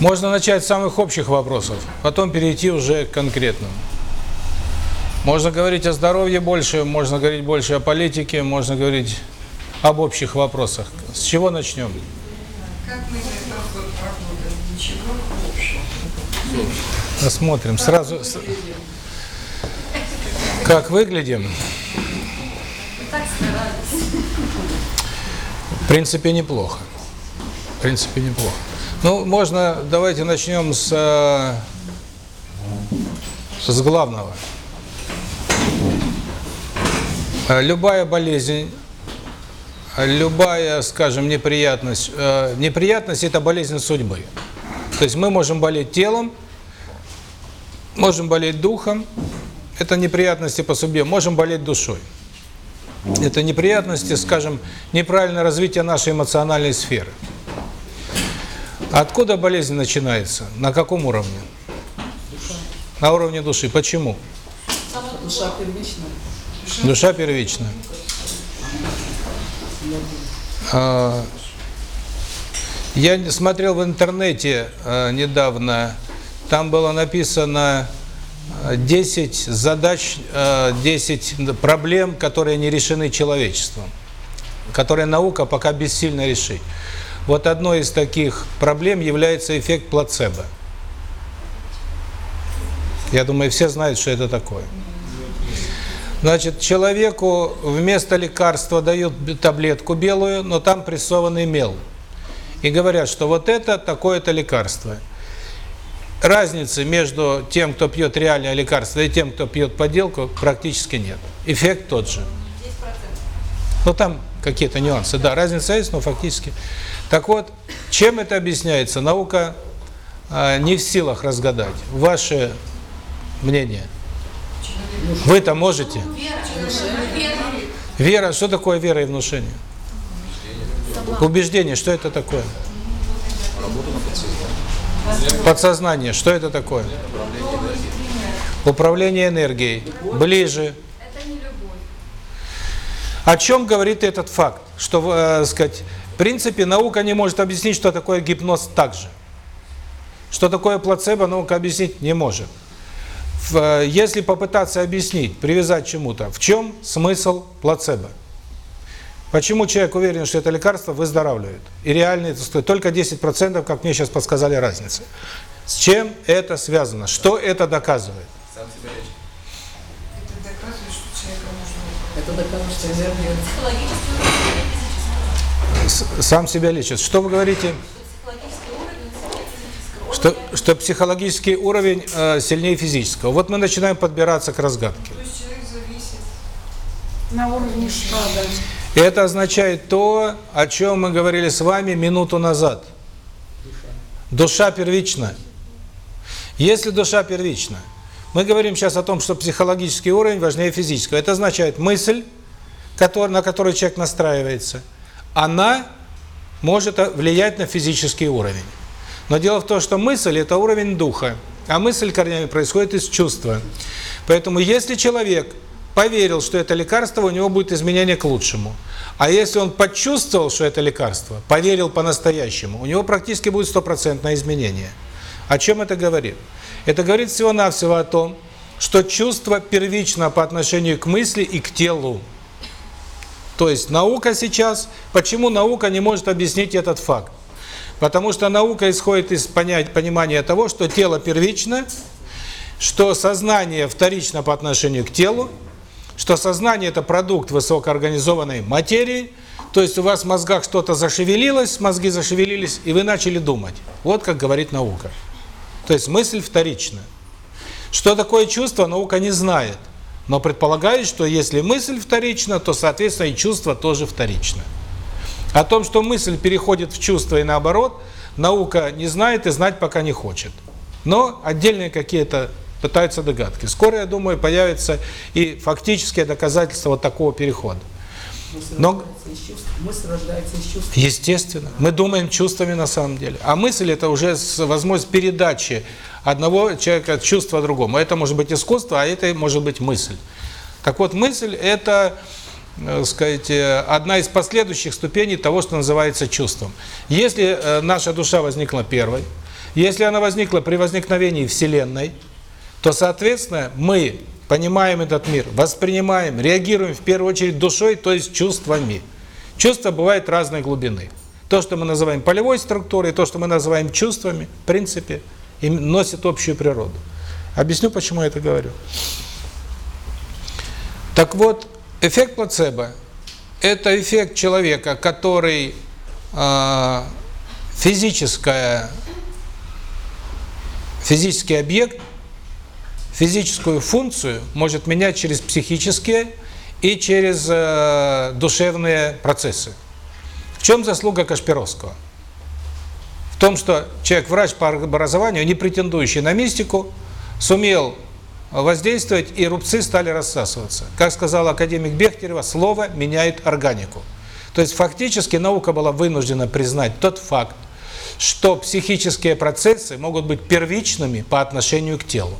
Можно начать с самых общих вопросов, потом перейти уже к конкретным. Можно говорить о здоровье больше, можно говорить больше о политике, можно говорить об общих вопросах. С чего начнем? Как мы работаем? Ничего общего. Посмотрим. Сразу... Как выглядим? В принципе, неплохо. В принципе, неплохо. Ну, можно, давайте начнем с, э, с главного. Э, Любая болезнь, э, любая, скажем, неприятность, неприятность – это болезнь судьбы. То есть мы можем болеть телом, можем болеть духом, это неприятности по судьбе, можем болеть душой. Это неприятности, скажем, неправильное развитие нашей эмоциональной сферы. Откуда болезнь начинается? На каком уровне? На уровне души. Почему? Душа первичная. Душа первична. А, Я смотрел в интернете а, недавно, там было написано а, 10 задач, а, 10 проблем, которые не решены человечеством, которые наука пока бессильно решить. Вот одной из таких проблем является эффект плацебо. Я думаю, все знают, что это такое. Значит, человеку вместо лекарства дают таблетку белую, но там прессованный мел. И говорят, что вот это такое-то лекарство. Разницы между тем, кто пьет реальное лекарство, и тем, кто пьет подделку, практически нет. Эффект тот же. Ну, там какие-то нюансы. Да, разница есть, но фактически. Так вот, чем это объясняется? Наука а, не в силах разгадать. Ваше мнение? Вы-то можете? Вера, что такое вера и внушение? Убеждение, что это такое? Подсознание, что это такое? Управление энергией. Ближе. О чем говорит этот факт? Что, э, сказать, в принципе, наука не может объяснить, что такое гипноз так же. Что такое плацебо, наука объяснить не может. В, э, если попытаться объяснить, привязать чему-то, в чем смысл плацебо? Почему человек уверен, что это лекарство выздоравливает? И реально, так сказать, только 10%, как мне сейчас подсказали, разницы. С чем это связано? Что это доказывает? Это доказывает, что человека нужно Это доказывает, что энергия. Сам себя лечит. Что вы говорите? Что, что психологический уровень э, сильнее физического. Вот мы начинаем подбираться к разгадке. То есть человек зависит. На уровне. И это означает то, о чем мы говорили с вами минуту назад. Душа первична. Если душа первична, мы говорим сейчас о том, что психологический уровень важнее физического. Это означает мысль, на которую человек настраивается, она может э, влиять на физический уровень. Но дело в том, что мысль – это уровень духа, а мысль корнями происходит из чувства. Поэтому если человек поверил, что это лекарство, у него будет изменение к лучшему. А если он почувствовал, что это лекарство, поверил по-настоящему, у него практически будет стопроцентное изменение. О чем это говорит? Это говорит всего-навсего о том, что чувство первично по отношению к мысли и к телу. То есть наука сейчас, почему наука не может объяснить этот факт? Потому что наука исходит из понять, понимания того, что тело первично, что сознание вторично по отношению к телу, что сознание – это продукт высокоорганизованной материи, то есть у вас в мозгах что-то зашевелилось, мозги зашевелились, и вы начали думать. Вот как говорит наука. То есть мысль вторична. Что такое чувство, наука не знает. Но предполагает, что если мысль вторична, то, соответственно, и чувство тоже вторично. О том, что мысль переходит в чувство и наоборот, наука не знает и знать пока не хочет. Но отдельные какие-то пытаются догадки. Скоро, я думаю, появятся и фактические доказательства вот такого перехода. Но- рождается из чувств. Мысль рождается из чувств. Естественно. Мы думаем чувствами на самом деле. А мысль – это уже возможность передачи одного человека чувства другому. Это может быть искусство, а это может быть мысль. Так вот, мысль – это, э, сказать, э, одна из последующих ступеней того, что называется чувством. Если э, наша душа возникла первой, Если она возникла при возникновении Вселенной, то, соответственно, мы понимаем этот мир, воспринимаем, реагируем в первую очередь душой, то есть чувствами. Чувства бывают разной глубины. То, что мы называем полевой структурой, то, что мы называем чувствами, в принципе, носит общую природу. Объясню, почему я это говорю. Так вот, эффект плацебо – это эффект человека, который э, физическое, физический объект, физическую функцию может менять через психические и через э, душевные процессы. В чем заслуга Кашпировского? В том, что человек-врач по образованию, не претендующий на мистику, сумел воздействовать, и рубцы стали рассасываться. Как сказал академик Бехтерева, слово меняет органику. То есть фактически наука была вынуждена признать тот факт, что психические процессы могут быть первичными по отношению к телу.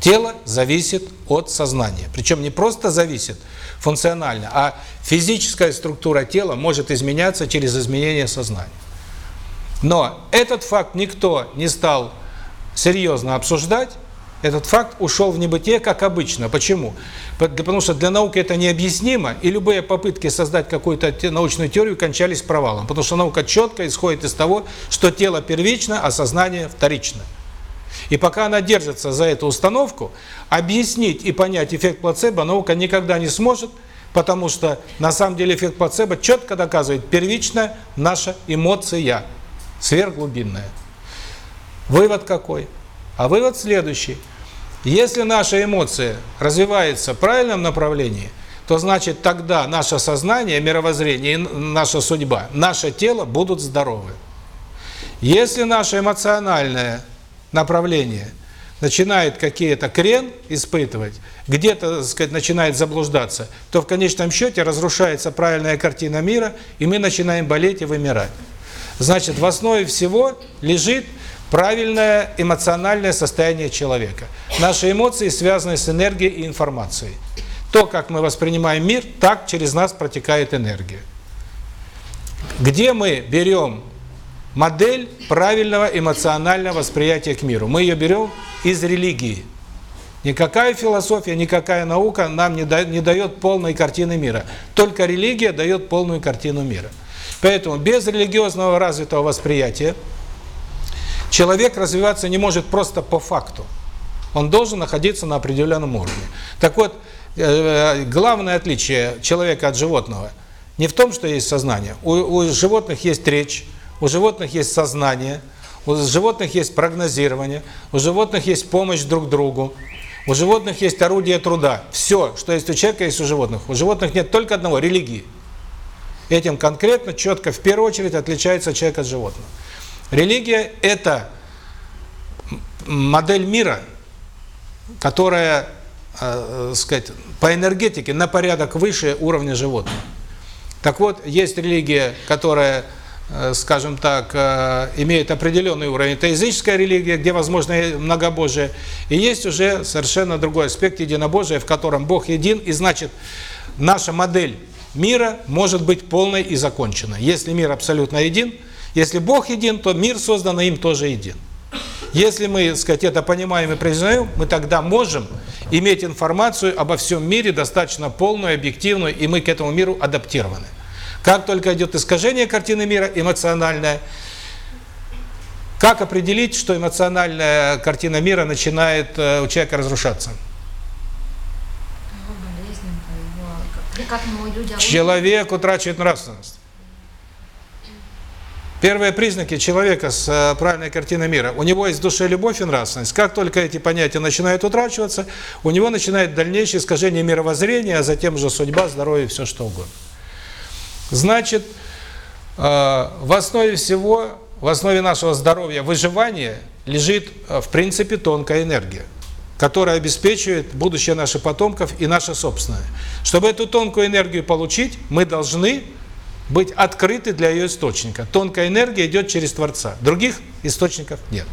Тело зависит от сознания. Причем не просто зависит функционально, а физическая структура тела может изменяться через изменение сознания. Но этот факт никто не стал серьезно обсуждать, этот факт ушел в небытие, как обычно. Почему? Потому что для науки это необъяснимо, и любые попытки создать какую-то научную теорию кончались провалом. Потому что наука четко исходит из того, что тело первично, а сознание вторично. И пока она держится за эту установку, объяснить и понять эффект плацебо наука никогда не сможет, потому что на самом деле эффект плацебо четко доказывает первичная наша эмоция, сверхглубинная. Вывод какой? А вывод следующий. Если наша эмоция развивается в правильном направлении, то значит тогда наше сознание, мировоззрение и наша судьба, наше тело будут здоровы. Если наше эмоциональное направление начинает какие-то крен испытывать, где-то, так сказать, начинает заблуждаться, то в конечном счете разрушается правильная картина мира, и мы начинаем болеть и вымирать. Значит, в основе всего лежит правильное эмоциональное состояние человека. Наши эмоции связаны с энергией и информацией. То, как мы воспринимаем мир, так через нас протекает энергия. Где мы берем модель правильного эмоционального восприятия к миру? Мы ее берем из религии. Никакая философия, никакая наука нам не дает, не дает полной картины мира. Только религия дает полную картину мира. Поэтому без религиозного развитого восприятия человек развиваться не может просто по факту. Он должен находиться на определенном уровне. Так вот, э, главное отличие человека от животного не в том, что есть сознание. У, у животных есть речь, у животных есть сознание, у животных есть прогнозирование, у животных есть помощь друг другу, у животных есть орудие труда. Все, что есть у человека, есть у животных. У животных нет только одного – религии. Этим конкретно, четко, в первую очередь отличается человек от животного. Религия – это модель мира, которая, э, сказать, по энергетике на порядок выше уровня животных. Так вот, есть религия, которая, э, скажем так, э, имеет определенный уровень. Это языческая религия, где возможно многобожие. И есть уже совершенно другой аспект единобожия, в котором Бог един, и значит, наша модель мира может быть полной и законченной. Если мир абсолютно един, если Бог един, то мир, созданный им, тоже един. Если мы, так сказать, это понимаем и признаем, мы тогда можем иметь информацию обо всем мире достаточно полную, объективную, и мы к этому миру адаптированы. Как только идет искажение картины мира, эмоциональное, как определить, что эмоциональная картина мира начинает э, у человека разрушаться? Человек утрачивает нравственность. Первые признаки человека с э, правильной картиной мира. У него есть в душе любовь и нравственность. Как только эти понятия начинают утрачиваться, у него начинает дальнейшее искажение мировоззрения, а затем уже судьба, здоровье, все что угодно. Значит, э, в основе всего, в основе нашего здоровья, выживания лежит, э, в принципе, тонкая энергия, которая обеспечивает будущее наших потомков и наше собственное. Чтобы эту тонкую энергию получить, мы должны быть открыты для ее источника. Тонкая энергия идет через Творца. Других источников нет.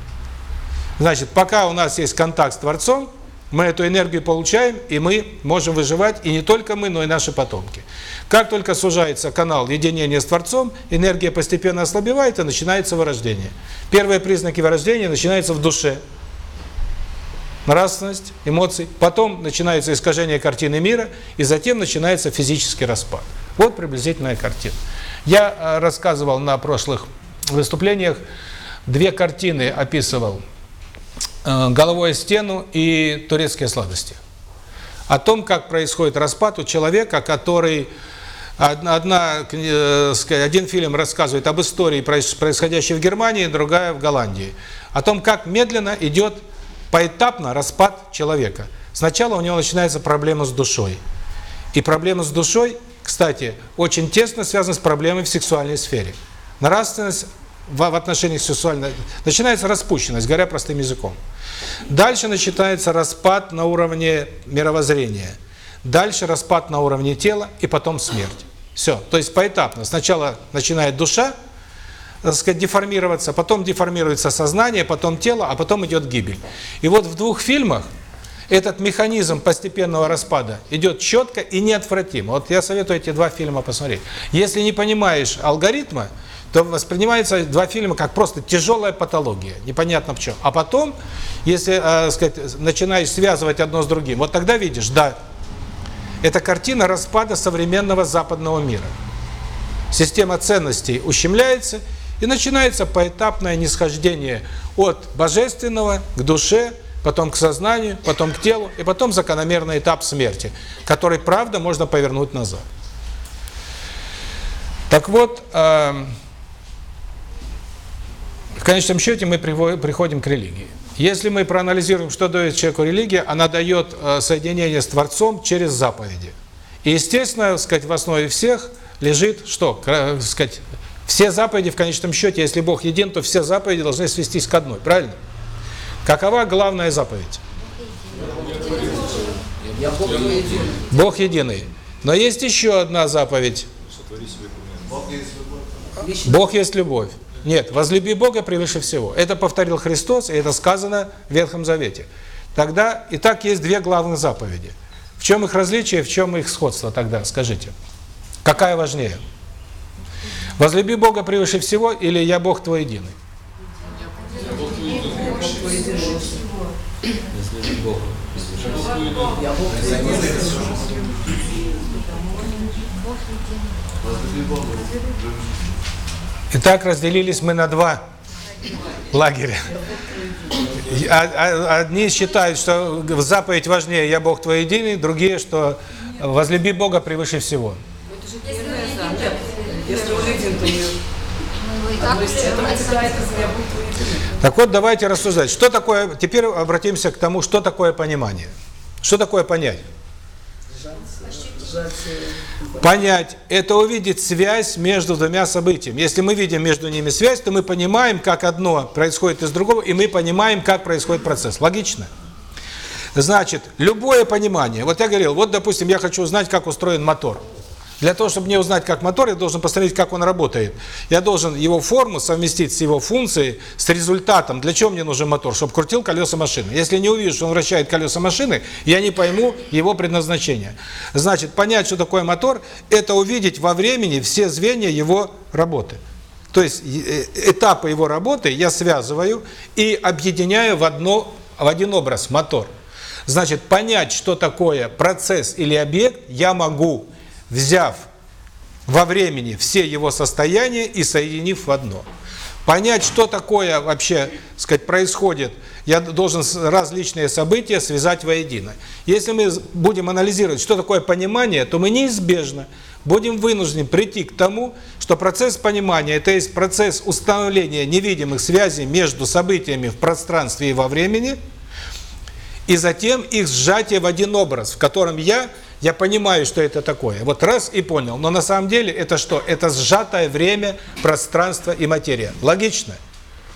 Значит, пока у нас есть контакт с Творцом, мы эту энергию получаем, и мы можем выживать, и не только мы, но и наши потомки. Как только сужается канал единения с Творцом, энергия постепенно ослабевает, и начинается вырождение. Первые признаки вырождения начинаются в душе. Нравственность, эмоции. Потом начинается искажение картины мира, и затем начинается физический распад. Вот приблизительная картина. Я э, рассказывал на прошлых выступлениях, две картины описывал. Э, «Головой стену» и «Турецкие сладости». О том, как происходит распад у человека, который... Одна, э, один фильм рассказывает об истории, проис- происходящей в Германии, другая в Голландии. О том, как медленно идет поэтапно распад человека. Сначала у него начинается проблема с душой. И проблема с душой, кстати, очень тесно связана с проблемой в сексуальной сфере. Нравственность в, отношении сексуальной... Начинается распущенность, говоря простым языком. Дальше начинается распад на уровне мировоззрения. Дальше распад на уровне тела и потом смерть. Все. То есть поэтапно. Сначала начинает душа, сказать, деформироваться, потом деформируется сознание, потом тело, а потом идет гибель. И вот в двух фильмах этот механизм постепенного распада идет четко и неотвратимо. Вот я советую эти два фильма посмотреть. Если не понимаешь алгоритма, то воспринимается два фильма как просто тяжелая патология, непонятно в чем. А потом, если, э, сказать, начинаешь связывать одно с другим, вот тогда видишь, да, это картина распада современного западного мира. Система ценностей ущемляется, и начинается поэтапное нисхождение от божественного к душе, потом к сознанию, потом к телу, и потом закономерный этап смерти, который, правда, можно повернуть назад. Так вот, э, в конечном счете мы приходим к религии. Если мы проанализируем, что дает человеку религия, она дает э, соединение с Творцом через заповеди. И, естественно, сказать, в основе всех лежит что? Сказать, все заповеди, в конечном счете, если Бог един, то все заповеди должны свестись к одной, правильно? Какова главная заповедь? Я Бог единый. Но есть еще одна заповедь. Бог есть любовь. Нет, возлюби Бога превыше всего. Это повторил Христос, и это сказано в Ветхом Завете. Тогда, и так есть две главных заповеди. В чем их различие, в чем их сходство тогда, скажите? Какая важнее? Возлюби Бога превыше всего или «Я Бог твой единый»? Бог твой един. Я Бог твой един. Итак, разделились мы на два лагеря. А- Одни считают, что заповедь важнее «Я Бог твой единый», другие, что «Возлюби Бога превыше всего». Так вот, давайте рассуждать. Что такое, теперь обратимся к тому, что такое понимание. Что такое понять? Понять – это увидеть связь между двумя событиями. Если мы видим между ними связь, то мы понимаем, как одно происходит из другого, и мы понимаем, как происходит процесс. Логично? Значит, любое понимание. Вот я говорил, вот, допустим, я хочу узнать, как устроен мотор. Для того, чтобы мне узнать, как мотор, я должен посмотреть, как он работает. Я должен его форму совместить с его функцией, с результатом. Для чего мне нужен мотор? Чтобы крутил колеса машины. Если не увижу, что он вращает колеса машины, я не пойму его предназначения. Значит, понять, что такое мотор, это увидеть во времени все звенья его работы. То есть э, этапы его работы я связываю и объединяю в, одно, в один образ – мотор. Значит, понять, что такое процесс или объект, я могу, взяв во времени все его состояния и соединив в одно. Понять, что такое вообще, сказать, происходит, я должен различные события связать воедино. Если мы будем анализировать, что такое понимание, то мы неизбежно будем вынуждены прийти к тому, что процесс понимания – это есть процесс установления невидимых связей между событиями в пространстве и во времени, и затем их сжатие в один образ, в котором я, я понимаю, что это такое. Вот раз и понял. Но на самом деле это что? Это сжатое время, пространство и материя. Логично?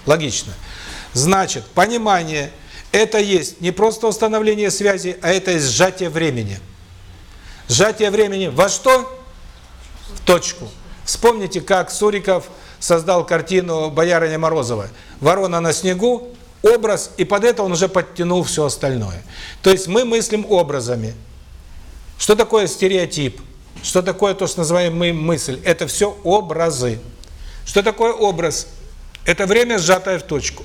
Логично. Значит, понимание – это есть не просто установление связи, а это сжатие времени. Сжатие времени во что? В точку. Вспомните, как Суриков создал картину «Боярыня Морозова». Ворона на снегу, образ, и под это он уже подтянул все остальное. То есть мы мыслим образами. Что такое стереотип? Что такое то, что называем мы мысль? Это все образы. Что такое образ? Это время, сжатое в точку.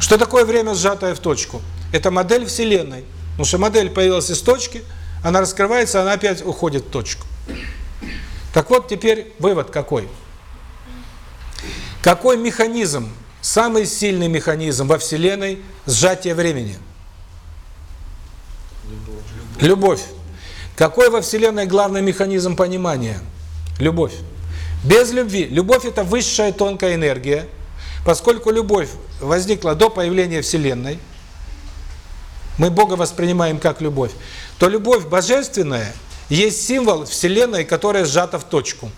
Что такое время, сжатое в точку? Это модель Вселенной. Потому что модель появилась из точки, она раскрывается, она опять уходит в точку. Так вот, теперь вывод какой? Какой механизм, самый сильный механизм во Вселенной сжатия времени? Любовь. Какой во Вселенной главный механизм понимания? Любовь. Без любви. Любовь – это высшая тонкая энергия. Поскольку любовь возникла до появления Вселенной, мы Бога воспринимаем как любовь, то любовь божественная есть символ Вселенной, которая сжата в точку.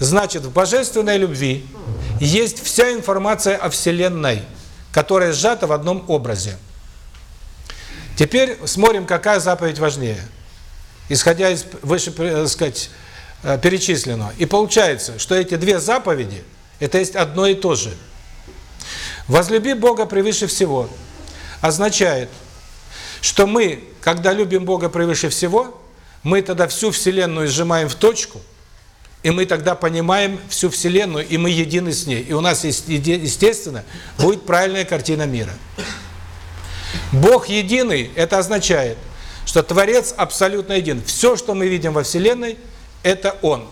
Значит, в божественной любви есть вся информация о Вселенной, которая сжата в одном образе. Теперь смотрим, какая заповедь важнее, исходя из выше, так сказать, э, перечисленного. И получается, что эти две заповеди – это есть одно и то же. «Возлюби Бога превыше всего» означает, что мы, когда любим Бога превыше всего, мы тогда всю Вселенную сжимаем в точку, и мы тогда понимаем всю Вселенную, и мы едины с ней. И у нас, естественно, будет правильная картина мира. Бог единый, это означает, что Творец абсолютно един. Все, что мы видим во Вселенной, это Он.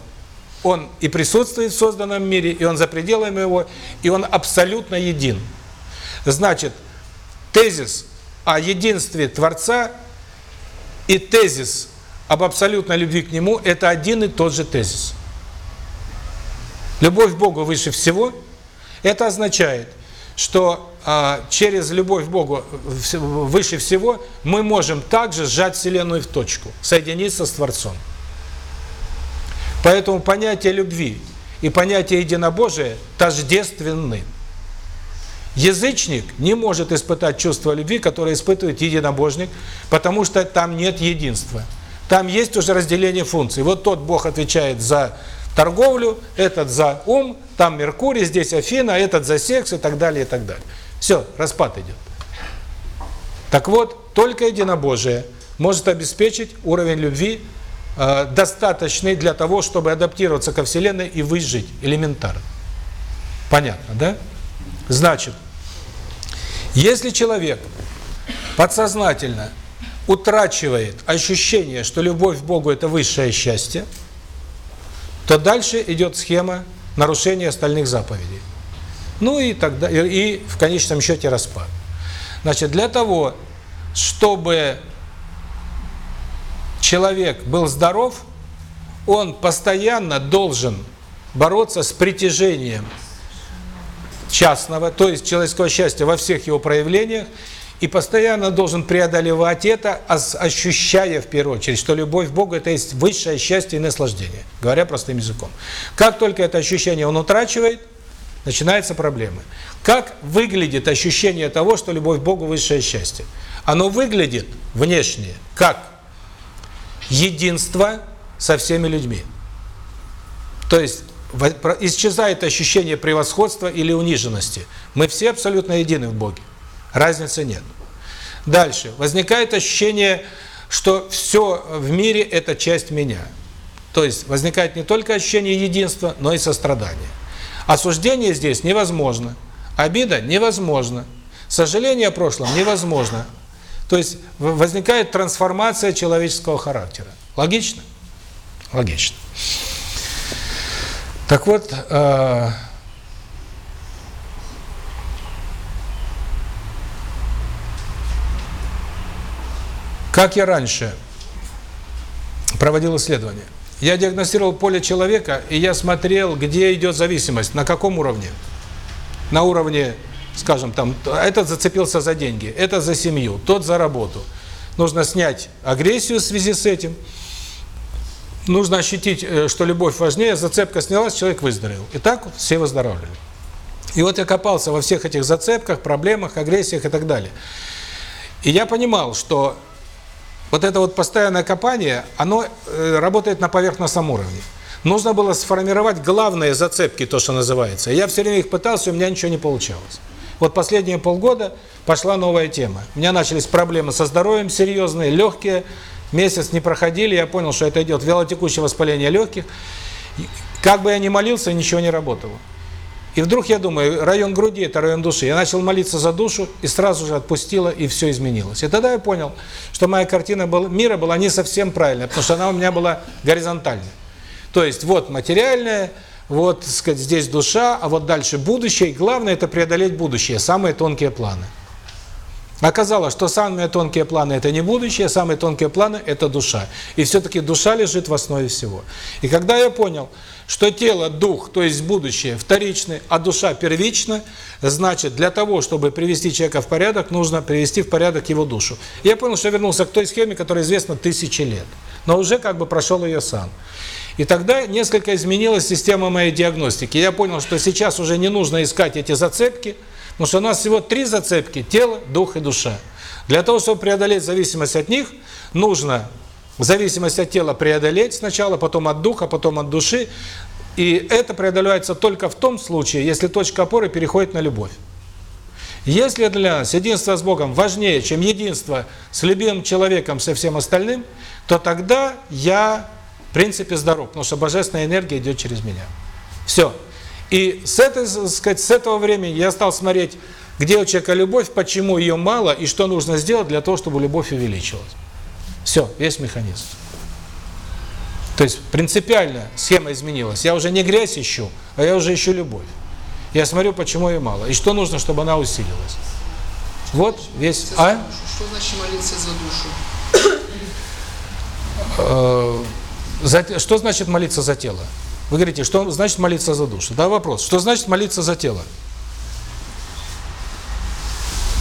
Он и присутствует в созданном мире, и Он за пределами его, и Он абсолютно един. Значит, тезис о единстве Творца и тезис об абсолютной любви к Нему – это один и тот же тезис. Любовь к Богу выше всего – это означает, что через любовь к Богу выше всего мы можем также сжать Вселенную в точку, соединиться с Творцом. Поэтому понятие любви и понятие единобожия тождественны. Язычник не может испытать чувство любви, которое испытывает единобожник, потому что там нет единства. Там есть уже разделение функций. Вот тот Бог отвечает за торговлю, этот за ум, там Меркурий, здесь Афина, этот за секс и так далее, и так далее. Все, распад идет. Так вот, только единобожие может обеспечить уровень любви э, достаточный для того, чтобы адаптироваться ко Вселенной и выжить элементарно. Понятно, да? Значит, если человек подсознательно утрачивает ощущение, что любовь к Богу – это высшее счастье, то дальше идет схема нарушения остальных заповедей. Ну и тогда и в конечном счете распад. Значит, для того, чтобы человек был здоров, он постоянно должен бороться с притяжением частного, то есть человеческого счастья во всех его проявлениях, и постоянно должен преодолевать это, ощущая в первую очередь, что любовь к Богу – это есть высшее счастье и наслаждение, говоря простым языком. Как только это ощущение он утрачивает, начинаются проблемы. Как выглядит ощущение того, что любовь к Богу – высшее счастье? Оно выглядит внешне как единство со всеми людьми. То есть исчезает ощущение превосходства или униженности. Мы все абсолютно едины в Боге. Разницы нет. Дальше. Возникает ощущение, что все в мире – это часть меня. То есть возникает не только ощущение единства, но и сострадания. Осуждение здесь невозможно. Обида невозможно. Сожаление о прошлом невозможно. То есть возникает трансформация человеческого характера. Логично? Логично. Так вот, э Как я раньше проводил исследования? Я диагностировал поле человека, и я смотрел, где идет зависимость, на каком уровне. На уровне, скажем, там, этот зацепился за деньги, этот за семью, тот за работу. Нужно снять агрессию в связи с этим. Нужно ощутить, э, что любовь важнее, зацепка снялась, человек выздоровел. И так все выздоравливали. И вот я копался во всех этих зацепках, проблемах, агрессиях и так далее. И я понимал, что вот это вот постоянное копание, оно э, работает на поверхностном уровне. Нужно было сформировать главные зацепки, то, что называется. Я все время их пытался, у меня ничего не получалось. Вот последние полгода пошла новая тема. У меня начались проблемы со здоровьем серьезные, легкие. Месяц не проходили, я понял, что это идет вялотекущее воспаление легких. Как бы я ни молился, ничего не работало. И вдруг я думаю, район груди – это район души. Я начал молиться за душу, и сразу же отпустило, и все изменилось. И тогда я понял, что моя картина мира была не совсем правильная, потому что она у меня была горизонтальная. То есть вот материальное, вот, сказать, здесь душа, а вот дальше будущее. И главное – это преодолеть будущее, самые тонкие планы. Оказалось, что самые тонкие планы – это не будущее, самые тонкие планы – это душа. И все-таки душа лежит в основе всего. И когда я понял, что тело, дух, то есть будущее, вторичны, а душа первична, значит, для того, чтобы привести человека в порядок, нужно привести в порядок его душу. И я понял, что вернулся к той схеме, которая известна тысячи лет, но уже как бы прошел ее сам. И тогда несколько изменилась система моей диагностики. Я понял, что сейчас уже не нужно искать эти зацепки, Потому что у нас всего три зацепки – тело, дух и душа. Для того, чтобы преодолеть зависимость от них, нужно зависимость от тела преодолеть сначала, потом от духа, потом от души. И это преодолевается только в том случае, если точка опоры переходит на любовь. Если для нас единство с Богом важнее, чем единство с любимым человеком, со всем остальным, то тогда я, в принципе, здоров, потому что божественная энергия идет через меня. Все. И с, этой, сказать, с этого времени я стал смотреть, где у человека любовь, почему ее мало и что нужно сделать для того, чтобы любовь увеличилась. Все, весь механизм. То есть принципиально схема изменилась. Я уже не грязь ищу, а я уже ищу любовь. Я смотрю, почему ее мало, и что нужно, чтобы она усилилась. Вот весь... А? Что значит молиться за душу? Э, что значит молиться за тело? Вы говорите, что значит молиться за душу? Да, вопрос. Что значит молиться за тело?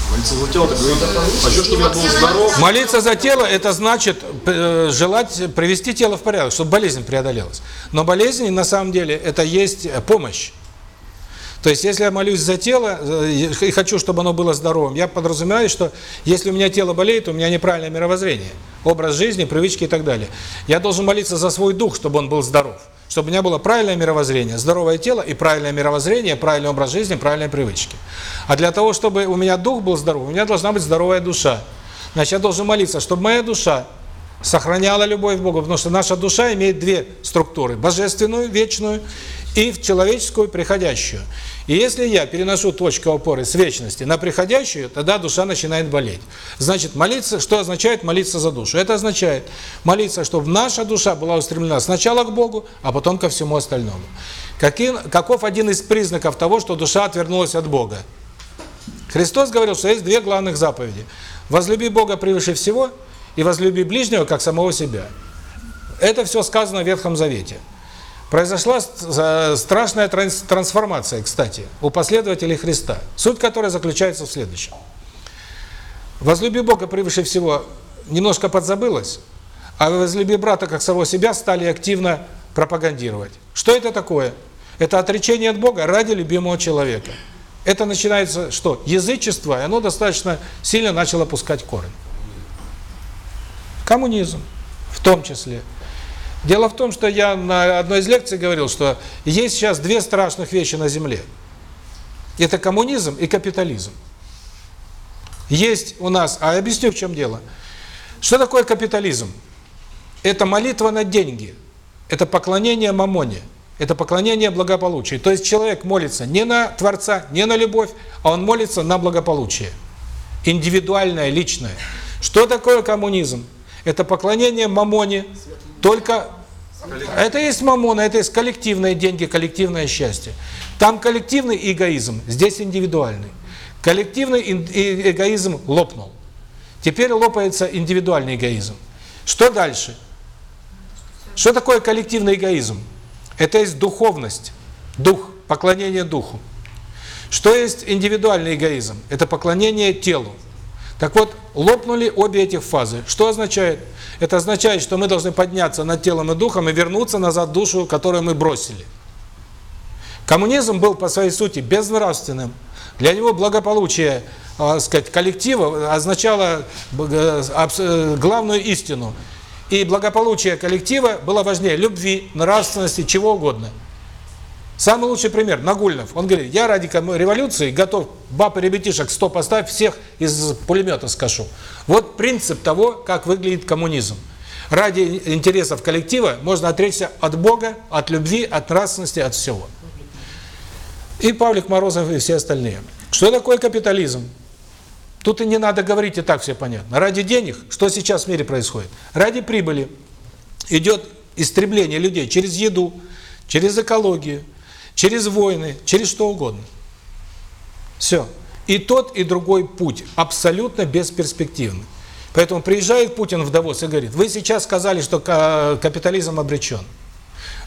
Молиться за тело, так говорит, хочу, чтобы я был здоров. Молиться за тело – это значит э, желать привести тело в порядок, чтобы болезнь преодолелась. Но болезнь, на самом деле, это есть помощь. То есть, если я молюсь за тело э, и хочу, чтобы оно было здоровым, я подразумеваю, что если у меня тело болеет, у меня неправильное мировоззрение, образ жизни, привычки и так далее. Я должен молиться за свой дух, чтобы он был здоров чтобы у меня было правильное мировоззрение, здоровое тело и правильное мировоззрение, правильный образ жизни, правильные привычки. А для того, чтобы у меня дух был здоров, у меня должна быть здоровая душа. Значит, я должен молиться, чтобы моя душа сохраняла любовь к Богу, потому что наша душа имеет две структуры – божественную, вечную, и в человеческую, приходящую. И если я переношу точку опоры с вечности на приходящую, тогда душа начинает болеть. Значит, молиться, что означает молиться за душу? Это означает молиться, чтобы наша душа была устремлена сначала к Богу, а потом ко всему остальному. Каким, каков один из признаков того, что душа отвернулась от Бога? Христос говорил, что есть две главных заповеди. Возлюби Бога превыше всего и возлюби ближнего, как самого себя. Это все сказано в Ветхом Завете. Произошла страшная трансформация, кстати, у последователей Христа, суть которой заключается в следующем. «Возлюби Бога превыше всего» немножко подзабылось, а «возлюби брата как самого себя» стали активно пропагандировать. Что это такое? Это отречение от Бога ради любимого человека. Это начинается что? Язычество, и оно достаточно сильно начало пускать корень. Коммунизм в том числе. Дело в том, что я на одной из лекций говорил, что есть сейчас две страшных вещи на Земле. Это коммунизм и капитализм. Есть у нас, а я объясню, в чем дело. Что такое капитализм? Это молитва на деньги. Это поклонение мамоне. Это поклонение благополучию. То есть человек молится не на Творца, не на любовь, а он молится на благополучие. Индивидуальное, личное. Что такое коммунизм? Это поклонение мамоне, только это есть мамона, это есть коллективные деньги, коллективное счастье. Там коллективный эгоизм, здесь индивидуальный. Коллективный эгоизм лопнул. Теперь лопается индивидуальный эгоизм. Что дальше? Что такое коллективный эгоизм? Это есть духовность, дух, поклонение духу. Что есть индивидуальный эгоизм? Это поклонение телу. Так вот, лопнули обе этих фазы. Что означает? Это означает, что мы должны подняться над телом и духом и вернуться назад душу, которую мы бросили. Коммунизм был по своей сути безнравственным. Для него благополучие, э, сказать, коллектива означало э, главную истину. И благополучие коллектива было важнее любви, нравственности, чего угодно. Самый лучший пример – Нагульнов. Он говорит, я ради революции готов баб и ребятишек 100 поставь, всех из пулемета скажу. Вот принцип того, как выглядит коммунизм. Ради интересов коллектива можно отречься от Бога, от любви, от нравственности, от всего. И Павлик Морозов, и все остальные. Что такое капитализм? Тут и не надо говорить, и так все понятно. Ради денег, что сейчас в мире происходит? Ради прибыли идет истребление людей через еду, через экологию, через войны, через что угодно. Все. И тот, и другой путь абсолютно бесперспективный. Поэтому приезжает Путин в Давос и говорит, вы сейчас сказали, что капитализм обречен.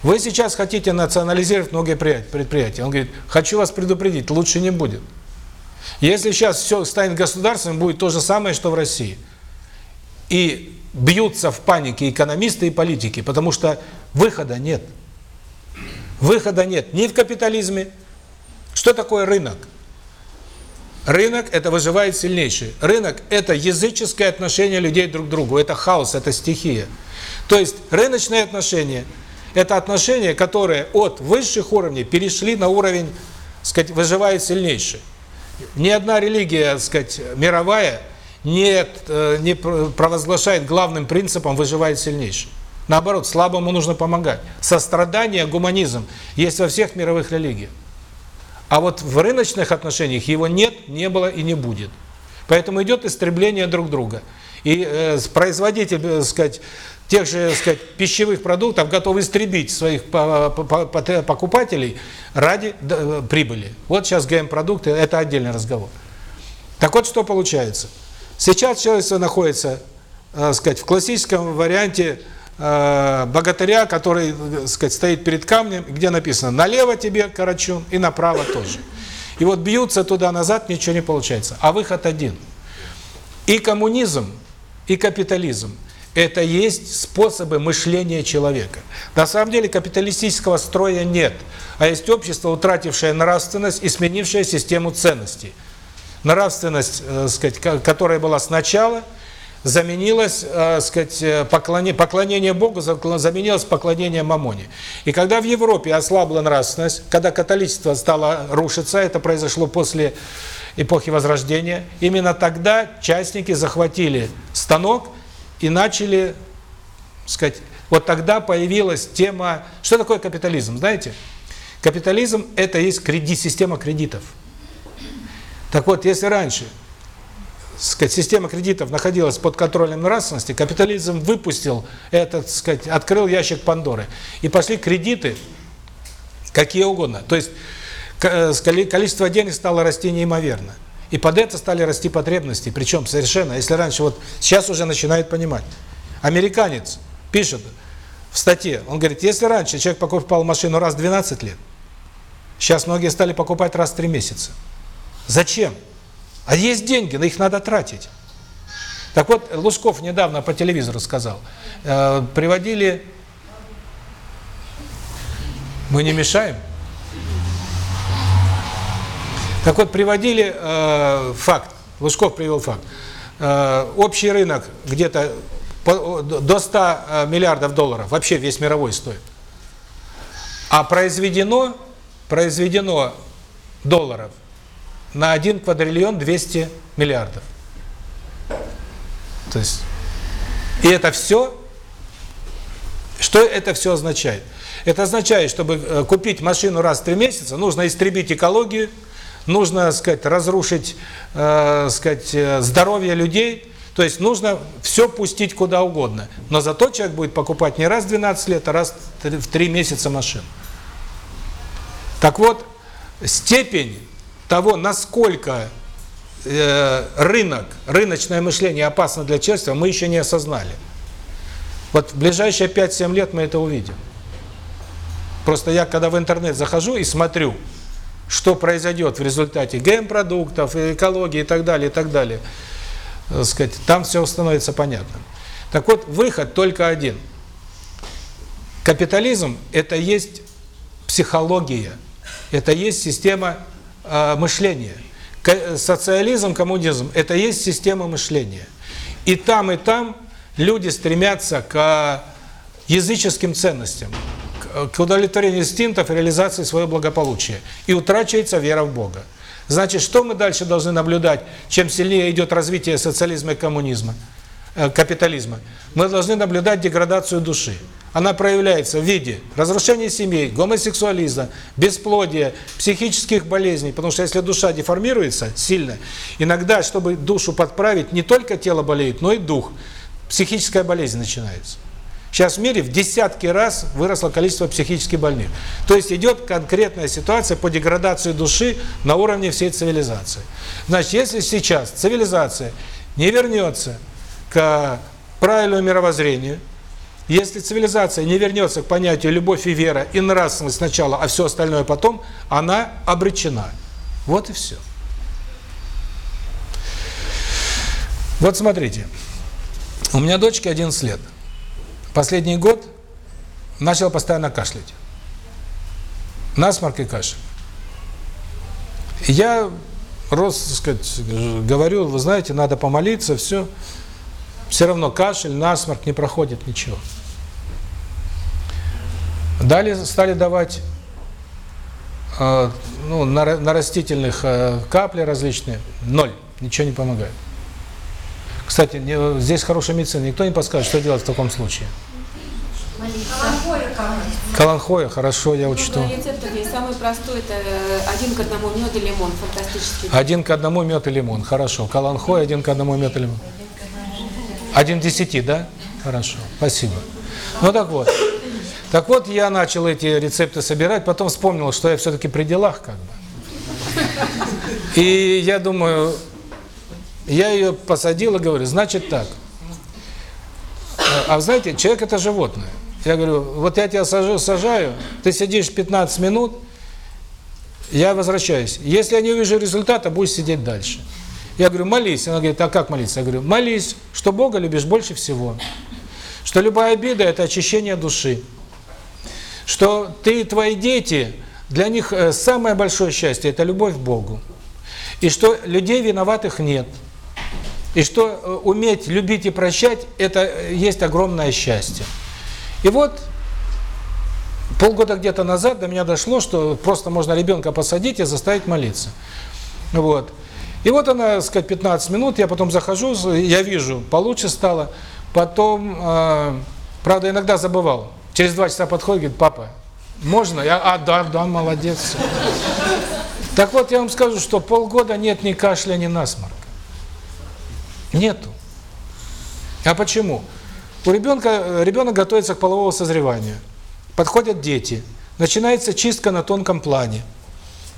Вы сейчас хотите национализировать многие предприятия. Он говорит, хочу вас предупредить, лучше не будет. Если сейчас все станет государственным, будет то же самое, что в России. И бьются в панике экономисты и политики, потому что выхода нет. Выхода нет ни в капитализме. Что такое рынок? Рынок – это выживает сильнейший. Рынок – это языческое отношение людей друг к другу. Это хаос, это стихия. То есть рыночные отношения – это отношения, которые от высших уровней перешли на уровень, сказать, выживает сильнейший. Ни одна религия, сказать, мировая не, э, не провозглашает главным принципом выживает сильнейший. Наоборот, слабому нужно помогать. Сострадание, гуманизм есть во всех мировых религиях. А вот в рыночных отношениях его нет, не было и не будет. Поэтому идет истребление друг друга. И э, производитель, э, сказать, тех же, сказать, пищевых продуктов готов истребить своих покупателей ради э, прибыли. Вот сейчас ГМ-продукты это отдельный разговор. Так вот, что получается? Сейчас человечество находится, э, сказать, в классическом варианте э, богатыря, который, э, сказать, стоит перед камнем, где написано «налево тебе, Карачун, и направо тоже». И вот бьются туда-назад, ничего не получается. А выход один. И коммунизм, и капитализм – это есть способы мышления человека. На самом деле капиталистического строя нет, а есть общество, утратившее нравственность и сменившее систему ценностей. Нравственность, э, сказать, которая была сначала – заменилось, э, сказать, э, поклонение, поклонение Богу заменилось поклонением Мамоне. И когда в Европе ослабла нравственность, когда католичество стало рушиться, это произошло после эпохи Возрождения, именно тогда частники захватили станок и начали, сказать, вот тогда появилась тема, что такое капитализм, знаете? Капитализм – это есть кредит, система кредитов. Так вот, если раньше сказать, система кредитов находилась под контролем нравственности, капитализм выпустил этот, сказать, открыл ящик Пандоры. И пошли кредиты какие угодно. То есть э, количество денег стало расти неимоверно. И под это стали расти потребности, причем совершенно, если раньше, вот сейчас уже начинают понимать. Американец пишет в статье, он говорит, если раньше человек покупал машину раз в 12 лет, сейчас многие стали покупать раз в 3 месяца. Зачем? А есть деньги, но их надо тратить. Так вот, Лужков недавно по телевизору сказал, э, приводили... Мы не мешаем? Так вот, приводили э, факт, Лужков привел факт. Э, общий рынок где-то до 100 э, миллиардов долларов, вообще весь мировой стоит. А произведено, произведено долларов на 1 квадриллион 200 миллиардов. То есть, и это все, что это все означает? Это означает, чтобы э, купить машину раз в три месяца, нужно истребить экологию, нужно, сказать, разрушить, э, сказать, э, здоровье людей, то есть нужно все пустить куда угодно. Но зато человек будет покупать не раз в 12 лет, а раз в 3 месяца машину. Так вот, степень того, насколько э, рынок, рыночное мышление опасно для человечества, мы еще не осознали. Вот в ближайшие 5-7 лет мы это увидим. Просто я, когда в интернет захожу и смотрю, что произойдет в результате ГМ-продуктов, экологии и так далее, и так далее, так сказать, там все становится понятным. Так вот, выход только один. Капитализм – это есть психология, это есть система э, мышления. Социализм, коммунизм – это есть система мышления. И там, и там люди стремятся к языческим ценностям, э, к удовлетворению инстинктов реализации своего благополучия. И утрачивается вера в Бога. Значит, что мы дальше должны наблюдать, чем сильнее идет развитие социализма и коммунизма, э, капитализма? Мы должны наблюдать деградацию души. Она проявляется в виде разрушения семей, гомосексуализма, бесплодия, психических болезней. Потому что если душа деформируется сильно, иногда, чтобы душу подправить, не только тело болеет, но и дух. Психическая болезнь начинается. Сейчас в мире в десятки раз выросло количество психически больных. То есть идет конкретная ситуация по деградации души на уровне всей цивилизации. Значит, если сейчас цивилизация не вернется к правильному мировоззрению, если цивилизация не вернется к понятию любовь и вера и нравственность сначала, а все остальное потом, она обречена. Вот и все. Вот смотрите. У меня дочке 11 лет. Последний год начала постоянно кашлять. Насморк и кашель. Я рос, так сказать, говорю, вы знаете, надо помолиться, все. Все равно кашель, насморк не проходит, ничего. Далее стали давать э, ну, на, на растительных э, капли различные. Ноль. Ничего не помогает. Кстати, не, здесь хорошая медицина. Никто не подскажет, что делать в таком случае. Каланхоя, хорошо, я учту. Самый простой это э, один к одному мед и лимон. Фантастический. Один к одному мед и лимон. Хорошо. Каланхой, один к одному мед и лимон. Один к десяти, да? Хорошо. Спасибо. Ну так вот. Так вот, я начал эти рецепты собирать, потом вспомнил, что я все-таки при делах как бы. И я думаю, я ее посадил и говорю, значит так. А знаете, человек это животное. Я говорю, вот я тебя сажу, сажаю, ты сидишь 15 минут, я возвращаюсь. Если я не увижу результата, будешь сидеть дальше. Я говорю, молись. Она говорит, а как молиться? Я говорю, молись, что Бога любишь больше всего. Что любая обида – это очищение души. Что ты и твои дети, для них э, самое большое счастье – это любовь к Богу. И что людей виноватых нет. И что э, уметь любить и прощать – это э, есть огромное счастье. И вот полгода где-то назад до меня дошло, что просто можно ребенка посадить и заставить молиться. Вот. И вот она, так сказать, 15 минут, я потом захожу, я вижу, получше стало. Потом, правда, иногда забывал. Через два часа подходит, говорит, папа, можно? Я, а, да, да, молодец. Так вот, я вам скажу, что полгода нет ни кашля, ни насморка. Нету. А почему? У ребенка, ребенок готовится к половому созреванию. Подходят дети. Начинается чистка на тонком плане.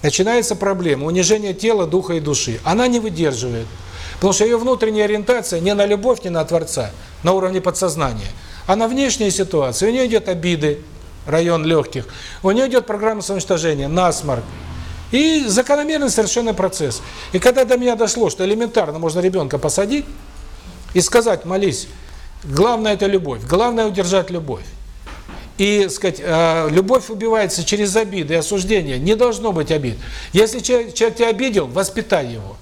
Начинается проблема унижение тела, духа и души. Она не выдерживает. Потому что ее внутренняя ориентация не на любовь, не на Творца, на уровне подсознания, а на внешние ситуации. У нее идет обиды, район легких. У нее идет программа самоуничтожения, насморк. И закономерный совершенно процесс. И когда до меня дошло, что элементарно можно ребенка посадить и сказать, молись, главное это любовь, главное удержать любовь. И, сказать, э, любовь убивается через обиды и осуждения. Не должно быть обид. Если человек, человек тебя обидел, воспитай его.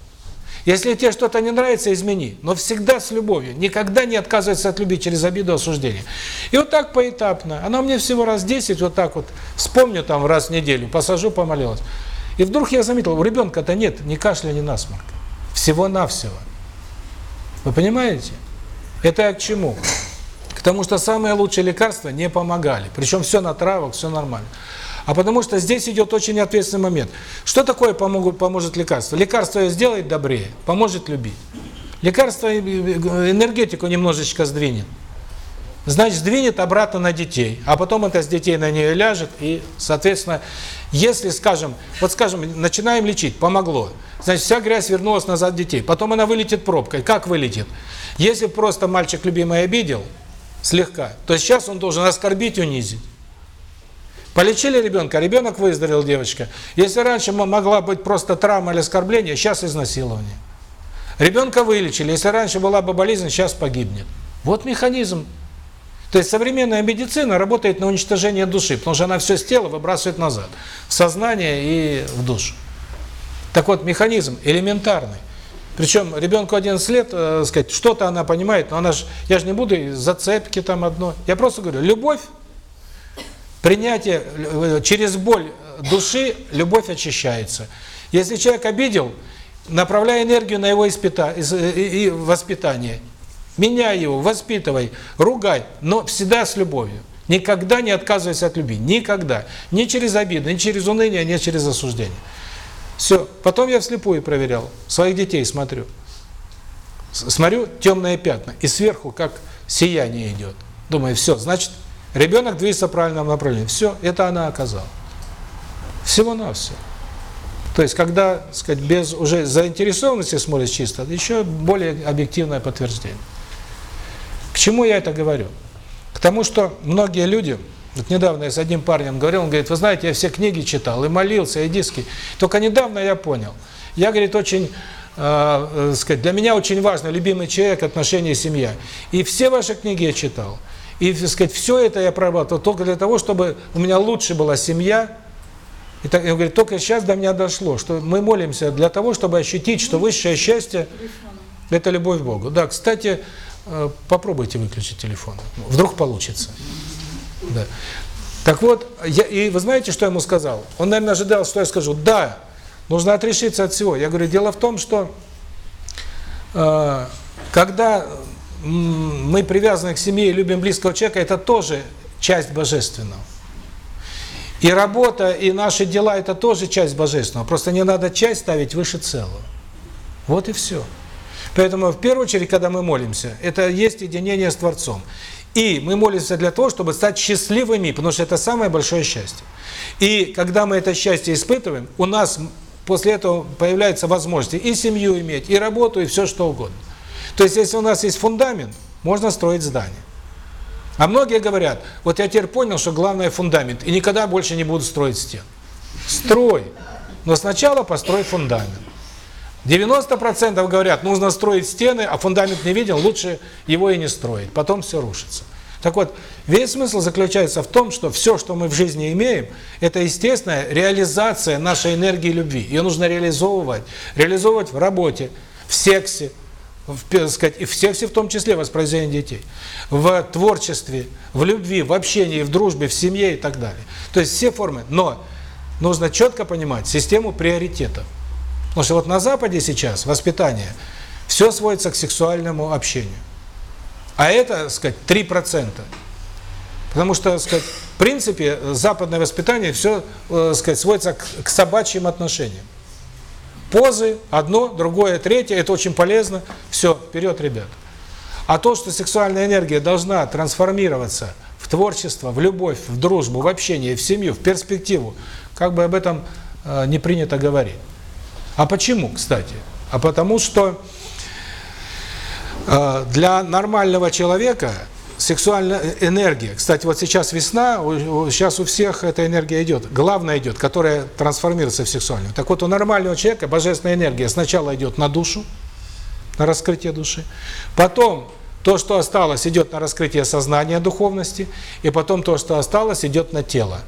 Если тебе что-то не нравится, измени. Но всегда с любовью. Никогда не отказывается от любви через обиду осуждение. И вот так поэтапно. Она мне всего раз 10, вот так вот, вспомню там раз в неделю, посажу, помолилась. И вдруг я заметил, у ребенка-то нет ни кашля, ни насморка. Всего-навсего. Вы понимаете? Это к чему? К тому, что самые лучшие лекарства не помогали. Причем все на травах, все нормально. А потому что здесь идет очень ответственный момент. Что такое помогут, поможет лекарство? Лекарство сделает добрее, поможет любить. Лекарство энергетику немножечко сдвинет. Значит, сдвинет обратно на детей. А потом это с детей на нее ляжет. И, соответственно, если, скажем, вот скажем, начинаем лечить, помогло. Значит, вся грязь вернулась назад детей. Потом она вылетит пробкой. Как вылетит? Если просто мальчик любимый обидел, слегка, то сейчас он должен оскорбить, унизить. Полечили ребенка, ребенок выздоровел, девочка. Если раньше могла быть просто травма или оскорбление, сейчас изнасилование. Ребенка вылечили, если раньше была бы болезнь, сейчас погибнет. Вот механизм. То есть современная медицина работает на уничтожение души, потому что она все с тела выбрасывает назад, в сознание и в душу. Так вот, механизм элементарный. Причем ребенку 11 лет, э, сказать, что-то она понимает, но она же, я же не буду зацепки там одно. Я просто говорю, любовь Принятие, э, через боль души любовь очищается. Если человек обидел, направляй энергию на его испыта, из- и, воспитание. Меняй его, воспитывай, ругай, но всегда с любовью. Никогда не отказывайся от любви. Никогда. Ни через обиды, ни через уныние, ни через осуждение. Все. Потом я вслепую проверял. Своих детей смотрю. Смотрю темные пятна. И сверху как сияние идет. Думаю, все, значит, ребенок движется в правильном направлении. Все, это она оказала. Всего-навсего. То есть, когда, сказать, без уже заинтересованности смотришь чисто, еще более объективное подтверждение. К чему я это говорю? К тому, что многие люди, вот недавно я с одним парнем говорил, он говорит, вы знаете, я все книги читал, и молился, и диски, только недавно я понял. Я, говорит, очень, э, э, сказать, для меня очень важно любимый человек, отношения, семья. И все ваши книги я читал. И, так сказать, все это я прорабатывал только для того, чтобы у меня лучше была семья, и так, я говорю, только сейчас до меня дошло, что мы молимся для того, чтобы ощутить, что высшее счастье – это любовь к Богу. Да, кстати, э, попробуйте выключить телефон. Вдруг получится. Да. Так вот, я, и вы знаете, что я ему сказал? Он, наверное, ожидал, что я скажу, да, нужно отрешиться от всего. Я говорю, дело в том, что э, когда мы привязаны к семье и любим близкого человека, это тоже часть божественного. И работа, и наши дела – это тоже часть божественного. Просто не надо часть ставить выше целого. Вот и все. Поэтому в первую очередь, когда мы молимся, это есть единение с Творцом. И мы молимся для того, чтобы стать счастливыми, потому что это самое большое счастье. И когда мы это счастье испытываем, у нас после этого появляется возможность и семью иметь, и работу, и все что угодно. То есть, если у нас есть фундамент, можно строить здание. А многие говорят, вот я теперь понял, что главное фундамент, и никогда больше не буду строить стен. Строй, но сначала построй фундамент. 90% говорят, нужно строить стены, а фундамент не видел, лучше его и не строить, потом все рушится. Так вот, весь смысл заключается в том, что все, что мы в жизни имеем, это естественная реализация нашей энергии любви. Ее нужно реализовывать. Реализовывать в работе, в сексе, сказать, и в сексе в том числе воспроизведение детей, в творчестве, в любви, в общении, в дружбе, в семье и так далее. То есть все формы. Но нужно четко понимать систему приоритетов. Потому что вот на Западе сейчас воспитание, все сводится к сексуальному общению. А это, так сказать, 3%. Потому что, так сказать, в принципе, западное воспитание все, так сказать, сводится к собачьим отношениям. Позы, одно, другое, третье, это очень полезно. Все, вперед, ребят. А то, что сексуальная энергия должна трансформироваться в творчество, в любовь, в дружбу, в общение, в семью, в перспективу, как бы об этом э, не принято говорить. А почему, кстати? А потому что э, для нормального человека сексуальная энергия, кстати, вот сейчас весна, сейчас у всех эта энергия идет, главная идет, которая трансформируется в сексуальную. Так вот, у нормального человека божественная энергия сначала идет на душу, на раскрытие души, потом то, что осталось, идет на раскрытие сознания духовности, и потом то, что осталось, идет на тело.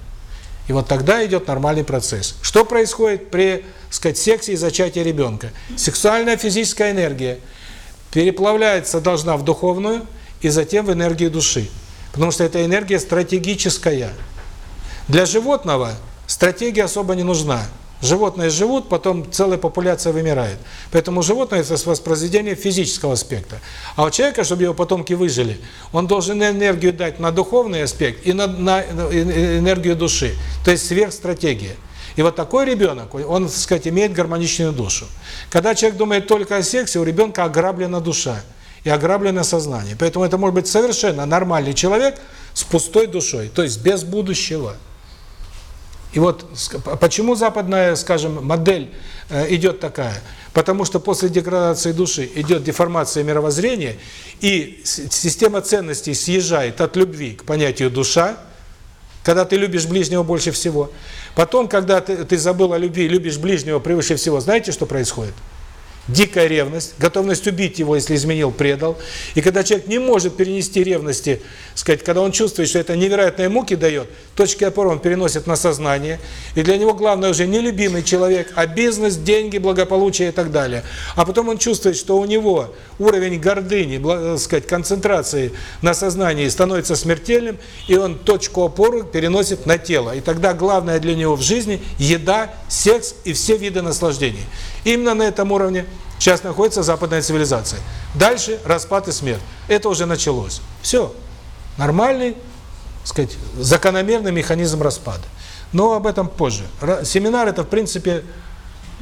И вот тогда идет нормальный процесс. Что происходит при, сказать, сексе и зачатии ребенка? Сексуальная физическая энергия переплавляется должна в духовную и затем в энергию души. Потому что эта энергия стратегическая. Для животного стратегия особо не нужна. Животные живут, потом целая популяция вымирает. Поэтому животное – это воспроизведение физического аспекта. А у человека, чтобы его потомки выжили, он должен энергию дать на духовный аспект и на, на энергию души. То есть сверхстратегия. И вот такой ребенок, он, так сказать, имеет гармоничную душу. Когда человек думает только о сексе, у ребенка ограблена душа и ограблено сознание. Поэтому это может быть совершенно нормальный человек с пустой душой, то есть без будущего. И вот почему западная, скажем, модель э, идет такая? Потому что после деградации души идет деформация мировоззрения, и система ценностей съезжает от любви к понятию душа, когда ты любишь ближнего больше всего. Потом, когда ты, ты забыл о любви, любишь ближнего превыше всего, знаете, что происходит? Дикая ревность, готовность убить его, если изменил, предал. И когда человек не может перенести ревности, сказать, когда он чувствует, что это невероятные муки дает, точки опоры он переносит на сознание. И для него главное уже не любимый человек, а бизнес, деньги, благополучие и так далее. А потом он чувствует, что у него уровень гордыни, э, сказать, концентрации на сознании становится смертельным, и он точку опоры переносит на тело. И тогда главное для него в жизни – еда, секс и все виды наслаждений. Именно на этом уровне сейчас находится западная цивилизация. Дальше распад и смерть. Это уже началось. Все. Нормальный, сказать, закономерный механизм распада. Но об этом позже. Семинар – это, в принципе,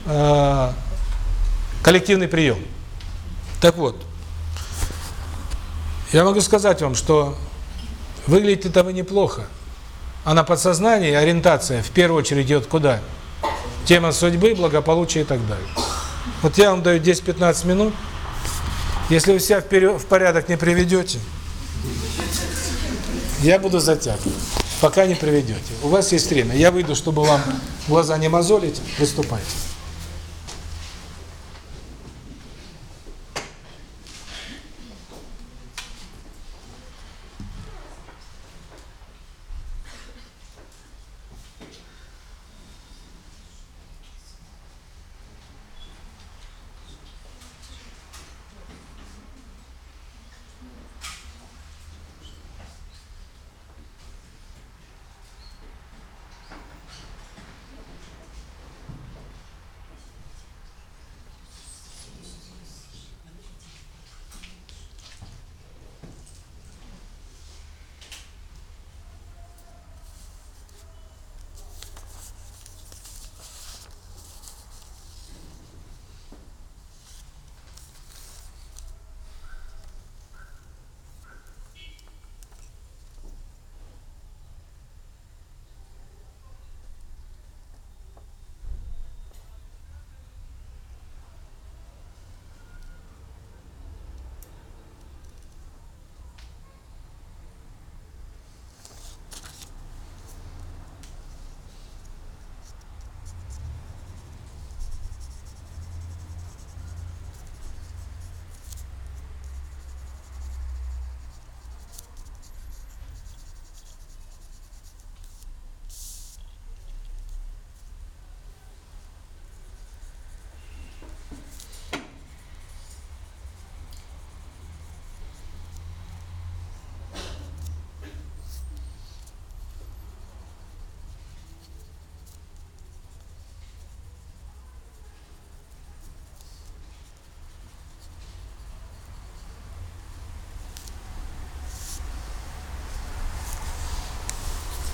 э, коллективный прием. Так вот, я могу сказать вам, что выглядит это вы неплохо. А на подсознании ориентация в первую очередь идет куда? Тема судьбы, благополучия и так далее. Вот я вам даю 10-15 минут. Если вы себя в порядок не приведете, я буду затягивать, пока не приведете. У вас есть время. Я выйду, чтобы вам глаза не мозолить. Выступайте.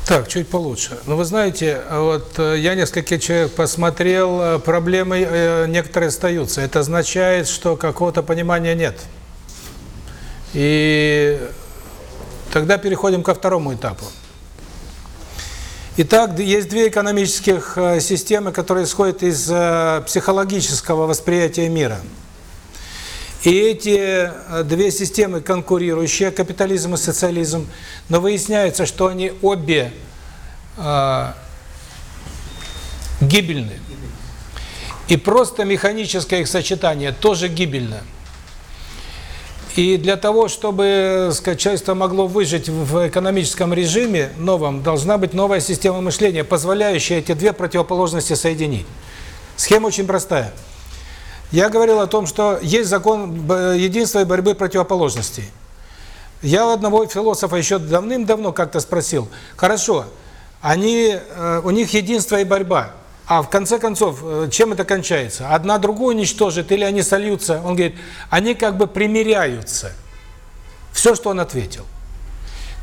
Так, чуть получше. Но вы знаете, вот э, я несколько человек посмотрел, э, проблемы э, некоторые остаются. Это означает, что какого-то понимания нет. И тогда переходим ко второму этапу. Итак, есть две экономических системы, которые исходят из психологического восприятия мира. И эти э, две системы конкурирующие, капитализм и социализм, но выясняется, что они обе э, гибельны. И просто механическое их сочетание тоже гибельно. И для того, чтобы сказать, человечество могло выжить в экономическом режиме новом, должна быть новая система мышления, позволяющая эти две противоположности соединить. Схема очень простая. Я говорил о том, что есть закон единства и борьбы противоположностей. Я у одного философа еще давным-давно как-то спросил, хорошо, они, э, у них единство и борьба, а в конце концов, э, чем это кончается? Одна другую уничтожит или они сольются? Он говорит, они как бы примиряются. Все, что он ответил.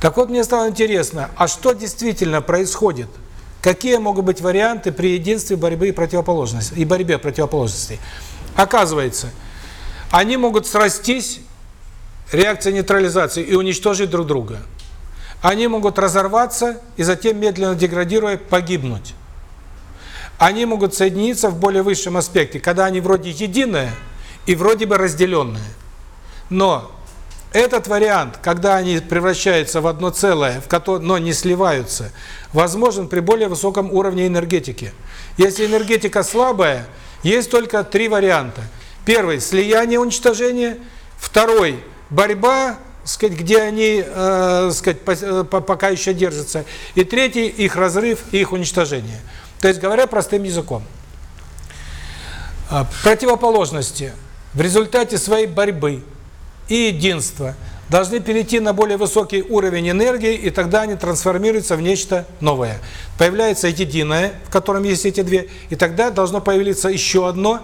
Так вот, мне стало интересно, а что действительно происходит? Какие могут быть варианты при единстве борьбы и противоположностей, и борьбе противоположностей? Оказывается, они могут срастись, реакция нейтрализации, и уничтожить друг друга. Они могут разорваться и затем, медленно деградируя, погибнуть. Они могут соединиться в более высшем аспекте, когда они вроде единое и вроде бы разделенное. Но этот вариант, когда они превращаются в одно целое, в которое, но не сливаются, возможен при более высоком уровне энергетики. Если энергетика слабая, есть только три варианта. Первый – слияние, уничтожение. Второй – борьба, сказать, где они, э, сказать, э, по- пока еще держатся. И третий – их разрыв, их уничтожение. То есть, говоря простым языком, а, противоположности в результате своей борьбы и единства должны перейти на более высокий уровень энергии, и тогда они трансформируются в нечто новое. Появляется единое, в котором есть эти две, и тогда должно появиться еще одно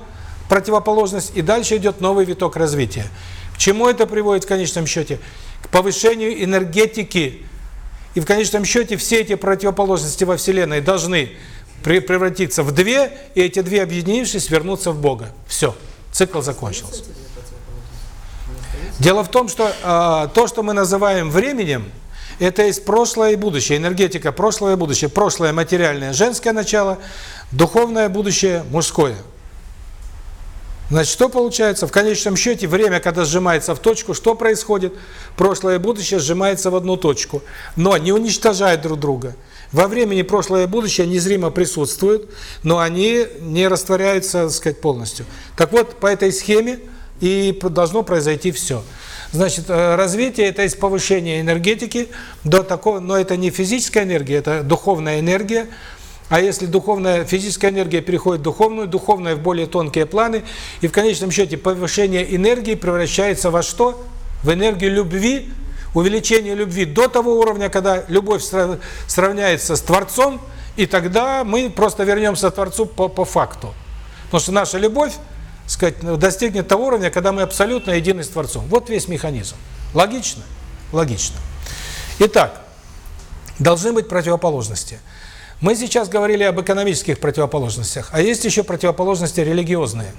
противоположность, и дальше идет новый виток развития. К чему это приводит в конечном счете? К повышению энергетики. И в конечном счете все эти противоположности во Вселенной должны превратиться в две, и эти две, объединившись, вернуться в Бога. Все, цикл закончился. Дело в том, что э, то, что мы называем временем, это есть прошлое и будущее, энергетика прошлое и будущее. Прошлое материальное, женское начало, духовное будущее, мужское. Значит, что получается? В конечном счете, время, когда сжимается в точку, что происходит? Прошлое и будущее сжимается в одну точку, но не уничтожают друг друга. Во времени прошлое и будущее незримо присутствуют, но они не растворяются, так сказать, полностью. Так вот, по этой схеме и должно произойти все. Значит, э, развитие – это есть повышение энергетики до такого, но это не физическая энергия, это духовная энергия. А если духовная, физическая энергия переходит в духовную, духовная в более тонкие планы, и в конечном счете повышение энергии превращается во что? В энергию любви, увеличение любви до того уровня, когда любовь сра- сравняется с Творцом, и тогда мы просто вернемся к Творцу по, по факту. Потому что наша любовь, сказать, достигнет того уровня, когда мы абсолютно едины с Творцом. Вот весь механизм. Логично? Логично. Итак, должны быть противоположности. Мы сейчас говорили об экономических противоположностях, а есть еще противоположности религиозные.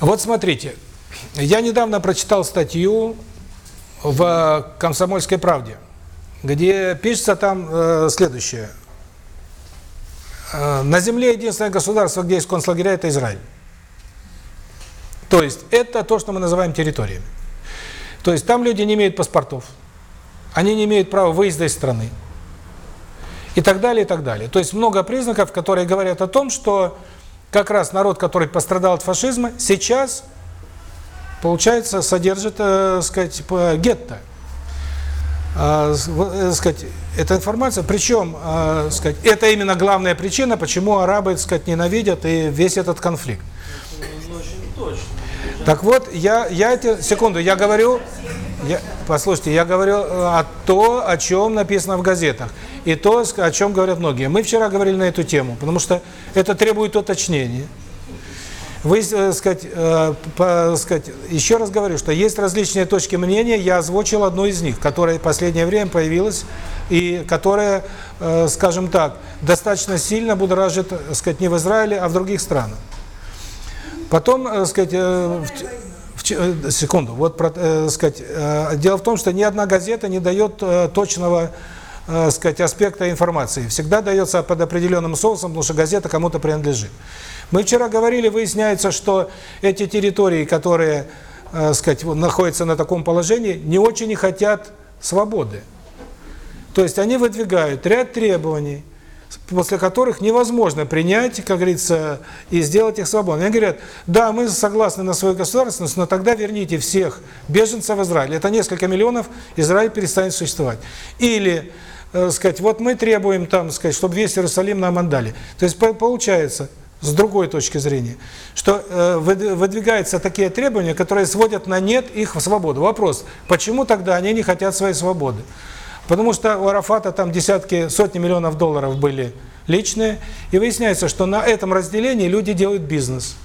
Вот смотрите, я недавно прочитал статью в «Комсомольской правде», где пишется там э, следующее. Э, На земле единственное государство, где есть концлагеря, это Израиль. То есть это то, что мы называем территориями. То есть там люди не имеют паспортов, они не имеют права выезда из страны. И так далее, и так далее. То есть много признаков, которые говорят о том, что как раз народ, который пострадал от фашизма, сейчас, получается, содержит, э, сказать, гетто. А, э, сказать, эта информация, причем, э, сказать, это именно главная причина, почему арабы, сказать, ненавидят и весь этот конфликт. Так вот, я, я эти, секунду, я говорю, я, послушайте, я говорю э, о то, о чем написано в газетах, и то, о чем говорят многие. Мы вчера говорили на эту тему, потому что это требует уточнения. Вы, э, сказать, э, по, сказать, еще раз говорю, что есть различные точки мнения, я озвучил одну из них, которая в последнее время появилась, и которая, э, скажем так, достаточно сильно будоражит, э, сказать, не в Израиле, а в других странах. Потом, э, сказать, э, в в э, секунду, вот, э, сказать, э, дело в том, что ни одна газета не дает э, точного, э, сказать, аспекта информации. Всегда дается под определенным соусом, потому что газета кому-то принадлежит. Мы вчера говорили, выясняется, что эти территории, которые, э, сказать, находятся на таком положении, не очень и хотят свободы. То есть они выдвигают ряд требований, после которых невозможно принять, как говорится, и сделать их свободными. Они говорят, да, мы согласны на свою государственность, но тогда верните всех беженцев в Израиль. Это несколько миллионов, Израиль перестанет существовать. Или, э, сказать, вот мы требуем там, сказать, чтобы весь Иерусалим нам отдали. То есть по- получается, с другой точки зрения, что э, выд- выдвигаются такие требования, которые сводят на нет их свободу. Вопрос, почему тогда они не хотят своей свободы? Потому что у Арафата там десятки, сотни миллионов долларов были личные, и выясняется, что на этом разделении люди делают бизнес.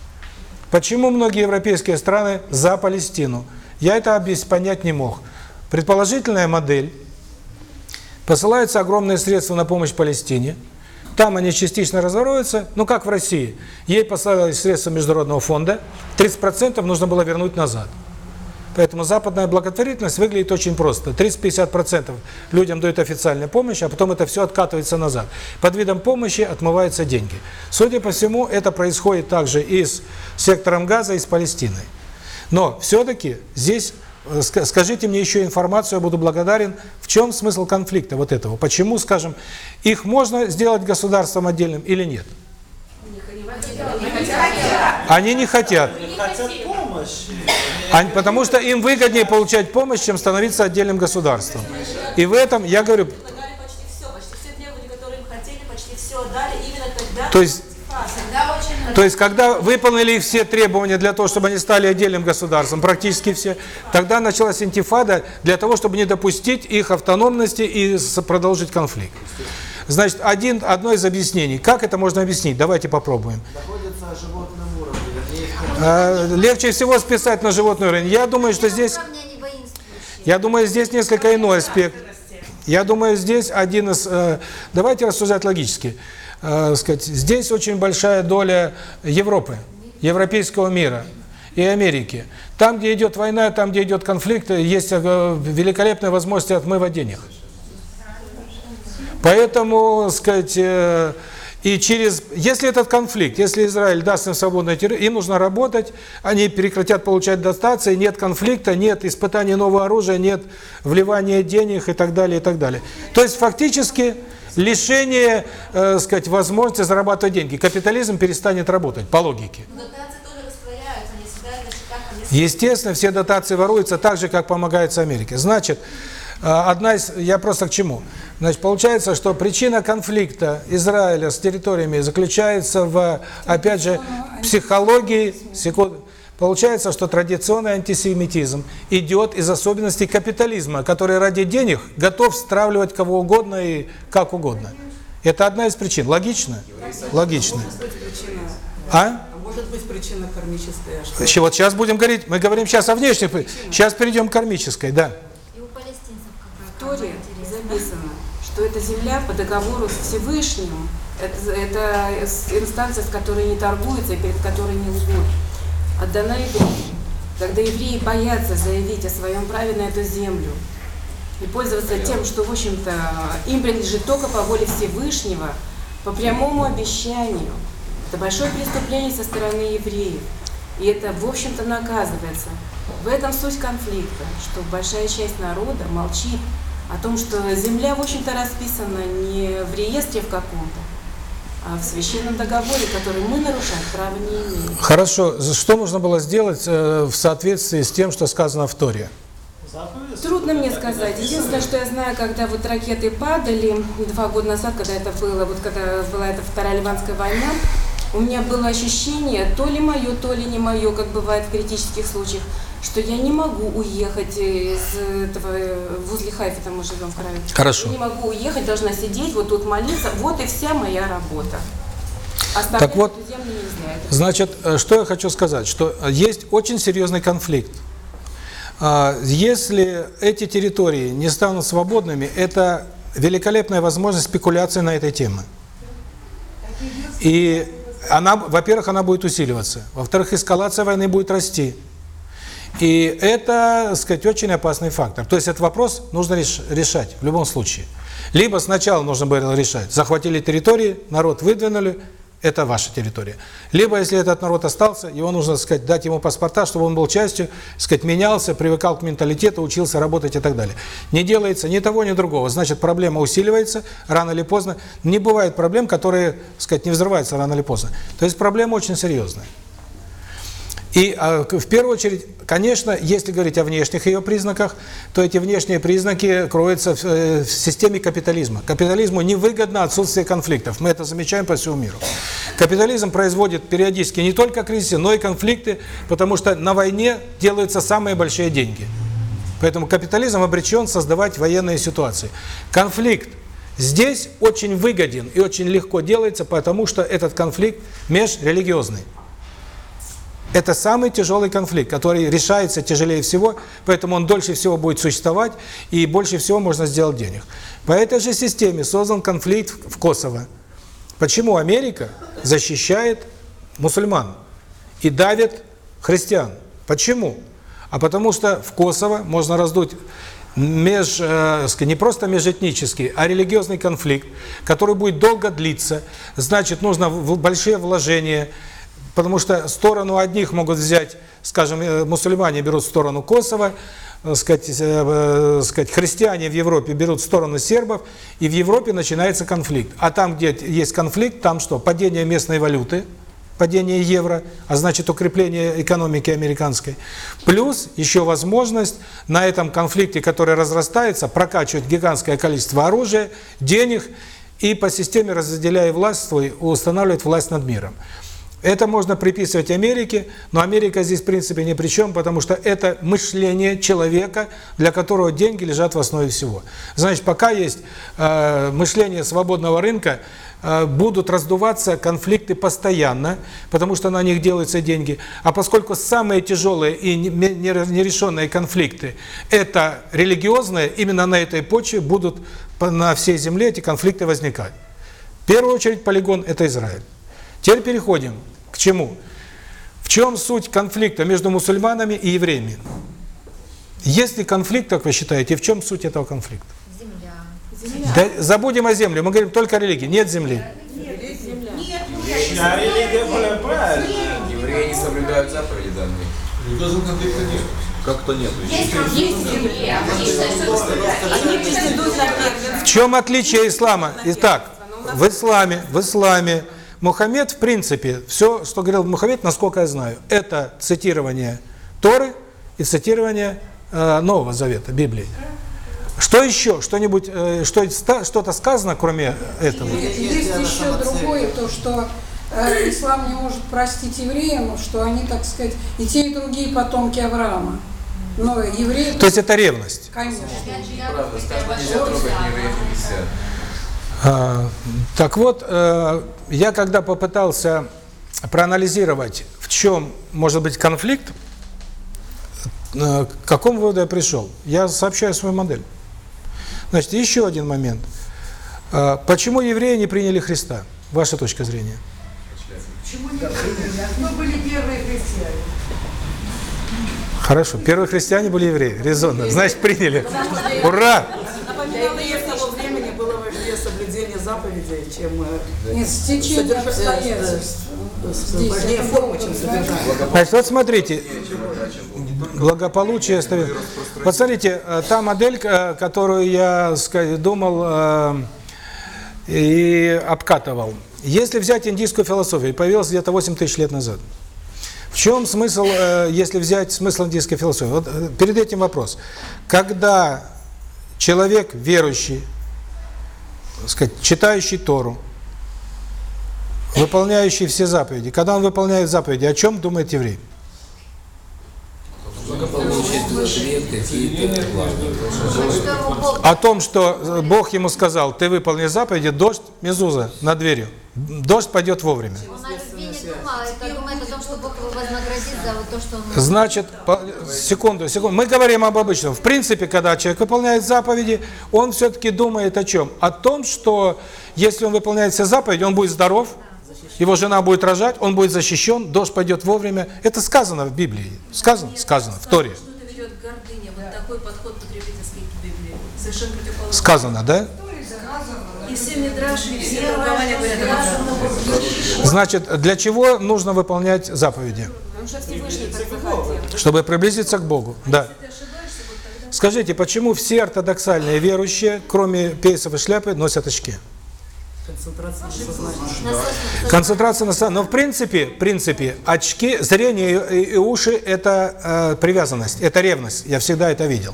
Почему многие европейские страны за Палестину? Я это понять не мог. Предположительная модель. Посылаются огромные средства на помощь Палестине. Там они частично разворуются, ну как в России. Ей послали средства Международного фонда, 30% нужно было вернуть назад. Поэтому западная благотворительность выглядит очень просто. 30-50% людям дают официальную помощь, а потом это все откатывается назад. Под видом помощи отмываются деньги. Судя по всему, это происходит также и с сектором газа, и с Палестиной. Но все-таки здесь, скажите мне еще информацию, я буду благодарен, в чем смысл конфликта вот этого? Почему, скажем, их можно сделать государством отдельным или нет? Они не хотят. Хотят помощи. Они- потому что им выгоднее получать помощь, чем становиться отдельным государством. И в этом, я говорю, предлагали почти все, почти все требования, которые им хотели, почти все дали именно тогда. то есть То есть, когда выполнили их все требования для того, чтобы они стали отдельным государством, практически все, тогда началась интифада для того, чтобы не допустить их автономности и продолжить конфликт. Значит, один, одно из объяснений. Как это можно объяснить? Давайте попробуем. Уровне, Э, Легче всего списать на животный уровень. Я думаю, что здесь, я думаю, здесь несколько иной аспект. Я думаю, здесь один из... э, Давайте рассуждать логически. Э, сказать, здесь очень большая доля Европы, европейского мира и Америки. Там, где идет война, там, где идет конфликт, есть э, великолепная возможность отмыва денег. Поэтому, сказать, э, и через, если этот конфликт, если Израиль даст им свободную территорию, им нужно работать, они прекратят получать дотации, нет конфликта, нет испытания нового оружия, нет вливания денег и так далее, и так далее. То есть фактически лишение, э, сказать, возможности зарабатывать деньги. Капитализм перестанет работать, по логике. Естественно, все дотации воруются так же, как помогается Америке. Значит, одна из... Я просто к чему? Значит, получается, что причина конфликта Израиля с территориями заключается в, опять же, психологии... Секунду. Получается, что традиционный антисемитизм идет из особенностей капитализма, который ради денег готов стравливать кого угодно и как угодно. Это одна из причин. Логично? Логично. А? Может быть причина кармическая, что Вот сейчас будем говорить, мы говорим сейчас о внешних, сейчас перейдем к кармической, да. И у палестинцев В как раз Торе записано, что эта земля по договору с Всевышним, это, это инстанция, с которой не торгуется и перед которой не лгут, отдана евреям. Когда евреи боятся заявить о своем праве на эту землю и пользоваться тем, что, в общем-то, им принадлежит только по воле Всевышнего, по прямому обещанию, это большое преступление со стороны евреев. И это, в общем-то, наказывается. В этом суть конфликта, что большая часть народа молчит о том, что земля, в общем-то, расписана не в реестре в каком-то, а в священном договоре, который мы нарушать права не имеем. Хорошо, что нужно было сделать э, в соответствии с тем, что сказано в Торе? Трудно мне сказать. Единственное, что я знаю, когда вот ракеты падали два года назад, когда это было, вот когда была эта Вторая Ливанская война, у меня было ощущение, то ли мое, то ли не мое, как бывает в критических случаях, что я не могу уехать из этого, возле Хайфа, там мы живем в крае. Хорошо. Я не могу уехать, должна сидеть, вот тут молиться, вот и вся моя работа. Оставлять Так вот, Значит, э, что я хочу сказать, что э, есть очень серьезный конфликт. А, Если эти территории не станут свободными, это великолепная возможность спекуляции на этой теме. И она, во-первых, она будет усиливаться. Во-вторых, эскалация войны будет расти. И это, так сказать, очень опасный фактор. То есть этот вопрос нужно реш- решать в любом случае. Либо сначала нужно было решать, захватили территории, народ выдвинули, это ваша территория. Либо, если этот народ остался, его нужно, так сказать, дать ему паспорта, чтобы он был частью, так сказать, менялся, привыкал к менталитету, учился работать и так далее. Не делается ни того, ни другого. Значит, проблема усиливается рано или поздно. Не бывает проблем, которые, так сказать, не взрываются рано или поздно. То есть проблема очень серьезная. И а, в первую очередь, конечно, если говорить о внешних ее признаках, то эти внешние признаки кроются э, в системе капитализма. Капитализму невыгодно отсутствие конфликтов. Мы это замечаем по всему миру. Капитализм производит периодически не только кризисы, но и конфликты, потому что на войне делаются самые большие деньги. Поэтому капитализм обречен создавать военные ситуации. Конфликт здесь очень выгоден и очень легко делается, потому что этот конфликт межрелигиозный. Это самый тяжелый конфликт, который решается тяжелее всего, поэтому он дольше всего будет существовать, и больше всего можно сделать денег. По этой же системе создан конфликт в Косово. Почему Америка защищает мусульман и давит христиан? Почему? А потому что в Косово можно раздуть меж, э, не просто межэтнический, а религиозный конфликт, который будет долго длиться. Значит, нужно большие вложения, потому что сторону одних могут взять, скажем, э, мусульмане берут сторону Косово, э, сказать, э, сказать, христиане в Европе берут сторону сербов, и в Европе начинается конфликт. А там, где есть конфликт, там что? Падение местной валюты, падение евро, а значит укрепление экономики американской. Плюс еще возможность на этом конфликте, который разрастается, прокачивать гигантское количество оружия, денег и по системе разделяя власть свой, устанавливать власть над миром. Это можно приписывать Америке, но Америка здесь в принципе ни при чем, потому что это мышление человека, для которого деньги лежат в основе всего. Значит, пока есть э, мышление свободного рынка, э, будут раздуваться конфликты постоянно, потому что на них делаются деньги. А поскольку самые тяжелые и не- не- нерешенные конфликты – это религиозные, именно на этой почве будут на всей земле эти конфликты возникать. В первую очередь полигон – это Израиль. Теперь переходим к чему? В чем суть конфликта между мусульманами и евреями? Есть ли конфликт, как вы считаете, и в чем суть этого конфликта? Земля. Да, забудем о земле, мы говорим только о религии, нет земли. А религия более правильная. Евреи не соблюдают заповеди данные. Религиозного конфликта нет. Как-то нет. Есть земля. На первенство. В чем отличие ислама? Итак, в исламе, в исламе Мухаммед, в принципе, все, что говорил Мухаммед, насколько я знаю, это цитирование Торы и цитирование э, Нового Завета, Библии. Что еще? Что-нибудь, э, что что-то сказано, кроме этого? Есть еще другое, то, что э, ислам не может простить евреям, что они, так сказать, и те, и другие потомки Авраама. Но евреи, То есть это ревность. конечно. Правда, сказано, нельзя трогать евреев. А, Так вот, э, я когда попытался проанализировать, в чем может быть конфликт, э, к какому выводу я пришел? Я сообщаю свою модель. Значит, еще один момент. Э, Почему евреи не приняли Христа? Ваша точка зрения. Мы были первые христиане. Хорошо, первые христиане были евреи, резонно. Значит, приняли. Ура! Заповедей, чем э, Нет, стечение э, обстоятельств. э, Здесь важнее это форма, было, чем да. содержание. Значит, вот смотрите, благополучие ставит. Вот смотрите, та модель, которую я думал и обкатывал. Если взять индийскую философию, появилась где-то 8 тысяч лет назад. В чем смысл, если взять смысл индийской философии? Вот перед этим вопрос. Когда человек верующий, сказать, читающий Тору, выполняющий все заповеди, когда он выполняет заповеди, о чем думает еврей? О том, что Бог ему сказал, ты выполни заповеди, дождь, мезуза, над дверью. Дождь пойдет вовремя. Вознаградит за вот то, что он... Значит, по- секунду, секунду. Мы говорим об обычном. В принципе, когда человек выполняет заповеди, он все-таки думает о чем? О том, что если он выполняет все заповеди, он будет здоров, его жена будет рожать, он будет защищен, дождь пойдет вовремя. Это сказано в Библии. Сказано? Сказано. В Торе. Что это ведет к гордыне, вот такой подход потребительской к Библии. Совершенно противоположный. Сказано, да? Значит, для чего нужно выполнять заповеди? Чтобы приблизиться к Богу. Да. Скажите, почему все ортодоксальные верующие, кроме пейсов и шляпы, носят очки? Концентрация на со- Но в принципе, в принципе, очки, зрение и, и уши – это э, привязанность, это ревность. Я всегда это видел.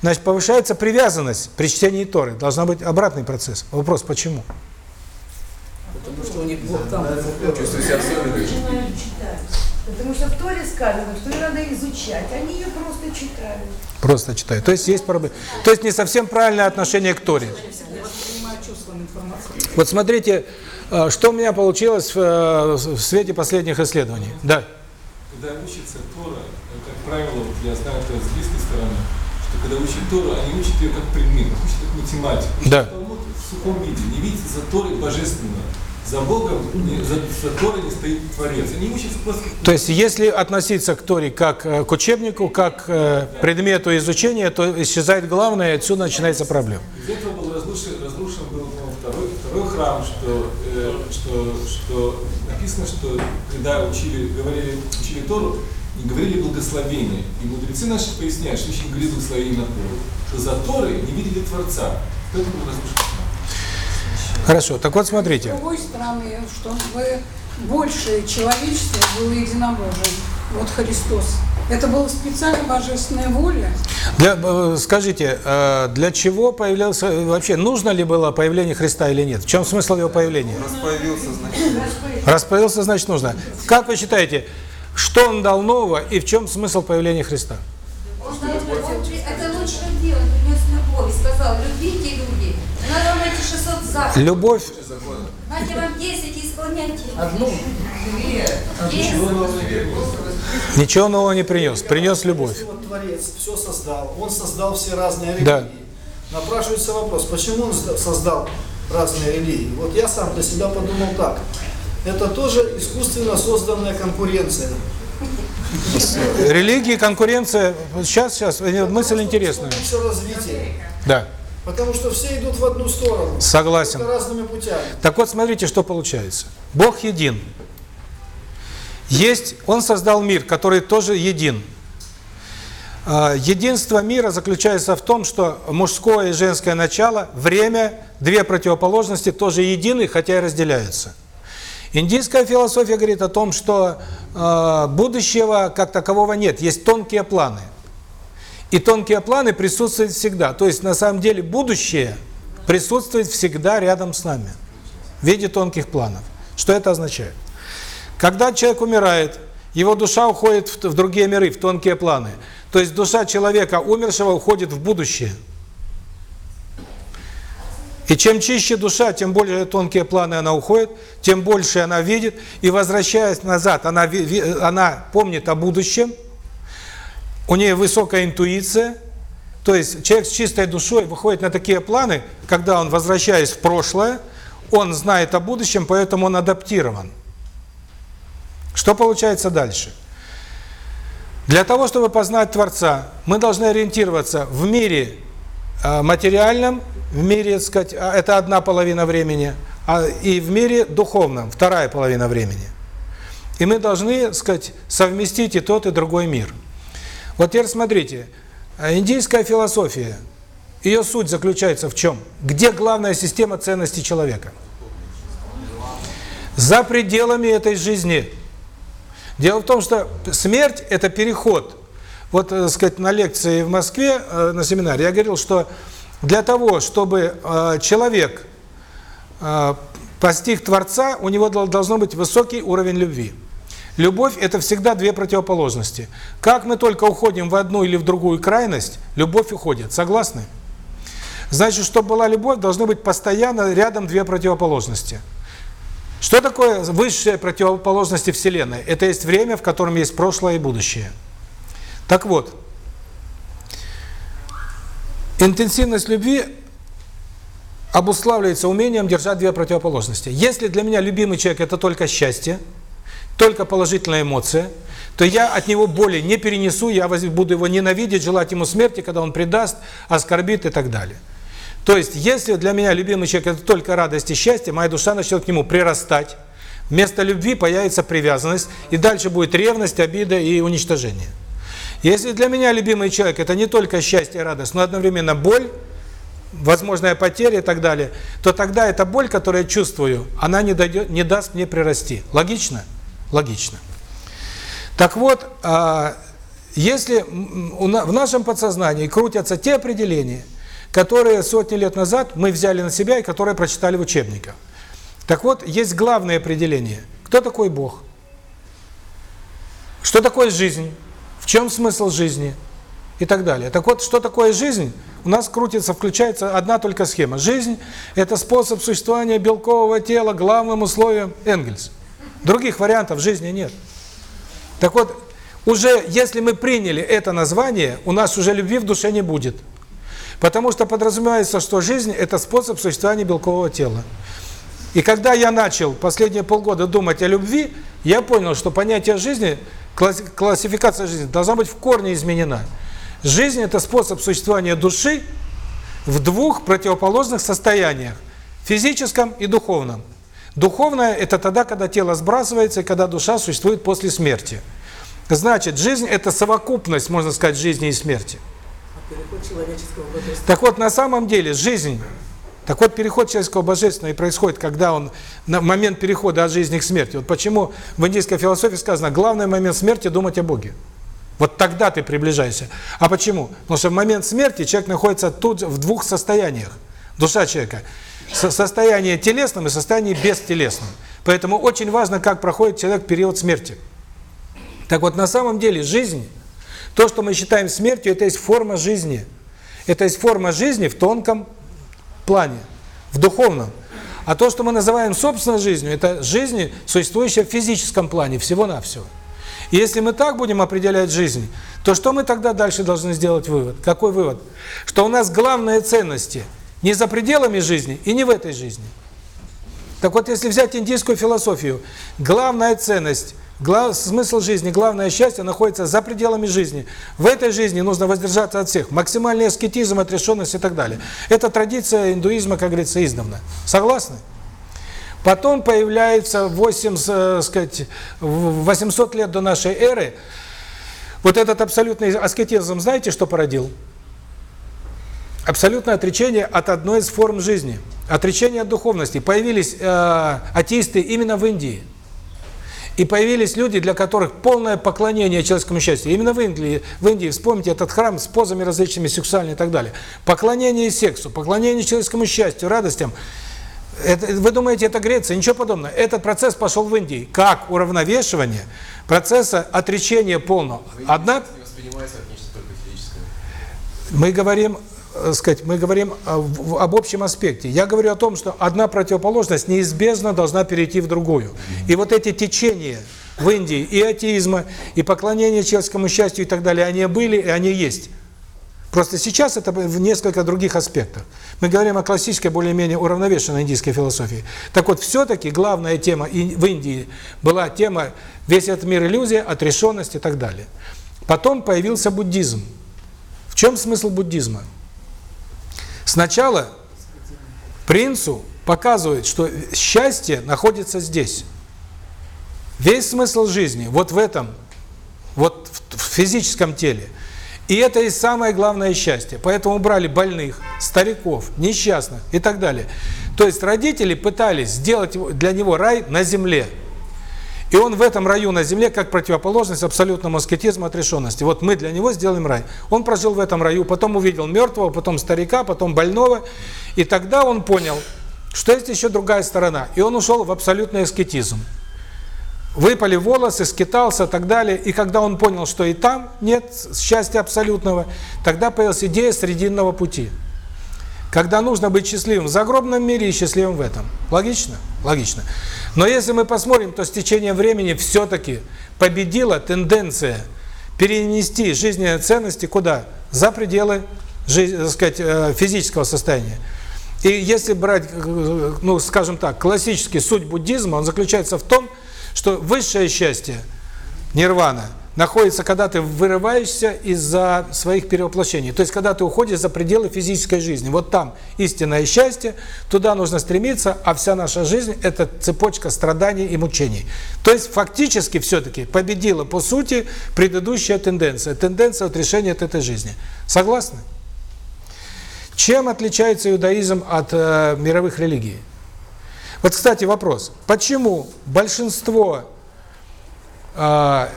Значит, повышается привязанность при чтении Торы. Должна быть обратный процесс. Вопрос, почему? Потому что у них Бог там. Чувствую себя. Потому что в Торе сказано, что ее надо изучать. Они ее просто читают. Просто читаю. То есть есть проблема. То есть не совсем правильное отношение к Торе. Вот смотрите, э, что у меня получилось в, э, в свете последних исследований. Да. Когда учится Тора, э, как правило, вот я знаю это с близкой стороны, когда учат Тору, они учат ее как предмет, учат как математику. Да. Талмуд в сухом виде, не видят за Торой божественно. За Богом, не- за, за Торой не стоит Творец. Они учатся просто То есть если относиться к Торе как э, к учебнику, как э, предмету изучения, то исчезает главное, и отсюда начинается проблема. Из этого был разрушен, разрушен был второй, второй храм, что, э, что, что написано, что когда учили, говорили, учили Тору, не говорили благословения. И мудрецы наши поясняют, что не говорили благословение на Тору. Что за Торой не видели Творца. Поэтому был разрушен храм. Хорошо, так вот С смотрите. другой стороны, что вы большее человечество было единобожием. Вот Христос. Это была специально божественная воля. Для, э, скажите, э, для чего появлялся, вообще нужно ли было появление Христа или нет? В чем смысл его появления? Раз появился, значит. Раз появился, значит нужно. Как вы считаете, что он дал нового и в чем смысл появления Христа? Он он Это лучше принес любовь и сказал, любите люди. Надо вам эти 600 заповедей. Любовь, Знаете, вам 10 и исполняйте. Одну. ничего нового не принес, принес любовь. Если вот Творец все создал, Он создал все разные религии. Да. Напрашивается вопрос, почему Он создал разные религии? Вот я сам для себя подумал так. Это тоже искусственно созданная конкуренция. Религии, конкуренция, сейчас, сейчас, мысль интересная. Лучше развитие. Да, Потому что все идут в одну сторону. Согласен. Разными путями. Так вот, смотрите, что получается. Бог един. Есть, Он создал мир, который тоже един. А, Единство мира заключается в том, что мужское и женское начало, время, две противоположности тоже едины, хотя и разделяются. Индийская философия говорит о том, что э, будущего как такового нет, есть тонкие планы. И тонкие планы присутствуют всегда. То есть, на самом деле, будущее присутствует всегда рядом с нами в виде тонких планов. Что это означает? Когда человек умирает, его душа уходит в, в другие миры, в тонкие планы. То есть душа человека умершего уходит в будущее. И чем чище душа, тем более тонкие планы она уходит, тем больше она видит. И возвращаясь назад, она, она помнит о будущем, у нее высокая интуиция. То есть человек с чистой душой выходит на такие планы, когда он, возвращаясь в прошлое, он знает о будущем, поэтому он адаптирован. Что получается дальше? Для того, чтобы познать Творца, мы должны ориентироваться в мире материальном, в мире, сказать, а, это одна половина времени, а и в мире духовном, вторая половина времени. И мы должны, сказать, совместить и тот, и другой мир. Вот теперь смотрите, э, индийская философия, ее суть заключается в чем? Где главная система ценностей человека? За пределами этой жизни. Дело в том, что смерть – это переход. Вот, так сказать, на лекции в Москве, э, на семинаре, я говорил, что для того, чтобы э, человек э, постиг Творца, у него дол- должно быть высокий уровень любви. Любовь – это всегда две противоположности. Как мы только уходим в одну или в другую крайность, любовь уходит. Согласны? Значит, чтобы была любовь, должны быть постоянно рядом две противоположности. Что такое высшая противоположности Вселенной? Это есть время, в котором есть прошлое и будущее. Так вот, интенсивность любви обуславливается умением держать две противоположности. Если для меня любимый человек – это только счастье, только положительная эмоция, то я от него боли не перенесу, я буду его ненавидеть, желать ему смерти, когда он предаст, оскорбит и так далее. То есть, если для меня любимый человек – это только радость и счастье, моя душа начнет к нему прирастать, вместо любви появится привязанность, и дальше будет ревность, обида и уничтожение. Если для меня любимый человек – это не только счастье и радость, но одновременно боль, возможная потеря и так далее, то тогда эта боль, которую я чувствую, она не, дойдет, не даст мне прирасти. Логично? Логично. Так вот, а, если в нашем подсознании крутятся те определения, которые сотни лет назад мы взяли на себя и которые прочитали в учебниках. Так вот, есть главное определение. Кто такой Бог? Что такое жизнь? Чем смысл жизни? И так далее. Так вот, что такое жизнь? У нас крутится, включается одна только схема. Жизнь – это способ существования белкового тела, главным условием Энгельс. Других вариантов жизни нет. Так вот, уже если мы приняли это название, у нас уже любви в душе не будет. Потому что подразумевается, что жизнь – это способ существования белкового тела. И когда я начал последние полгода думать о любви, я понял, что понятие жизни, класс- классификация жизни должна быть в корне изменена. Жизнь – это способ существования души в двух противоположных состояниях – физическом и духовном. Духовное – это тогда, когда тело сбрасывается и когда душа существует после смерти. Значит, жизнь – это совокупность, можно сказать, жизни и смерти. Переход человеческого в эту Так вот, на самом деле, жизнь, Так вот, переход человеческого божественного и происходит, когда он на момент перехода от жизни к смерти. Вот почему в индийской философии сказано, главный момент смерти – думать о Боге. Вот тогда ты приближаешься. А почему? Потому что в момент смерти человек находится тут в двух состояниях. Душа человека. Со состояние телесном и состояние бестелесном. Поэтому очень важно, как проходит человек период смерти. Так вот, на самом деле жизнь, то, что мы считаем смертью, это есть форма жизни. Это есть форма жизни в тонком плане, в духовном. А то, что мы называем собственной жизнью, это жизнь, существующая в физическом плане, всего-навсего. И если мы так будем определять жизнь, то что мы тогда дальше должны сделать вывод? Какой вывод? Что у нас главные ценности не за пределами жизни и не в этой жизни. Так вот, если взять индийскую философию, главная ценность, смысл жизни, главное счастье находится за пределами жизни. В этой жизни нужно воздержаться от всех. Максимальный аскетизм, отрешенность и так далее. Это традиция индуизма, как говорится, издавна. Согласны? Потом появляется 8, э, сказать, 800 лет до нашей эры. Вот этот абсолютный аскетизм, знаете, что породил? Абсолютное отречение от одной из форм жизни. Отречение от духовности. Появились э, атеисты именно в Индии. И появились люди, для которых полное поклонение человеческому счастью. Именно в Индии, в Индии, вспомните этот храм с позами различными сексуальными и так далее. Поклонение сексу, поклонение человеческому счастью, радостям. Это, вы думаете, это Греция? Ничего подобного. Этот процесс пошел в Индии. Как уравновешивание процесса отречения полного. Одна... Мы говорим, сказать, мы говорим об общем аспекте. Я говорю о том, что одна противоположность неизбежно должна перейти в другую. И вот эти течения в Индии и атеизма, и поклонения человеческому счастью и так далее, они были и они есть. Просто сейчас это в несколько других аспектах. Мы говорим о классической, более-менее уравновешенной индийской философии. Так вот, все-таки главная тема в Индии была тема «Весь этот мир иллюзия», «Отрешенность» и так далее. Потом появился буддизм. В чем смысл буддизма? Сначала принцу показывают, что счастье находится здесь. Весь смысл жизни вот в этом, вот в физическом теле – и это и самое главное счастье. Поэтому брали больных, стариков, несчастных и так далее. То есть родители пытались сделать для него рай на земле. И он в этом раю на земле как противоположность абсолютному аскетизму, отрешенности. Вот мы для него сделаем рай. Он прожил в этом раю, потом увидел мертвого, потом старика, потом больного. И тогда он понял, что есть еще другая сторона. И он ушел в абсолютный аскетизм выпали волосы, скитался и так далее. И когда он понял, что и там нет счастья абсолютного, тогда появилась идея срединного пути. Когда нужно быть счастливым в загробном мире и счастливым в этом. Логично? Логично. Но если мы посмотрим, то с течением времени все-таки победила тенденция перенести жизненные ценности куда? За пределы так сказать, э, физического состояния. И если брать, э, ну, скажем так, классический суть буддизма, он заключается в том, что высшее счастье, нирвана, находится, когда ты вырываешься из-за своих перевоплощений. То есть, когда ты уходишь за пределы физической жизни. Вот там истинное счастье, туда нужно стремиться, а вся наша жизнь – это цепочка страданий и мучений. То есть, фактически, все-таки победила, по сути, предыдущая тенденция. Тенденция отрешения от этой жизни. Согласны? Чем отличается иудаизм от э, мировых религий? Вот, кстати, вопрос. Почему большинство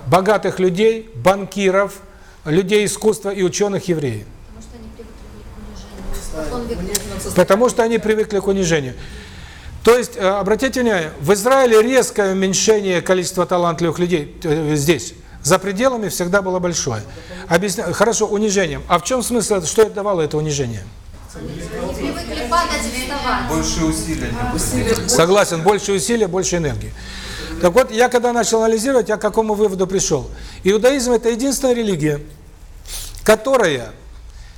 богатых людей, банкиров, людей искусства и ученых евреи? Потому что они привыкли к унижению. То есть, э, обратите внимание, в Израиле резкое уменьшение количества талантливых людей э, здесь. За пределами всегда было большое. Объясня... Хорошо, унижением. А в чем смысл, что это давало это унижение? Больше усилия. Согласен, больше усилия, больше энергии. Так вот, я когда начал анализировать, я к какому выводу пришел? Иудаизм – это единственная религия, которая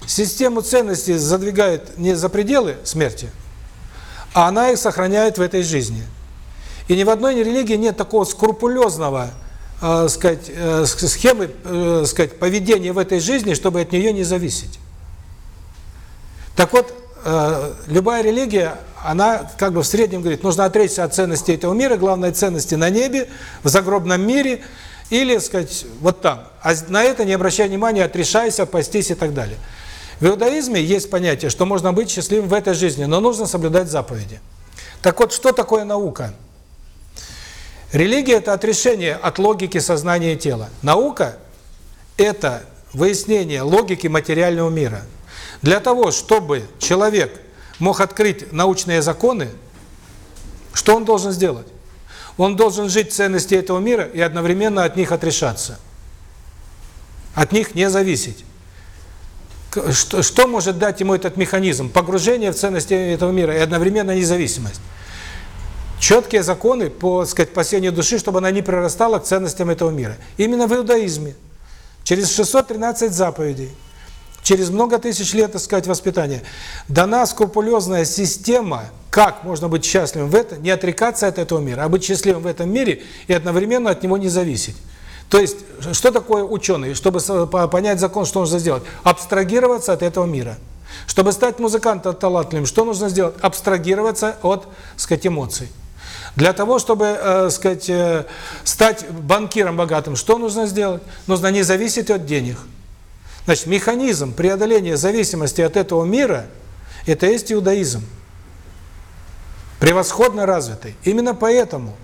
систему ценностей задвигает не за пределы смерти, а она их сохраняет в этой жизни. И ни в одной религии нет такого скрупулезного э, сказать, э, схемы э, сказать, поведения в этой жизни, чтобы от нее не зависеть. Так вот, э, любая религия, она как бы в среднем говорит, нужно отречься от ценностей этого мира, главной ценности на небе, в загробном мире, или, сказать, вот там. А на это не обращай внимания, отрешайся, постись и так далее. В иудаизме есть понятие, что можно быть счастливым в этой жизни, но нужно соблюдать заповеди. Так вот, что такое наука? Религия – это отрешение от логики сознания и тела. Наука – это выяснение логики материального мира. Для того, чтобы человек мог открыть научные законы, что он должен сделать? Он должен жить ценности этого мира и одновременно от них отрешаться. От них не зависеть. Что, что может дать ему этот механизм? Погружение в ценности этого мира и одновременно независимость. Четкие законы по сказать, спасению души, чтобы она не прирастала к ценностям этого мира. Именно в иудаизме. Через 613 заповедей, через много тысяч лет, так сказать, воспитания, дана скрупулезная система, как можно быть счастливым в этом, не отрекаться от этого мира, а быть счастливым в этом мире и одновременно от него не зависеть. То есть, что такое ученый? Чтобы понять закон, что нужно сделать? Абстрагироваться от этого мира. Чтобы стать музыкантом талантливым, что нужно сделать? Абстрагироваться от, сказать, эмоций. Для того, чтобы, э, сказать, э, стать банкиром богатым, что нужно сделать? Нужно не зависеть от денег. Значит, механизм преодоления зависимости от этого мира – это есть иудаизм. Превосходно развитый. Именно поэтому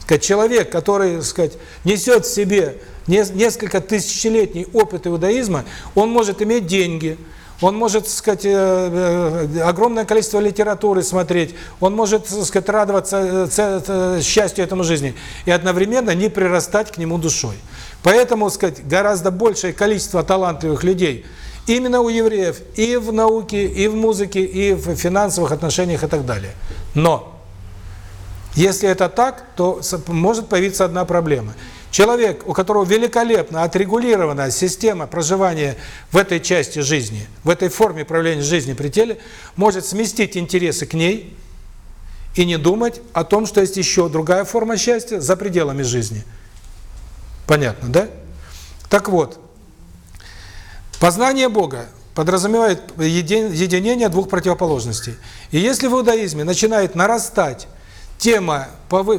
сказать, человек, который сказать, несет в себе несколько тысячелетний опыт иудаизма, он может иметь деньги – он может, сказать, э, э, огромное количество литературы смотреть, он может, сказать, радоваться э, счастью этому жизни и одновременно не прирастать к нему душой. Поэтому, сказать, гораздо большее количество талантливых людей именно у евреев и в науке, и в музыке, и в финансовых отношениях и так далее. Но если это так, то может появиться одна проблема – Человек, у которого великолепно отрегулирована система проживания в этой части жизни, в этой форме правления жизни при теле, может сместить интересы к ней и не думать о том, что есть еще другая форма счастья за пределами жизни. Понятно, да? Так вот, познание Бога подразумевает единение двух противоположностей. И если в иудаизме начинает нарастать тема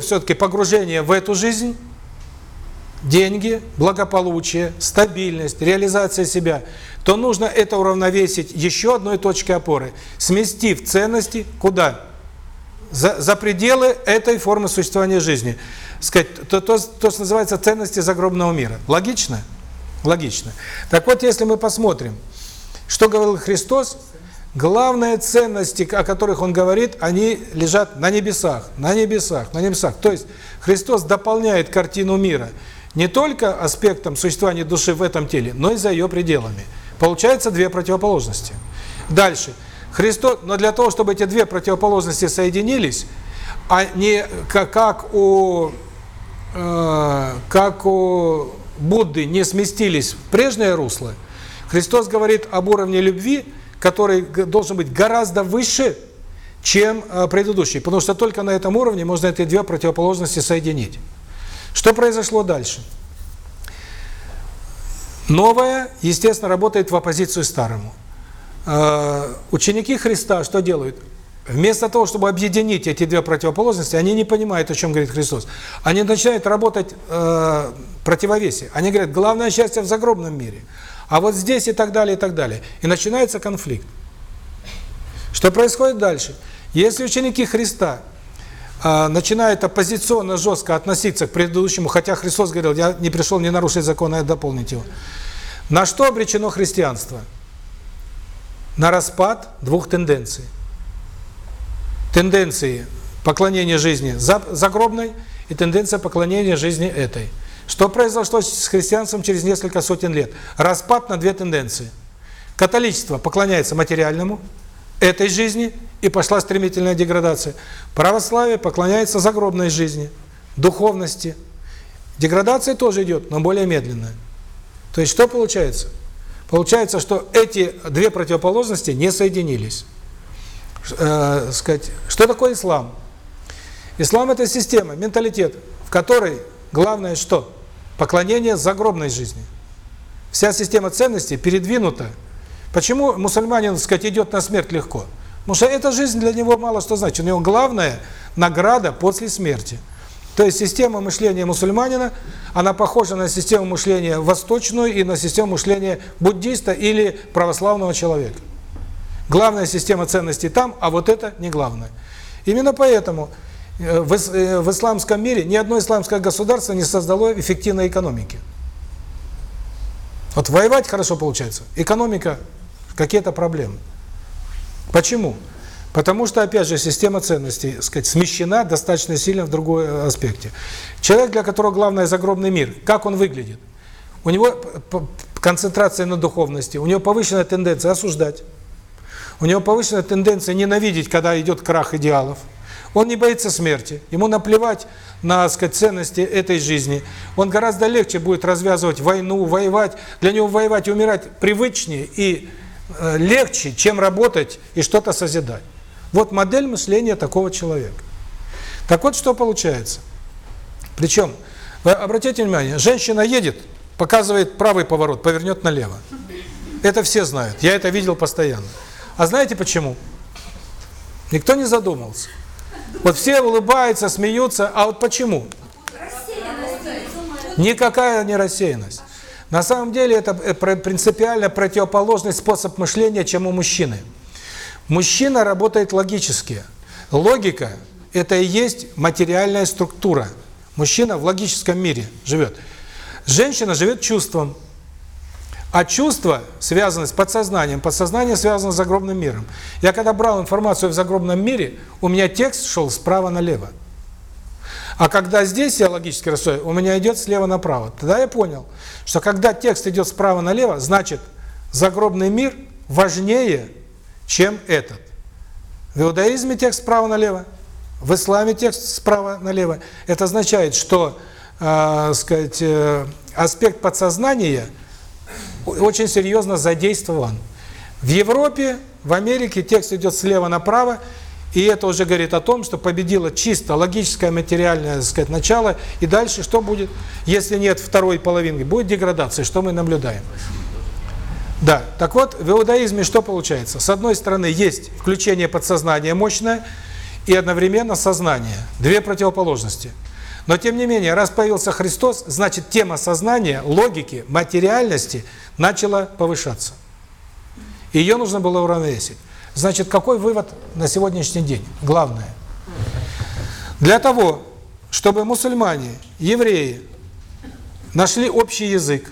все-таки погружения в эту жизнь, деньги, благополучие, стабильность, реализация себя, то нужно это уравновесить еще одной точкой опоры, сместив ценности куда? За, за пределы этой формы существования жизни. Сказать, то, то, то, что называется ценности загробного мира. Логично? Логично. Так вот, если мы посмотрим, что говорил Христос, главные ценности, о которых Он говорит, они лежат на небесах, на небесах, на небесах. То есть Христос дополняет картину мира – не только аспектом существования души в этом теле, но и за ее пределами. Получается две противоположности. Дальше. Христос, но для того, чтобы эти две противоположности соединились, а не как у э, как у Будды не сместились в прежнее русло, Христос говорит об уровне любви, который должен быть гораздо выше, чем э, предыдущий, потому что только на этом уровне можно эти две противоположности соединить. Что произошло дальше? Новое, естественно, работает в оппозицию старому. Э, ученики Христа что делают? Вместо того, чтобы объединить эти две противоположности, они не понимают, о чем говорит Христос. Они начинают работать э, противовесие. Они говорят, главное счастье в загробном мире. А вот здесь и так далее, и так далее. И начинается конфликт. Что происходит дальше? Если ученики Христа начинает оппозиционно жестко относиться к предыдущему, хотя Христос говорил, я не пришел не нарушить закон, а дополнить его. На что обречено христианство? На распад двух тенденций. Тенденции поклонения жизни загробной и тенденция поклонения жизни этой. Что произошло с христианством через несколько сотен лет? Распад на две тенденции. Католичество поклоняется материальному, этой жизни, и пошла стремительная деградация. Православие поклоняется загробной жизни, духовности. Деградация тоже идет, но более медленная. То есть что получается? Получается, что эти две противоположности не соединились. Э, сказать, что такое ислам? Ислам – это система, менталитет, в которой главное что? Поклонение загробной жизни. Вся система ценностей передвинута Почему мусульманин, сказать, идет на смерть легко? Потому что эта жизнь для него мало что значит. У него главная награда после смерти. То есть система мышления мусульманина, она похожа на систему мышления восточную и на систему мышления буддиста или православного человека. Главная система ценностей там, а вот это не главное. Именно поэтому э, э, в исламском мире ни одно исламское государство не создало эффективной экономики. Вот воевать хорошо получается, экономика какие-то проблемы. Почему? Потому что, опять же, система ценностей, сказать, смещена достаточно сильно в другой э, аспекте. Человек, для которого главное загробный мир, как он выглядит? У него концентрация на духовности, у него повышенная тенденция осуждать, у него повышенная тенденция ненавидеть, когда идет крах идеалов. Он не боится смерти, ему наплевать на, сказать, ценности этой жизни. Он гораздо легче будет развязывать войну, воевать. Для него воевать и умирать привычнее и легче, чем работать и что-то созидать. Вот модель мышления такого человека. Так вот, что получается. Причем, вы обратите внимание, женщина едет, показывает правый поворот, повернет налево. Это все знают, я это видел постоянно. А знаете почему? Никто не задумался. Вот все улыбаются, смеются, а вот почему? Никакая не рассеянность. На самом деле это э, принципиально противоположный способ мышления, чем у мужчины. Мужчина работает логически. Логика – это и есть материальная структура. Мужчина в логическом мире живет. Женщина живет чувством. А чувство связано с подсознанием, подсознание связано с загробным миром. Я когда брал информацию в загробном мире, у меня текст шел справа налево. А когда здесь я логически рассуждаю, у меня идет слева направо. Тогда я понял, что когда текст идет справа налево, значит загробный мир важнее, чем этот. В иудаизме текст справа налево, в исламе текст справа налево. Это означает, что э, сказать, э, аспект подсознания очень серьезно задействован. В Европе, в Америке текст идет слева направо, и это уже говорит о том, что победило чисто логическое, материальное, так сказать, начало, и дальше что будет, если нет второй половинки? Будет деградация, что мы наблюдаем. Да, так вот, в иудаизме что получается? С одной стороны, есть включение подсознания мощное и одновременно сознание. Две противоположности. Но тем не менее, раз появился Христос, значит тема сознания, логики, материальности начала повышаться. Ее нужно было уравновесить. Значит, какой вывод на сегодняшний день? Главное. Для того, чтобы мусульмане, евреи нашли общий язык,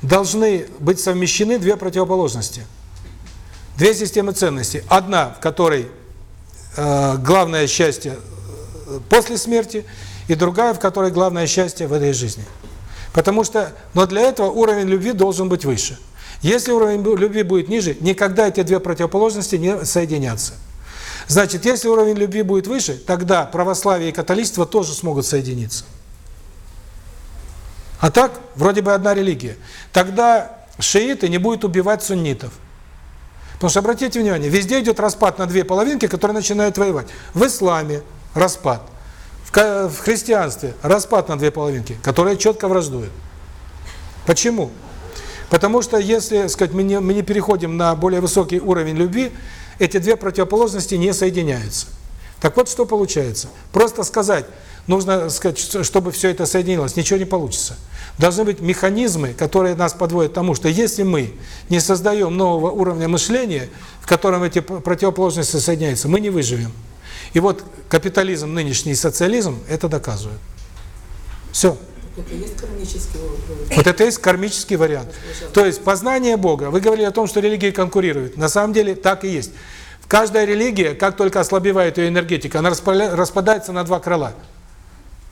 должны быть совмещены две противоположности. Две системы ценностей. Одна, в которой э, главное счастье э, после смерти, и другая, в которой главное счастье в этой жизни. Потому что, но для этого уровень любви должен быть выше. Если уровень любви будет ниже, никогда эти две противоположности не соединятся. Значит, если уровень любви будет выше, тогда православие и католичество тоже смогут соединиться. А так, вроде бы одна религия. Тогда шииты не будут убивать суннитов. Потому что, обратите внимание, везде идет распад на две половинки, которые начинают воевать. В исламе распад, в, христианстве распад на две половинки, которые четко враждуют. Почему? Потому что если, сказать, мы не, мы не переходим на более высокий уровень любви, эти две противоположности не соединяются. Так вот, что получается? Просто сказать, нужно сказать, чтобы все это соединилось, ничего не получится. Должны быть механизмы, которые нас подводят к тому, что если мы не создаем нового уровня мышления, в котором эти противоположности соединяются, мы не выживем. И вот капитализм нынешний и социализм это доказывают. Все. Это есть кармический уровень. Вот это есть кармический вариант. То есть познание Бога. Вы говорили о том, что религии конкурируют. На самом деле так и есть. Каждая религия, как только ослабевает ее энергетика, она распадается на два крыла.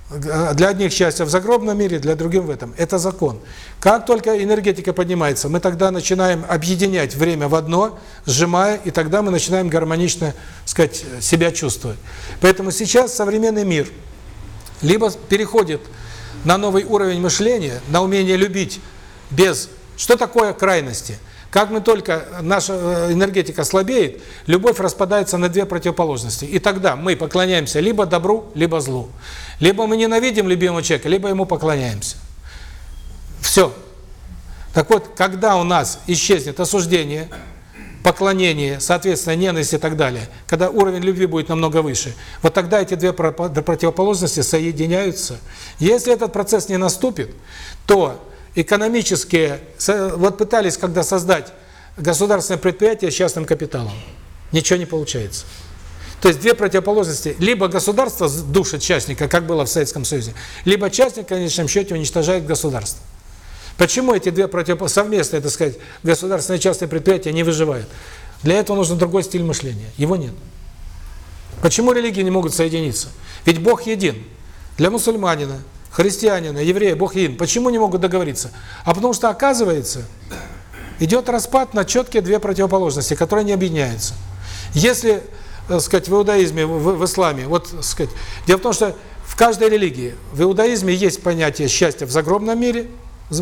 Для одних счастье в загробном мире, для других в этом. Это закон. Как только энергетика поднимается, мы тогда начинаем объединять время в одно, сжимая, и тогда мы начинаем гармонично, сказать, себя чувствовать. Поэтому сейчас современный мир либо переходит на новый уровень мышления, на умение любить без... Что такое крайности? Как мы только наша энергетика слабеет, любовь распадается на две противоположности. И тогда мы поклоняемся либо добру, либо злу. Либо мы ненавидим любимого человека, либо ему поклоняемся. Все. Так вот, когда у нас исчезнет осуждение, поклонение, соответственно, ненависть и так далее, когда уровень любви будет намного выше, вот тогда эти две противоположности соединяются. Если этот процесс не наступит, то экономические... Вот пытались когда создать государственное предприятие с частным капиталом. Ничего не получается. То есть две противоположности. Либо государство душит частника, как было в Советском Союзе, либо частник в конечном счете уничтожает государство. Почему эти две против... совместные, так сказать, государственные и частные предприятия не выживают? Для этого нужен другой стиль мышления. Его нет. Почему религии не могут соединиться? Ведь Бог един. Для мусульманина, христианина, еврея Бог един. Почему не могут договориться? А потому что, оказывается, идет распад на четкие две противоположности, которые не объединяются. Если, так сказать, в иудаизме, в, в исламе, вот, так сказать, дело в том, что в каждой религии, в иудаизме есть понятие счастья в загробном мире,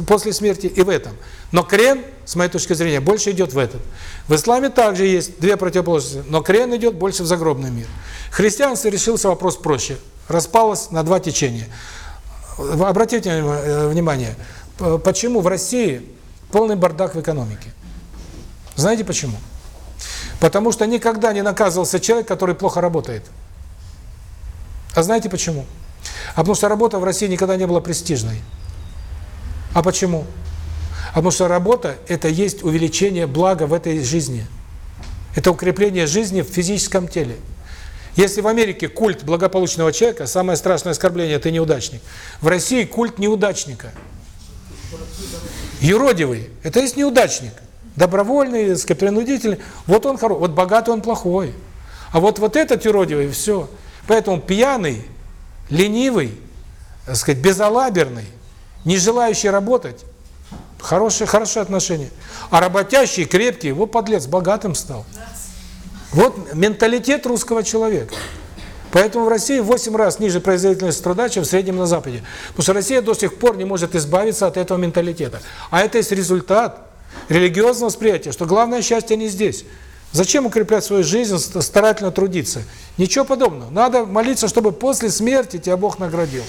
после смерти, и в этом. Но крен, с моей точки зрения, больше идет в этот. В исламе также есть две противоположности, но крен идет больше в загробный мир. В христианстве решился вопрос проще. Распалось на два течения. Обратите э, внимание, почему в России полный бардак в экономике. Знаете почему? Потому что никогда не наказывался человек, который плохо работает. А знаете почему? А потому что работа в России никогда не была престижной. А почему? Потому что работа – это есть увеличение блага в этой жизни. Это укрепление жизни в физическом теле. Если в Америке культ благополучного человека, самое страшное оскорбление – ты неудачник. В России культ неудачника. Юродивый – это есть неудачник. Добровольный, принудительный. Вот он хороший, вот богатый он плохой. А вот вот этот юродивый – все. Поэтому пьяный, ленивый, так сказать, безалаберный, не желающий работать, хорошие, хорошие отношения. А работящий, крепкий, вот подлец, богатым стал. Вот менталитет русского человека. Поэтому в России в 8 раз ниже производительность труда, чем в среднем на Западе. Потому что Россия до сих пор не может избавиться от этого менталитета. А это есть результат религиозного восприятия, что главное счастье не здесь. Зачем укреплять свою жизнь, старательно трудиться? Ничего подобного. Надо молиться, чтобы после смерти тебя Бог наградил.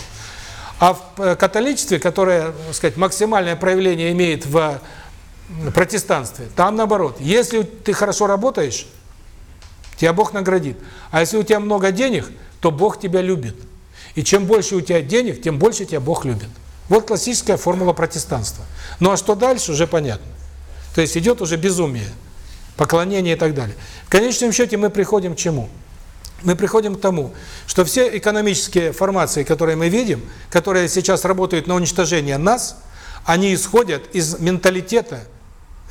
А в э, католичестве, которое, так сказать, максимальное проявление имеет в протестанстве, там наоборот. Если ты хорошо работаешь, тебя Бог наградит. А если у тебя много денег, то Бог тебя любит. И чем больше у тебя денег, тем больше тебя Бог любит. Вот классическая формула протестанства. Ну а что дальше, уже понятно. То есть идет уже безумие, поклонение и так далее. В конечном счете мы приходим к чему? Мы приходим к тому, что все экономические формации, которые мы видим, которые сейчас работают на уничтожение нас, они исходят из менталитета,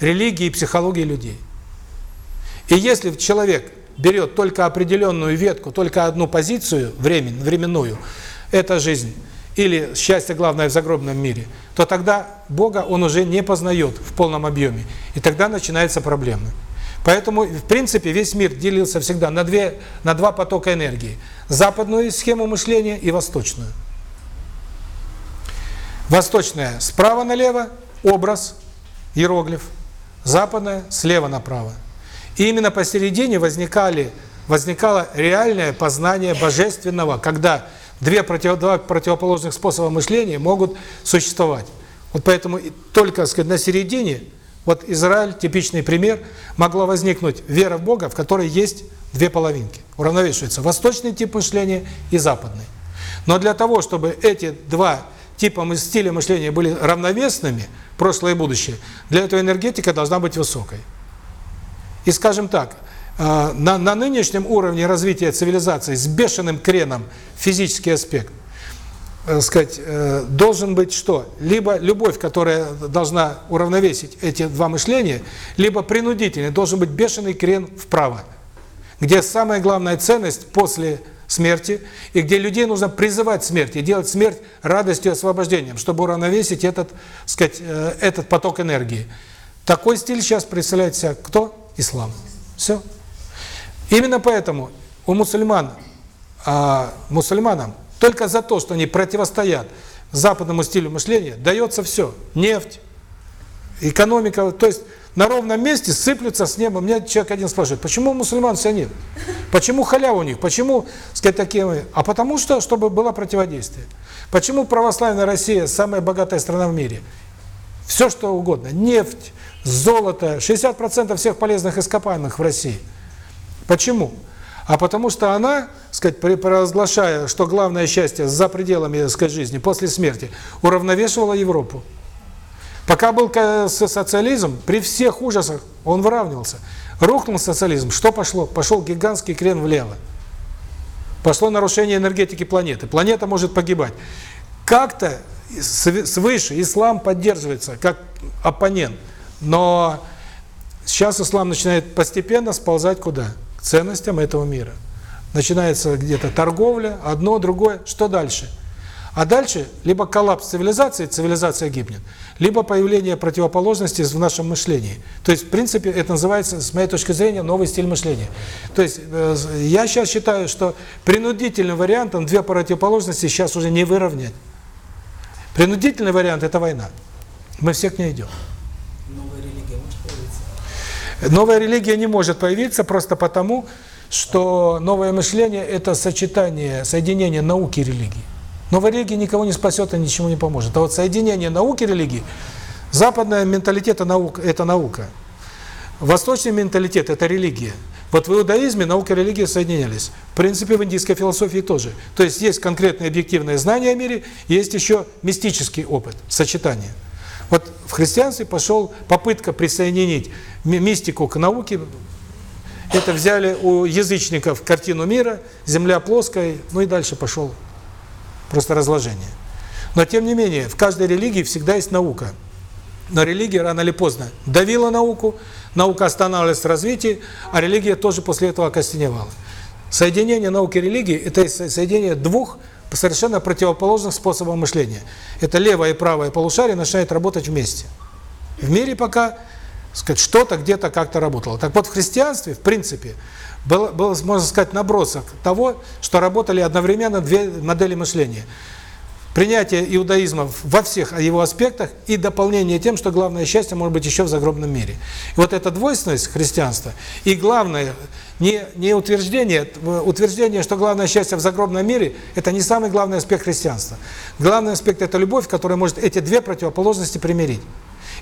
религии и психологии людей. И если человек берет только определенную ветку, только одну позицию времен, временную, это жизнь, или счастье главное в загробном мире, то тогда Бога он уже не познает в полном объеме. И тогда начинается проблема. Поэтому, в принципе, весь мир делился всегда на две на два потока энергии: западную схему мышления и восточную. Восточная справа налево образ, иероглиф, западная слева направо. И именно посередине возникали возникало реальное познание божественного, когда две против, два противоположных способа мышления могут существовать. Вот поэтому только, сказать, на середине вот Израиль, типичный пример, могла возникнуть вера в Бога, в которой есть две половинки. Уравновешивается восточный тип мышления и западный. Но для того, чтобы эти два типа стиля мышления были равновесными, прошлое и будущее, для этого энергетика должна быть высокой. И скажем так, э, на, на нынешнем уровне развития цивилизации с бешеным креном физический аспект – э, сказать, э, должен быть что? Либо любовь, которая должна уравновесить эти два мышления, либо принудительный, должен быть бешеный крен вправо, где самая главная ценность после смерти, и где людей нужно призывать смерть, и делать смерть радостью и освобождением, чтобы уравновесить этот, сказать, э, этот поток энергии. Такой стиль сейчас представляет себя кто? Ислам. Все. Именно поэтому у мусульман, а, мусульманам только за то, что они противостоят западному стилю мышления, дается все. Нефть, экономика. То есть на ровном месте сыплются с неба. Меня человек один спрашивает, почему у мусульман все нет? Почему халява у них? Почему, сказать, такие... А потому что, чтобы было противодействие. Почему православная Россия самая богатая страна в мире? Все что угодно. Нефть, золото, 60% всех полезных ископаемых в России. Почему? А потому что она, сказать, провозглашая, что главное счастье за пределами, сказать, жизни, после смерти, уравновешивала Европу. Пока был социализм, при всех ужасах он выравнивался. Рухнул социализм, что пошло? Пошел гигантский крен влево. Пошло нарушение энергетики планеты. Планета может погибать. Как-то свыше ислам поддерживается как оппонент. Но сейчас ислам начинает постепенно сползать куда? Ценностям этого мира. Начинается где-то торговля, одно, другое. Что дальше? А дальше либо коллапс цивилизации, цивилизация гибнет, либо появление противоположности в нашем мышлении. То есть, в принципе, это называется, с моей точки зрения, новый стиль мышления. То есть, э, я сейчас считаю, что принудительным вариантом две противоположности сейчас уже не выровнять. Принудительный вариант – это война. Мы все к ней идем. Новая религия может появиться? Новая религия не может появиться просто потому, что новое мышление – это сочетание, соединение науки и религии. Новая религия никого не спасет и ничему не поможет. А вот соединение науки и религии, западный менталитет – это наука. Это наука. Восточный менталитет – это религия. Вот в иудаизме наука и религия соединялись. В принципе, в индийской философии тоже. То есть есть конкретные объективные знания о мире, есть еще мистический опыт, сочетание. Вот в христианстве пошел попытка присоединить мистику к науке. Это взяли у язычников картину мира, земля плоская, ну и дальше пошел просто разложение. Но тем не менее, в каждой религии всегда есть наука. Но религия рано или поздно давила науку, наука останавливалась в развитии, а религия тоже после этого окостеневала. Соединение науки и религии – это соединение двух совершенно противоположных способов мышления. Это левое и правое полушарие начинают работать вместе. В мире пока сказать, что-то где-то как-то работало. Так вот, в христианстве, в принципе, был, был, можно сказать, набросок того, что работали одновременно две модели мышления – принятие иудаизма во всех его аспектах и дополнение тем, что главное счастье может быть еще в загробном мире. И вот эта двойственность христианства и главное не не утверждение, утверждение, что главное счастье в загробном мире это не самый главный аспект христианства. Главный аспект это любовь, которая может эти две противоположности примирить.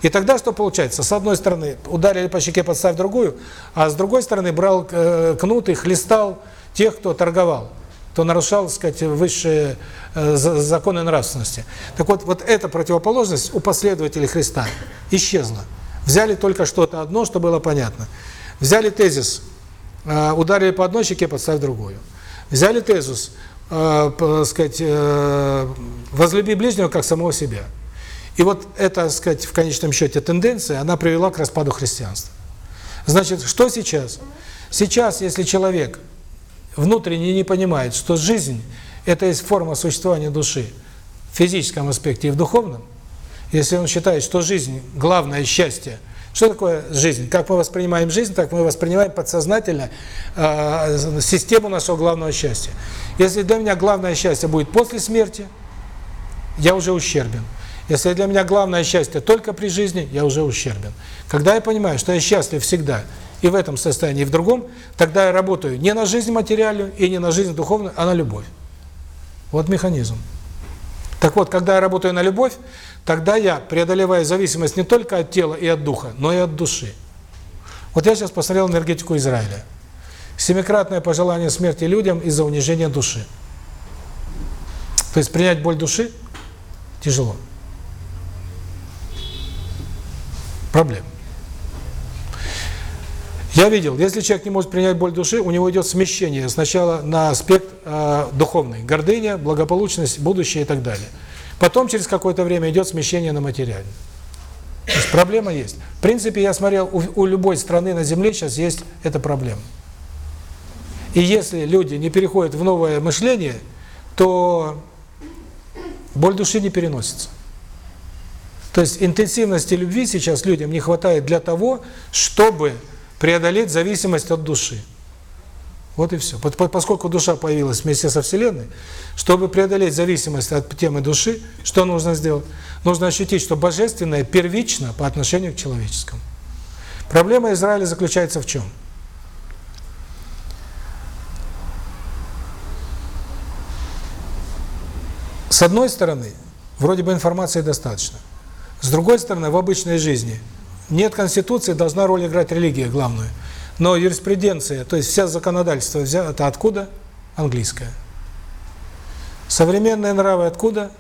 И тогда что получается? С одной стороны, ударили по щеке, подставь другую, а с другой стороны брал э, кнут и хлестал тех, кто торговал кто нарушал, так сказать, высшие э, законы нравственности. Так вот, вот эта противоположность у последователей Христа исчезла. Взяли только что-то одно, что было понятно. Взяли тезис, э, ударили по одной щеке, подставь другую. Взяли тезис, э, сказать, возлюби ближнего как самого себя. И вот эта, сказать, в конечном счете тенденция, она привела к распаду христианства. Значит, что сейчас? Сейчас, если человек внутренне не понимает, что жизнь – это есть форма существования души в физическом аспекте и в духовном, если он считает, что жизнь – главное счастье, что такое жизнь? Как мы воспринимаем жизнь, так мы воспринимаем подсознательно э, систему нашего главного счастья. Если для меня главное счастье будет после смерти, я уже ущербен. Если для меня главное счастье только при жизни, я уже ущербен. Когда я понимаю, что я счастлив всегда – и в этом состоянии, и в другом, тогда я работаю не на жизнь материальную и не на жизнь духовную, а на любовь. Вот механизм. Так вот, когда я работаю на любовь, тогда я преодолеваю зависимость не только от тела и от духа, но и от души. Вот я сейчас посмотрел энергетику Израиля. Семикратное пожелание смерти людям из-за унижения души. То есть принять боль души тяжело. Проблема. Я видел, если человек не может принять боль души, у него идет смещение сначала на аспект э, духовный, гордыня, благополучность, будущее и так далее. Потом через какое-то время идет смещение на материальный. То есть проблема есть. В принципе, я смотрел, у, у любой страны на Земле сейчас есть эта проблема. И если люди не переходят в новое мышление, то боль души не переносится. То есть интенсивности любви сейчас людям не хватает для того, чтобы преодолеть зависимость от души. Вот и все. Поскольку душа появилась вместе со Вселенной, чтобы преодолеть зависимость от темы души, что нужно сделать? Нужно ощутить, что божественное первично по отношению к человеческому. Проблема Израиля заключается в чем? С одной стороны, вроде бы информации достаточно. С другой стороны, в обычной жизни нет конституции, должна роль играть религия главную. Но юриспруденция, то есть вся законодательство взято откуда? Английское. Современные нравы откуда?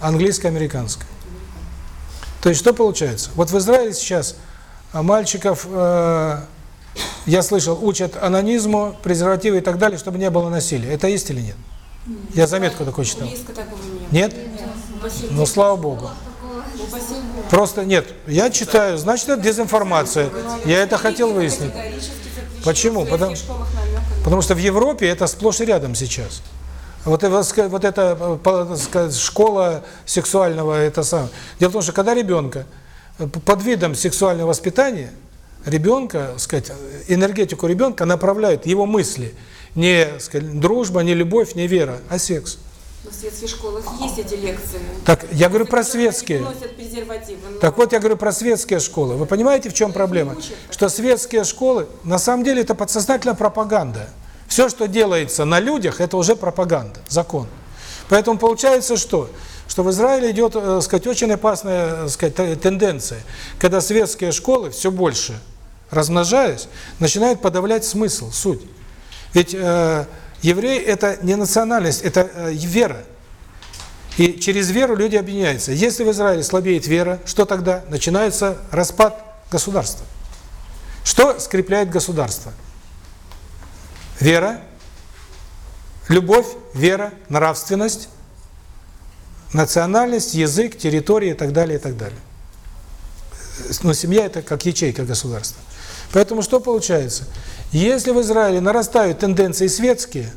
Английско-американское. То есть что получается? Вот в Израиле сейчас а, мальчиков, э, я слышал, учат анонизму, презервативы и так далее, чтобы не было насилия. Это есть или нет? Я заметку такой читал. Нет. Ну, слава Богу. Просто нет. Я читаю, значит, это дезинформация. Я это хотел выяснить. Почему? Потому, потому что в Европе это сплошь и рядом сейчас. Вот, вот эта сказать, школа сексуального, это самое. Дело в том, что когда ребенка э, под видом сексуального воспитания, ребенка, сказать, энергетику ребенка направляют его мысли. Не сказать, дружба, не любовь, не вера, а секс. В светских школах есть эти лекции. Так, я говорю про светские. Но- Так вот, я говорю про светские школы. Вы понимаете, в чем проблема? Что светские школы, на самом деле, это подсознательная пропаганда. Все, что делается на людях, это уже пропаганда, закон. Поэтому получается что? Что в Израиле идет, э, сказать, очень опасная, э, сказать, те- тенденция, когда светские школы все больше, размножаясь, начинают подавлять смысл, суть. Ведь э, еврей – это не национальность, это э, вера. И через веру люди объединяются. Если в Израиле слабеет вера, что тогда? Начинается распад государства. Что скрепляет государство? Вера, любовь, вера, нравственность, национальность, язык, территория и так далее, и так далее. Но семья – это как ячейка государства. Поэтому что получается? Если в Израиле нарастают тенденции светские,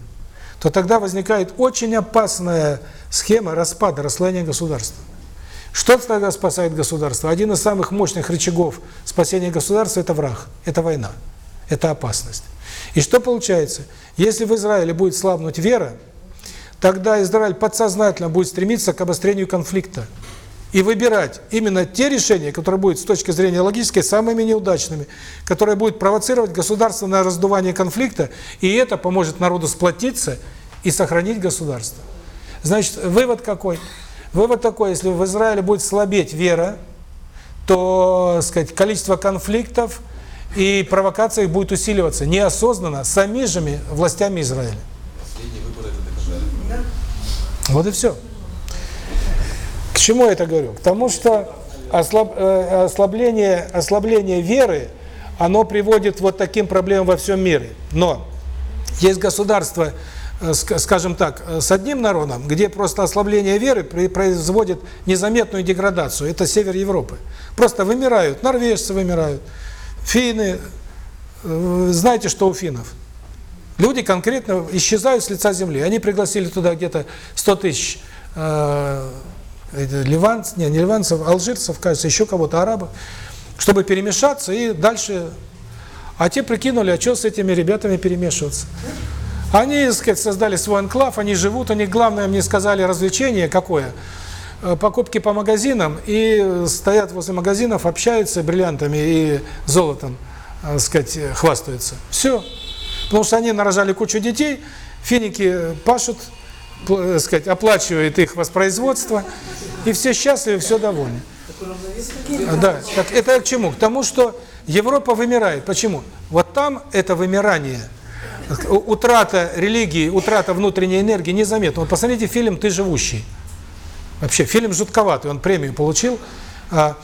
то тогда возникает очень опасная схема распада, расслоения государства. Что тогда спасает государство? Один из самых мощных рычагов спасения государства – это враг, это война, это опасность. И что получается? Если в Израиле будет слабнуть вера, тогда Израиль подсознательно будет стремиться к обострению конфликта и выбирать именно те решения, которые будут с точки зрения логической самыми неудачными, которые будут провоцировать государство на раздувание конфликта, и это поможет народу сплотиться и сохранить государство. Значит, вывод какой? Вывод такой, если в Израиле будет слабеть вера, то, сказать, количество конфликтов и провокаций будет усиливаться неосознанно самими же властями Израиля. Последние выборы это доказали. Вот и все. К я это говорю? К тому, что ослаб, э, ослабление, ослабление веры, оно приводит вот таким проблемам во всем мире. Но есть государства, э, ска- скажем так, э, с одним народом, где просто ослабление веры производит незаметную деградацию. Это север Европы. Просто вымирают, норвежцы вымирают, финны. Знаете, что у финнов? Люди конкретно исчезают с лица земли. Они пригласили туда где-то 100 тысяч ливанцев, не, не ливанцев, алжирцев, кажется, еще кого-то, арабов, чтобы перемешаться и дальше... А те прикинули, а что с этими ребятами перемешиваться? Они, так сказать, создали свой анклав, они живут, у них главное, мне сказали, развлечение какое? Э, Покупки по магазинам, и стоят возле магазинов, общаются бриллиантами и золотом, э, так сказать, э, хвастаются. Все. Потому что они нарожали кучу детей, финики пашут, э, сказать, оплачивают их воспроизводство, и все счастливы, все довольны. А, Да, так это к чему? К тому, что Европа вымирает. Почему? Вот там это вымирание, у- утрата религии, утрата внутренней энергии незаметна. Вот посмотрите фильм «Ты живущий». Вообще, фильм жутковатый, он премию получил. А,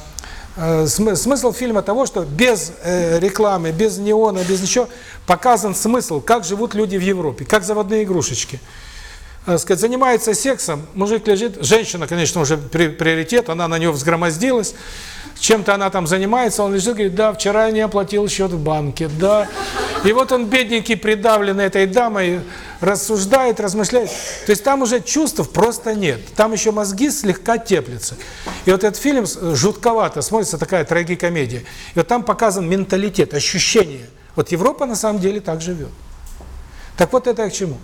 см- Смысл фильма того, что без э, рекламы, без неона, без ничего, показан смысл, как живут люди в Европе, как заводные игрушечки. Э, сказать, занимается сексом, мужик лежит, женщина, конечно, уже при- приоритет, она на него взгромоздилась, чем-то она там занимается, он лежит, говорит, да, вчера я не оплатил счет в банке, да. И вот он, бедненький, придавленный этой дамой, рассуждает, размышляет. То есть там уже чувств просто нет, там еще мозги слегка теплятся. И вот этот фильм с- жутковато смотрится, такая трагикомедия. И вот там показан менталитет, ощущение. Вот Европа на самом деле так живет. Так вот это к чему?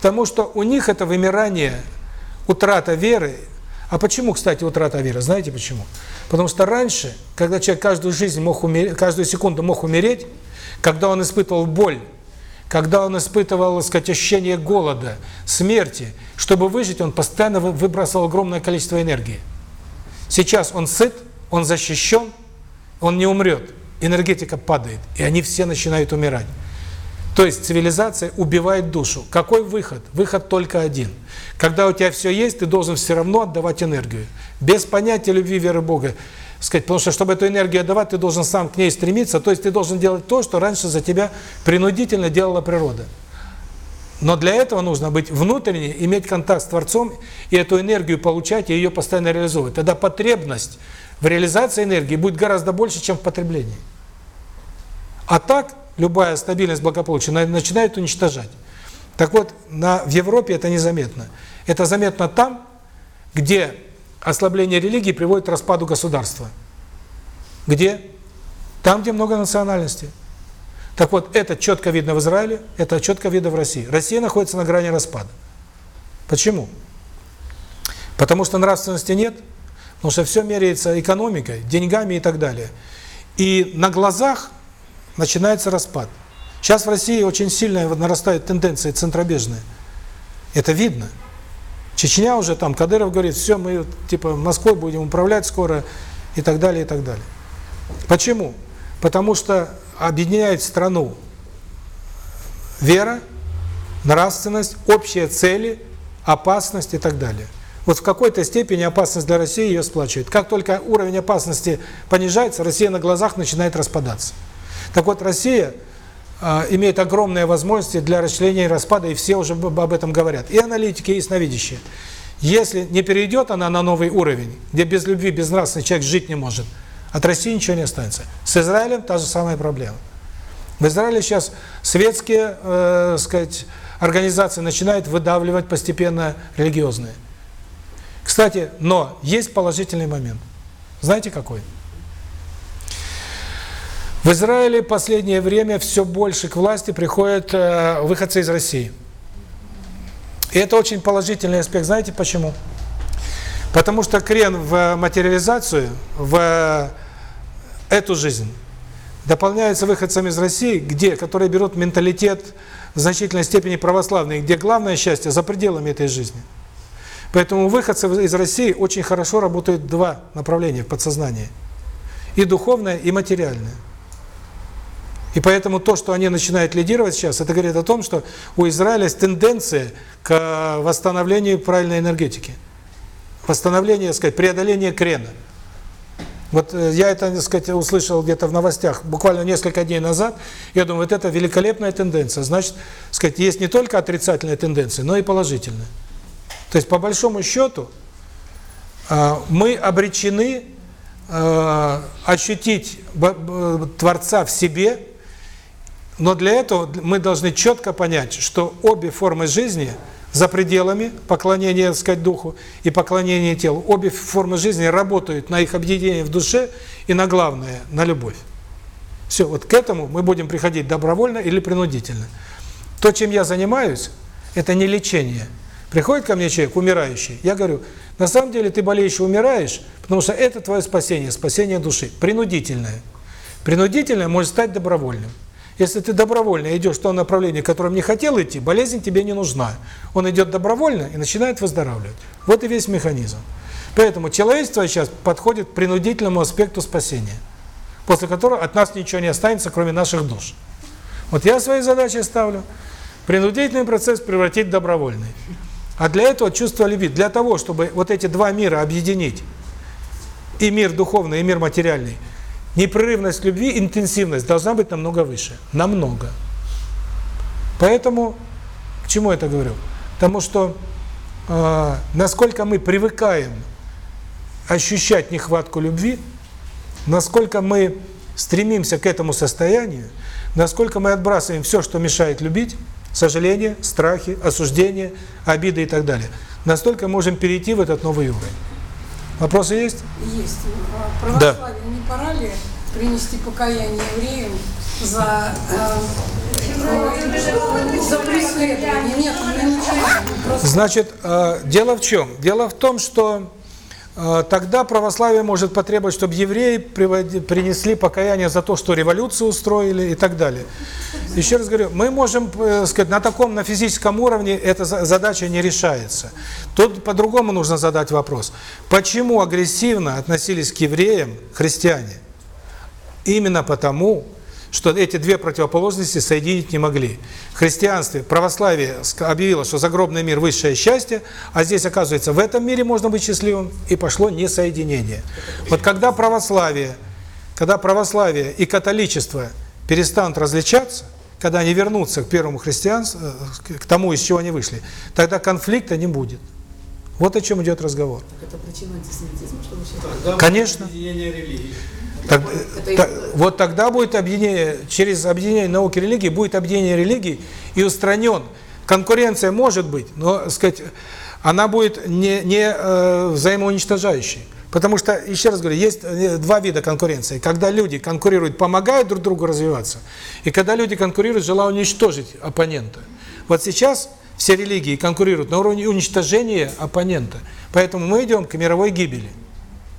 К тому, что у них это вымирание, утрата веры. А почему, кстати, утрата веры? Знаете почему? Потому что раньше, когда человек каждую жизнь мог умереть, каждую секунду мог умереть, когда он испытывал боль, когда он испытывал, так сказать, ощущение голода, смерти, чтобы выжить, он постоянно вы- выбрасывал огромное количество энергии. Сейчас он сыт, он защищен, он не умрет. Энергетика падает, и они все начинают умирать. То есть цивилизация убивает душу. Какой выход? Выход только один. Когда у тебя все есть, ты должен все равно отдавать энергию. Без понятия любви, веры Бога. Сказать, потому что, чтобы эту энергию отдавать, ты должен сам к ней стремиться. То есть ты должен делать то, что раньше за тебя принудительно делала природа. Но для этого нужно быть внутренне, иметь контакт с Творцом и эту энергию получать и ее постоянно реализовывать. Тогда потребность в реализации энергии будет гораздо больше, чем в потреблении. А так любая стабильность благополучия начинает уничтожать. Так вот, на, в Европе это незаметно. Это заметно там, где ослабление религии приводит к распаду государства. Где? Там, где много национальностей. Так вот, это четко видно в Израиле, это четко видно в России. Россия находится на грани распада. Почему? Потому что нравственности нет, потому что все меряется экономикой, деньгами и так далее. И на глазах начинается распад. Сейчас в России очень сильно нарастают тенденции центробежные. Это видно. Чечня уже там, Кадыров говорит, все, мы типа Москвой будем управлять скоро и так далее, и так далее. Почему? Потому что объединяет страну вера, нравственность, общие цели, опасность и так далее. Вот в какой-то степени опасность для России ее сплачивает. Как только уровень опасности понижается, Россия на глазах начинает распадаться. Так вот, Россия э, имеет огромные возможности для расчленения и распада, и все уже об этом говорят. И аналитики, и ясновидящие. Если не перейдет она на новый уровень, где без любви, без нравственности человек жить не может, от России ничего не останется. С Израилем та же самая проблема. В Израиле сейчас светские, э, сказать, организации начинают выдавливать постепенно религиозные. Кстати, но есть положительный момент. Знаете какой? В Израиле последнее время все больше к власти приходят э, выходцы из России. И это очень положительный аспект. Знаете почему? Потому что крен в материализацию, в эту жизнь, дополняется выходцами из России, где, которые берут менталитет в значительной степени православный, где главное счастье за пределами этой жизни. Поэтому выходцы из России очень хорошо работают два направления в подсознании. И духовное, и материальное. И поэтому то, что они начинают лидировать сейчас, это говорит о том, что у Израиля есть тенденция к восстановлению правильной энергетики. Восстановление, сказать, преодоление крена. Вот э, я это, так сказать, услышал где-то в новостях буквально несколько дней назад. Я думаю, вот это великолепная тенденция. Значит, сказать, есть не только отрицательная тенденция, но и положительная. То есть, по большому счету, э, мы обречены э, ощутить Творца в себе, но для этого мы должны четко понять, что обе формы жизни за пределами поклонения, так сказать, духу и поклонения телу, обе формы жизни работают на их объединение в душе и на главное, на любовь. Все, вот к этому мы будем приходить добровольно или принудительно. То, чем я занимаюсь, это не лечение. Приходит ко мне человек, умирающий, я говорю, на самом деле ты болеешь и умираешь, потому что это твое спасение, спасение души, принудительное. Принудительное может стать добровольным. Если ты добровольно идешь в том направлении, в котором не хотел идти, болезнь тебе не нужна. Он идет добровольно и начинает выздоравливать. Вот и весь механизм. Поэтому человечество сейчас подходит к принудительному аспекту спасения, после которого от нас ничего не останется, кроме наших душ. Вот я свои задачи ставлю. Принудительный процесс превратить в добровольный. А для этого чувство любви, для того, чтобы вот эти два мира объединить, и мир духовный, и мир материальный, непрерывность любви, интенсивность должна быть намного выше. Намного. Поэтому, к чему это говорю? Потому что э, насколько мы привыкаем ощущать нехватку любви, насколько мы стремимся к этому состоянию, насколько мы отбрасываем все, что мешает любить, сожаление, страхи, осуждение, обиды и так далее, настолько можем перейти в этот новый уровень. Вопросы есть? Есть. Православие да. не пора ли принести покаяние евреям за, э, за преследование? Нет, ничего. Значит, э, дело в чем? Дело в том, что э, тогда православие может потребовать, чтобы евреи принесли покаяние за то, что революцию устроили и так далее. Еще раз говорю, мы можем, э, сказать, на таком, на физическом уровне эта за- задача не решается. Тут по-другому нужно задать вопрос. Почему агрессивно относились к евреям христиане? Именно потому, что эти две противоположности соединить не могли. В христианстве, православие объявило, что загробный мир – высшее счастье, а здесь, оказывается, в этом мире можно быть счастливым, и пошло несоединение. Вот когда православие, когда православие и католичество перестанут различаться, когда они вернутся к первому христианству, э, к тому, из чего они вышли, тогда конфликта не будет. Вот о чем идет разговор. Это причина антисемитизма, что вы считаете? Конечно. Так, э, та- вот тогда будет объединение, через объединение науки и религии будет объединение религий и устранен. Конкуренция может быть, но, так сказать, она будет не, не э, взаимоуничтожающей. Потому что, еще раз говорю, есть э, два вида конкуренции. Когда люди конкурируют, помогают друг другу развиваться, и когда люди конкурируют, желая уничтожить оппонента. Вот сейчас все религии конкурируют на уровне уничтожения оппонента. Поэтому мы идем к мировой гибели,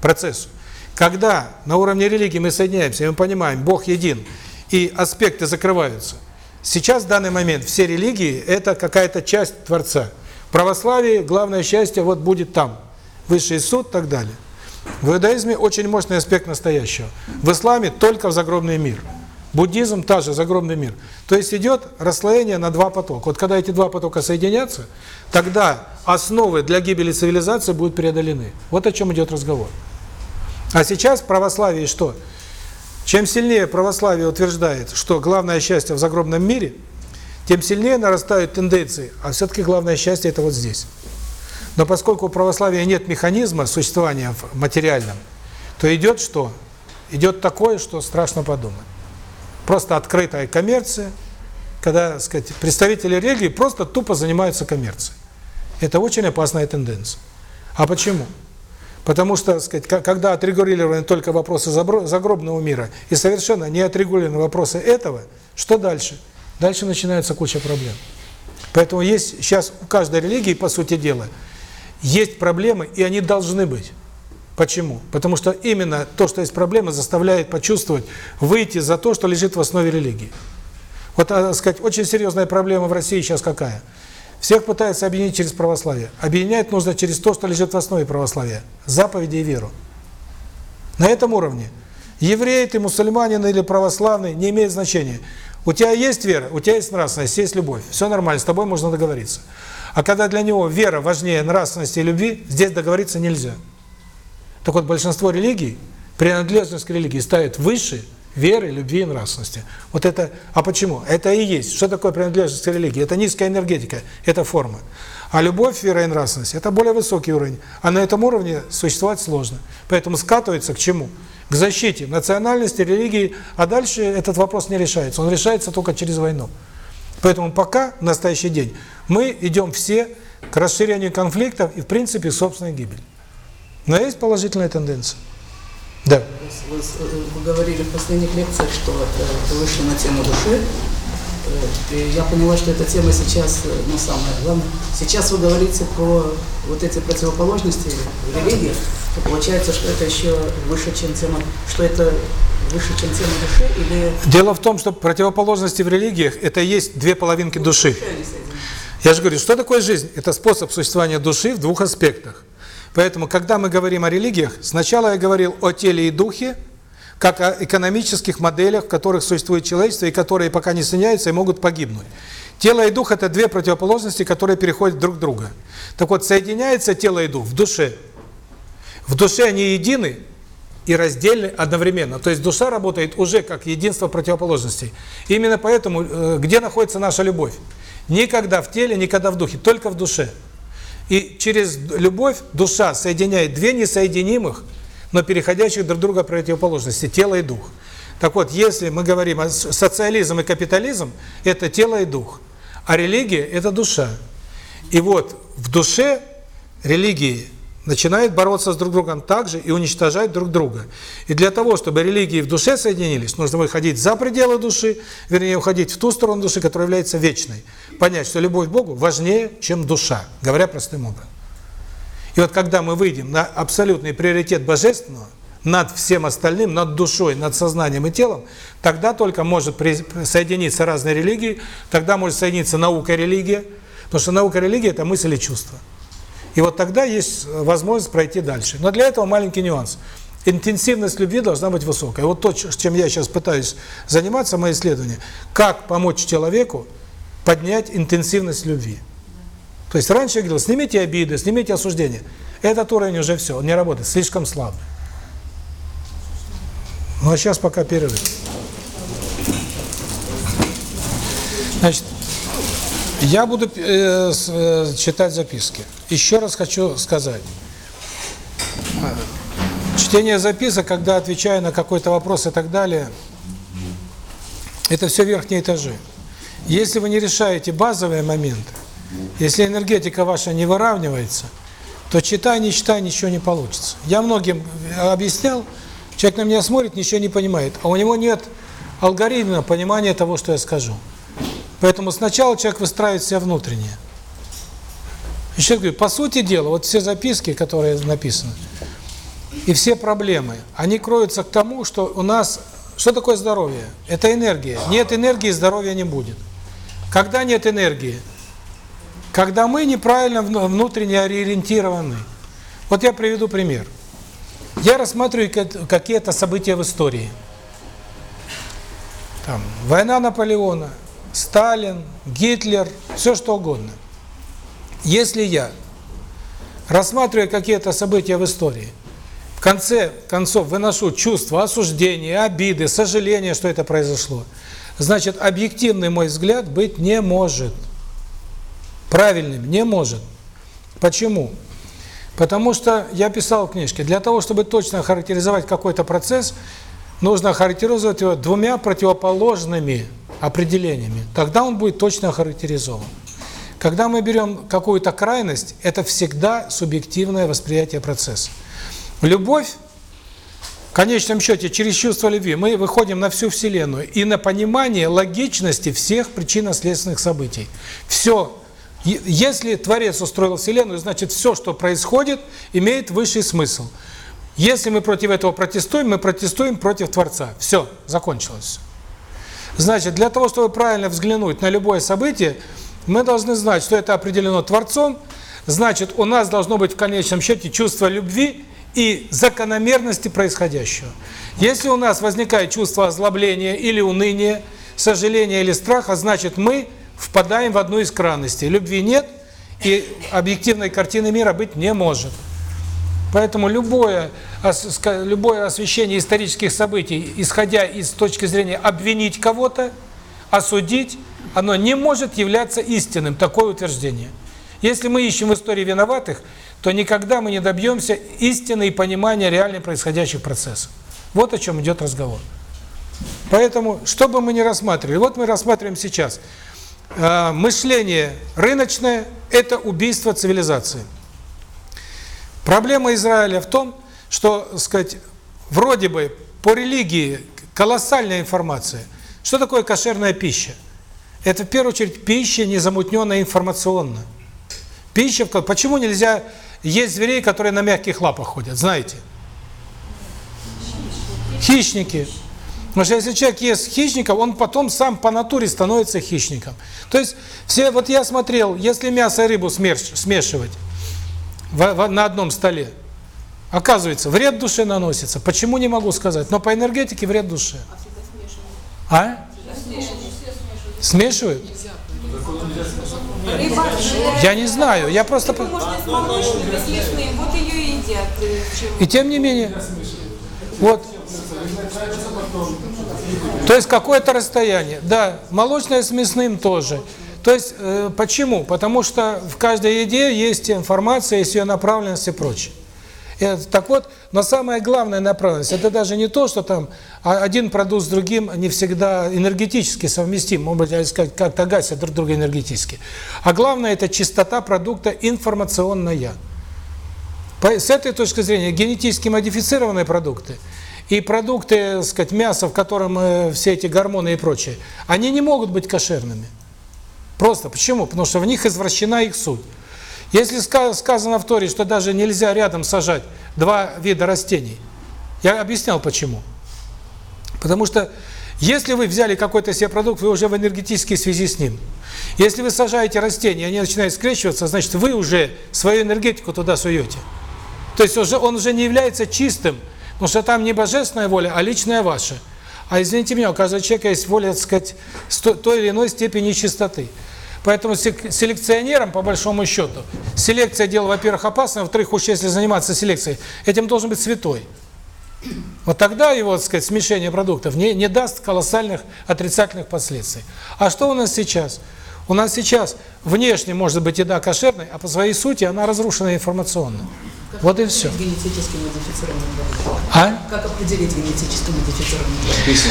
процессу. Когда на уровне религии мы соединяемся, мы понимаем, Бог един, и аспекты закрываются. Сейчас, в данный момент, все религии – это какая-то часть Творца. В православии главное счастье вот будет там. Высший суд и так далее. В иудаизме очень мощный аспект настоящего. В исламе только в загробный мир. Буддизм – также загробный мир. То есть идет расслоение на два потока. Вот когда эти два потока соединятся, тогда основы для гибели цивилизации будут преодолены. Вот о чем идет разговор. А сейчас в православии что? Чем сильнее православие утверждает, что главное счастье в загробном мире, тем сильнее нарастают тенденции, а все-таки главное счастье это вот здесь. Но поскольку у православия нет механизма существования в материальном, то идет что? Идет такое, что страшно подумать. Просто открытая коммерция, когда, так сказать, представители религии просто тупо занимаются коммерцией. Это очень опасная тенденция. А почему? Потому что, так сказать, ка- когда отрегулированы только вопросы загробного мира и совершенно не отрегулированы вопросы этого, что дальше? Дальше начинается куча проблем. Поэтому есть сейчас у каждой религии, по сути дела, есть проблемы, и они должны быть. Почему? Потому что именно то, что есть проблемы, заставляет почувствовать, выйти за то, что лежит в основе религии. Вот, а, так сказать, очень серьезная проблема в России сейчас какая? Всех пытаются объединить через православие. Объединять нужно через то, что лежит в основе православия. Заповеди и веру. На этом уровне. Еврей ты, мусульманин или православный, не имеет значения. У тебя есть вера, у тебя есть нравственность, есть любовь. Все нормально, с тобой можно договориться. А когда для него вера важнее нравственности и любви, здесь договориться нельзя. Так вот, большинство религий, принадлежность к религии ставит выше веры, любви и нравственности. Вот это, а почему? Это и есть. Что такое принадлежность к религии? Это низкая энергетика, это форма. А любовь, вера и нравственность – это более высокий уровень. А на этом уровне существовать сложно. Поэтому скатывается к чему? К защите национальности, религии, а дальше этот вопрос не решается. Он решается только через войну. Поэтому пока, в настоящий день, мы идем все к расширению конфликтов и, в принципе, собственной гибели. Но есть положительная тенденция. Да. Вы, вы- говорили в последних лекциях, что э, вы вышли на тему души. Э, И я поняла, что эта тема сейчас, э, ну, самое главное. Сейчас вы говорите про вот эти противоположности в религиях. То получается, что это еще выше, чем тема, что это выше, чем тема души, или Дело в том, что противоположности в религиях – это есть две половинки души. души? Я же говорю, что такое жизнь? Это способ существования души в двух аспектах. Поэтому, когда мы говорим о религиях, сначала я говорил о теле и духе, как о экономических моделях, в которых существует человечество, и которые пока не соединяются и могут погибнуть. Тело и дух – это две противоположности, которые переходят друг друга. Так вот, соединяется тело и дух в душе. В душе они едины и раздельны одновременно. То есть душа работает уже как единство противоположностей. Именно поэтому, э, где находится наша любовь? Никогда в теле, никогда в духе, только в душе. И через любовь душа соединяет две несоединимых, но переходящих друг друга противоположности – тело и дух. Так вот, если мы говорим о социализм и капитализм – это тело и дух, а религия – это душа. И вот в душе религии начинают бороться с друг другом также и уничтожать друг друга. И для того, чтобы религии в душе соединились, нужно выходить за пределы души, вернее, уходить в ту сторону души, которая является вечной. Понять, что любовь к Богу важнее, чем душа, говоря простым образом. И вот когда мы выйдем на абсолютный приоритет божественного, над всем остальным, над душой, над сознанием и телом, тогда только может соединиться разные религии, тогда может соединиться наука и религия, потому что наука и религия – это мысль и чувство. И вот тогда есть возможность пройти дальше. Но для этого маленький нюанс. Интенсивность любви должна быть высокая. Вот то, чем я сейчас пытаюсь заниматься, мои исследования, как помочь человеку поднять интенсивность любви. То есть раньше я говорил, снимите обиды, снимите осуждения. Этот уровень уже все, он не работает, слишком слабый. Ну а сейчас пока перерыв. Значит, я буду э, э, читать записки. Еще раз хочу сказать. Чтение записок, когда отвечаю на какой-то вопрос и так далее, это все верхние этажи. Если вы не решаете базовые моменты, если энергетика ваша не выравнивается, то читай, не читай, ничего не получится. Я многим объяснял, Человек на меня смотрит, ничего не понимает, а у него нет алгоритма понимания того, что я скажу. Поэтому сначала человек выстраивает себя внутреннее. Еще говорю, по сути дела, вот все записки, которые написаны, и все проблемы, они кроются к тому, что у нас... Что такое здоровье? Это энергия. Нет энергии, здоровья не будет. Когда нет энергии? Когда мы неправильно внутренне ориентированы. Вот я приведу пример. Я рассматриваю какие-то события в истории. Там война Наполеона, Сталин, Гитлер, все что угодно. Если я рассматриваю какие-то события в истории, в конце концов выношу чувство осуждения, обиды, сожаления, что это произошло, значит, объективный мой взгляд быть не может. Правильным не может. Почему? Потому что я писал в книжке, для того, чтобы точно характеризовать какой-то процесс, нужно характеризовать его двумя противоположными определениями. Тогда он будет точно характеризован. Когда мы берем какую-то крайность, это всегда субъективное восприятие процесса. Любовь, в конечном счете, через чувство любви мы выходим на всю Вселенную и на понимание логичности всех причинно-следственных событий. Все если Творец устроил Вселенную, значит все, что происходит, имеет высший смысл. Если мы против этого протестуем, мы протестуем против Творца. Все, закончилось. Значит, для того, чтобы правильно взглянуть на любое событие, мы должны знать, что это определено Творцом, значит, у нас должно быть в конечном счете чувство любви и закономерности происходящего. Если у нас возникает чувство озлобления или уныния, сожаления или страха, значит, мы впадаем в одну из крайностей. Любви нет, и объективной картины мира быть не может. Поэтому любое, любое освещение исторических событий, исходя из точки зрения обвинить кого-то, осудить, оно не может являться истинным, такое утверждение. Если мы ищем в истории виноватых, то никогда мы не добьемся истины и понимания реально происходящих процессов. Вот о чем идет разговор. Поэтому, что бы мы ни рассматривали, вот мы рассматриваем сейчас – э, мышление рыночное – это убийство цивилизации. Проблема Израиля в том, что, сказать, вроде бы по религии колоссальная информация. Что такое кошерная пища? Это в первую очередь пища, не замутненная информационно. Пища, почему нельзя есть зверей, которые на мягких лапах ходят, знаете? Хищники. Потому что если человек ест хищников, он потом сам по натуре становится хищником. То есть, все, вот я смотрел, если мясо и рыбу смешивать в, в, на одном столе, оказывается, вред душе наносится. Почему, не могу сказать, но по энергетике вред душе. А? Смешивают? Я не знаю, я просто... И тем не менее, вот то есть какое-то расстояние. Да, молочное с мясным тоже. То есть, э, почему? Потому что в каждой еде есть информация, есть ее направленность и прочее. И, так вот, но самая главная направленность, это даже не то, что там один продукт с другим не всегда энергетически совместим, может быть, как-то гасят друг друга энергетически. А главное, это чистота продукта информационная. С этой точки зрения, генетически модифицированные продукты – и продукты, так сказать, мясо, в котором э, все эти гормоны и прочее, они не могут быть кошерными. Просто почему? Потому что в них извращена их суть. Если ска- сказано в Торе, что даже нельзя рядом сажать два вида растений, я объяснял почему. Потому что если вы взяли какой-то себе продукт, вы уже в энергетической связи с ним. Если вы сажаете растения, они начинают скрещиваться, значит, вы уже свою энергетику туда суете. То есть уже он уже не является чистым, потому что там не божественная воля, а личная ваша. А извините меня, у каждого человека есть воля, так сказать, той или иной степени чистоты. Поэтому селекционером, по большому счету, селекция дело, во-первых, опасно, во-вторых, уж если заниматься селекцией, этим должен быть святой. Вот тогда его, так сказать, смешение продуктов не, не даст колоссальных отрицательных последствий. А что у нас сейчас? У нас сейчас внешне может быть еда кошерной, а по своей сути она разрушена информационно. Вот и все. Генетически модифицированный продукт. А? Как определить генетически модифицированный продукт?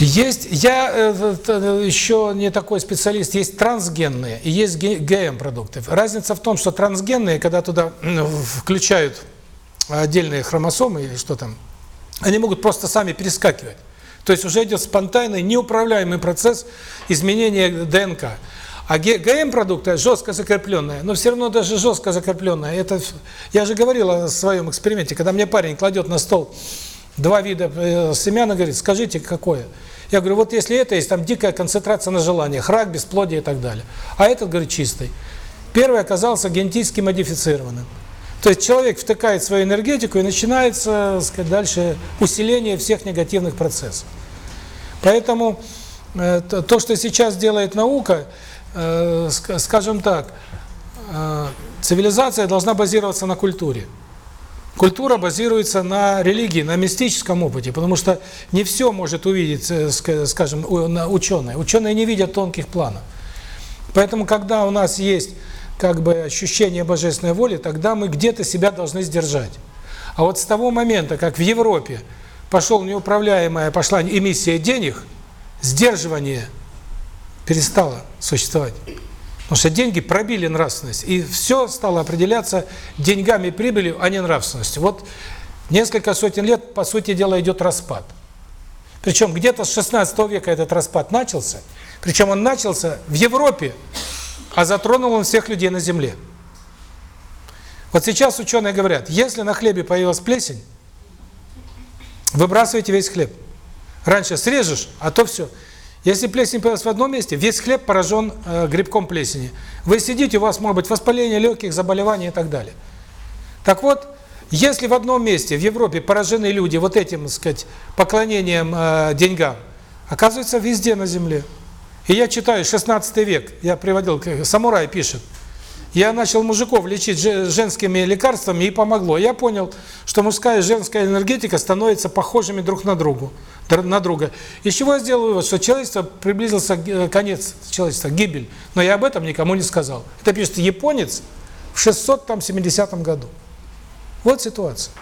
Есть, я э, э, еще не такой специалист, есть трансгенные и есть ГМ-продукты. Разница в том, что трансгенные, когда туда включают отдельные хромосомы или что там, они могут просто сами перескакивать. То есть уже идет спонтанный, неуправляемый процесс изменения ДНК. А ГМ-продукты жестко закрепленные, но все равно даже жестко закрепленные, это, я же говорил о своем эксперименте, когда мне парень кладет на стол два вида э, семян и говорит, скажите, какое? Я говорю, вот если это есть, там дикая концентрация на желаниях, рак, бесплодие и так далее. А этот, говорит, чистый. Первый оказался генетически модифицированным. То есть человек втыкает свою энергетику и начинается, сказать, дальше усиление всех негативных процессов. Поэтому э, то, то, что сейчас делает наука, э, ска- скажем так, цивилизация должна базироваться на культуре. Культура базируется на религии, на мистическом опыте, потому что не все может увидеть, э, ска- скажем, ученые. Ученые не видят тонких планов. Поэтому, когда у нас есть как бы ощущение божественной воли, тогда мы где-то себя должны сдержать. А вот с того момента, как в Европе пошел неуправляемая, пошла эмиссия денег, сдерживание перестало существовать. Потому что деньги пробили нравственность, и все стало определяться деньгами прибылью, а не нравственностью. Вот несколько сотен лет, по сути дела, идет распад. Причем где-то с 16 века этот распад начался, причем он начался в Европе, а затронул он всех людей на Земле. Вот сейчас ученые говорят, если на хлебе появилась плесень, выбрасывайте весь хлеб. Раньше срежешь, а то все. Если плесень появилась в одном месте, весь хлеб поражен э, грибком плесени. Вы сидите, у вас может быть воспаление легких, заболевания и так далее. Так вот, если в одном месте, в Европе, поражены люди вот этим, так сказать, поклонением э, деньгам, оказывается, везде на земле. И я читаю 16 век, я приводил, самурай пишет, я начал мужиков лечить же- женскими лекарствами и помогло. Я понял, что мужская и женская энергетика становятся похожими друг на другу, др- на друга. Из чего я сделал вывод, что человечество приблизился э, конец человечества, гибель. Но я об этом никому не сказал. Это пишет японец в 670 году. Вот ситуация.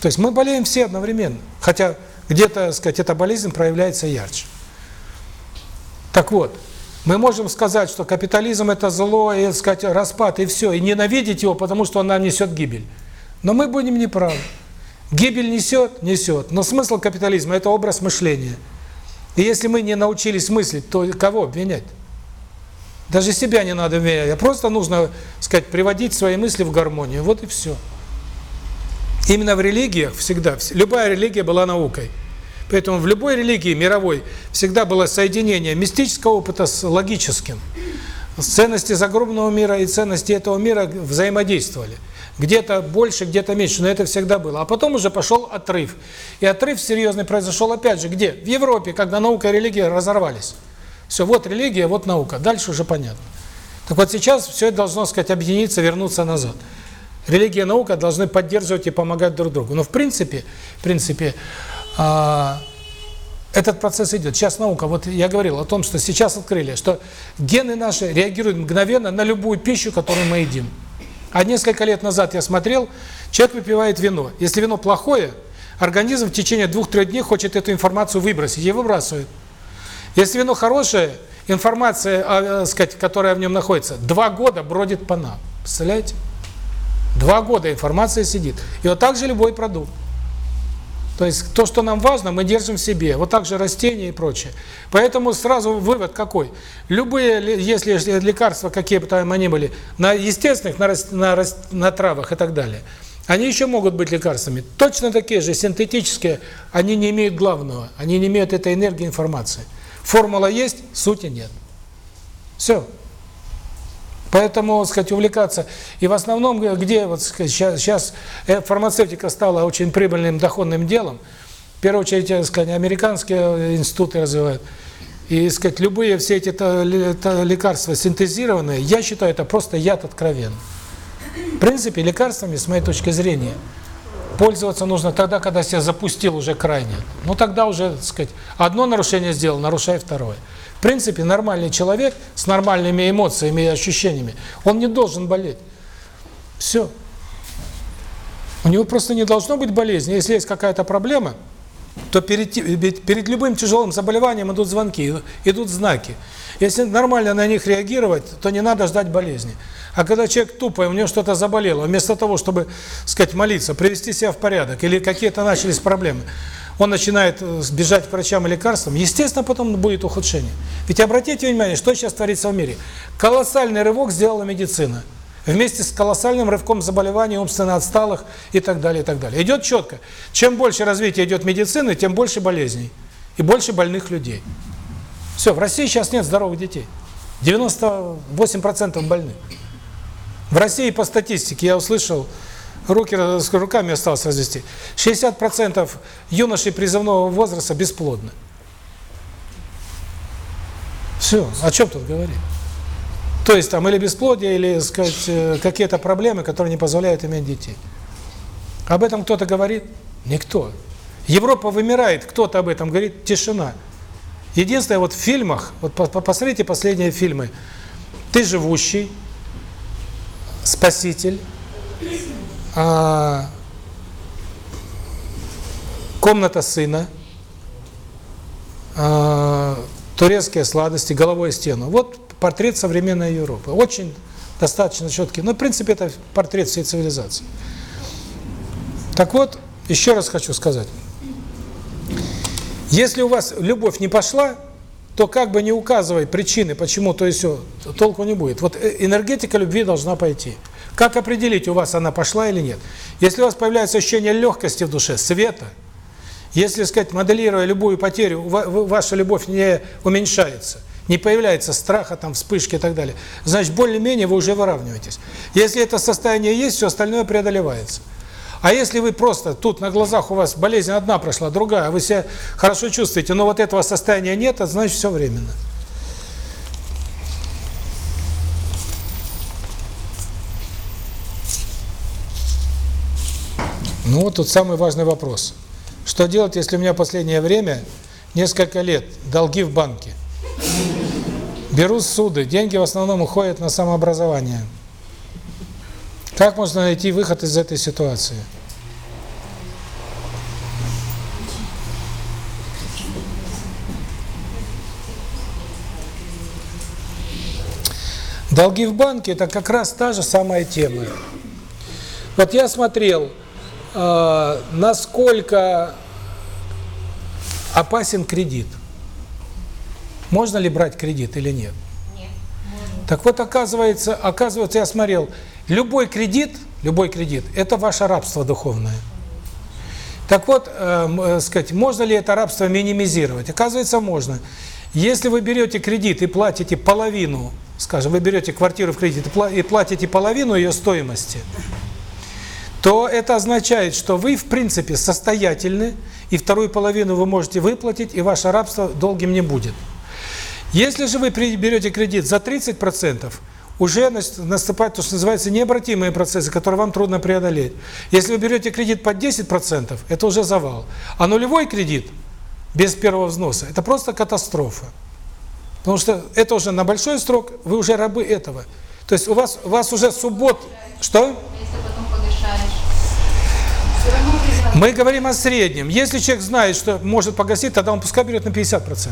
То есть мы болеем все одновременно, хотя где-то, сказать, эта болезнь проявляется ярче. Так вот, мы можем сказать, что капитализм это зло, и, сказать, распад, и все, и ненавидеть его, потому что он нам несет гибель. Но мы будем неправы. Гибель несет, несет, но смысл капитализма – это образ мышления. И если мы не научились мыслить, то кого обвинять? Даже себя не надо обвинять, а просто нужно, сказать, приводить свои мысли в гармонию. Вот и все. Именно в религиях всегда, вс- любая религия была наукой. Поэтому в любой религии мировой всегда было соединение мистического опыта с логическим. Ценности загробного мира и ценности этого мира взаимодействовали. Где-то больше, где-то меньше, но это всегда было. А потом уже пошел отрыв. И отрыв серьезный произошел опять же где? В Европе, когда наука и религия разорвались. Все, вот религия, вот наука. Дальше уже понятно. Так вот сейчас все это должно, сказать, объединиться, вернуться назад. Религия и наука должны поддерживать и помогать друг другу. Но в принципе, в принципе, этот процесс идет. Сейчас наука, вот я говорил о том, что сейчас открыли, что гены наши реагируют мгновенно на любую пищу, которую мы едим. А несколько лет назад я смотрел, человек выпивает вино. Если вино плохое, организм в течение двух-трех дней хочет эту информацию выбросить, и выбрасывает. Если вино хорошее, информация, а, э, сказать, которая в нем находится, два года бродит по нам. Представляете? Два года информация сидит. И вот так же любой продукт. То есть то, что нам важно, мы держим в себе. Вот так же растения и прочее. Поэтому сразу вывод какой? Любые, ли- если лекарства, какие бы там они были, на естественных, на, на, на травах и так далее, они еще могут быть лекарствами. Точно такие же, синтетические, они не имеют главного. Они не имеют этой энергии информации. Формула есть, сути нет. Все. Поэтому, так сказать, увлекаться. И в основном, где вот сейчас, сейчас э, фармацевтика стала очень прибыльным доходным делом, в первую очередь, так сказать, американские институты развивают. И, так сказать, любые все эти лекарства синтезированные, я считаю, это просто яд откровенный. В принципе, лекарствами, с моей точки зрения, пользоваться нужно тогда, когда себя запустил уже крайне. Ну, тогда уже, так сказать, одно нарушение сделал, нарушай второе. В принципе, нормальный человек с нормальными эмоциями и ощущениями, он не должен болеть. Все. У него просто не должно быть болезни. Если есть какая-то проблема, то перед, перед любым тяжелым заболеванием идут звонки, идут знаки. Если нормально на них реагировать, то не надо ждать болезни. А когда человек тупой, у него что-то заболело, вместо того, чтобы, сказать, молиться, привести себя в порядок, или какие-то начались проблемы, он начинает э, бежать к врачам и лекарствам, естественно, потом будет ухудшение. Ведь обратите внимание, что сейчас творится в мире. Колоссальный рывок сделала медицина. Вместе с колоссальным рывком заболеваний умственно отсталых и так далее, и так далее. Идет четко. Чем больше развития идет медицины, тем больше болезней. И больше больных людей. Все, в России сейчас нет здоровых детей. 98% больных. В России по статистике, я услышал, руки с руками осталось развести, 60% юношей призывного возраста бесплодны. Все, о чем тут говорить? То есть там или бесплодие, или, сказать, э, какие-то проблемы, которые не позволяют иметь детей. Об этом кто-то говорит? Никто. Европа вымирает, кто-то об этом говорит, тишина. Единственное, вот в фильмах, вот по- по- посмотрите последние фильмы, «Ты живущий», «Спаситель», а, «Комната сына», а, «Турецкие сладости», «Головой стену». Вот портрет современной Европы. Очень достаточно четкий. Но, в принципе, это портрет всей цивилизации. Так вот, еще раз хочу сказать. Если у вас любовь не пошла, то как бы не указывай причины, почему то и все, толку не будет. Вот э, энергетика любви должна пойти. Как определить, у вас она пошла или нет? Если у вас появляется ощущение легкости в душе, света, если, сказать, моделируя любую потерю, ва- ва- ваша любовь не уменьшается, не появляется страха, там, вспышки и так далее, значит, более-менее вы уже выравниваетесь. Если это состояние есть, все остальное преодолевается. А если вы просто, тут на глазах у вас болезнь одна прошла, другая, а вы себя хорошо чувствуете, но вот этого состояния нет, это значит все временно. Ну вот тут самый важный вопрос. Что делать, если у меня последнее время, несколько лет, долги в банке? Беру суды, деньги в основном уходят на самообразование. Как можно найти выход из этой ситуации? Долги в банке – это как раз та же самая тема. Вот я смотрел, насколько опасен кредит. Можно ли брать кредит или нет? Так вот, оказывается, оказывается, я смотрел, любой кредит, любой кредит – это ваше рабство духовное. Так вот, э, м, э, сказать, можно ли это рабство минимизировать? Оказывается, можно. Если вы берете кредит и платите половину, скажем, вы берете квартиру в кредит и платите половину ее стоимости, то это означает, что вы, в принципе, состоятельны, и вторую половину вы можете выплатить, и ваше рабство долгим не будет. Если же вы берете кредит за 30%, уже нас- наступают то, что называется необратимые процессы, которые вам трудно преодолеть. Если вы берете кредит под 10%, это уже завал. А нулевой кредит без первого взноса – это просто катастрофа. Потому что это уже на большой срок, вы уже рабы этого. То есть у вас, у вас уже суббот... Что? Мы говорим о среднем. Если человек знает, что может погасить, тогда он пускай берет на 50%.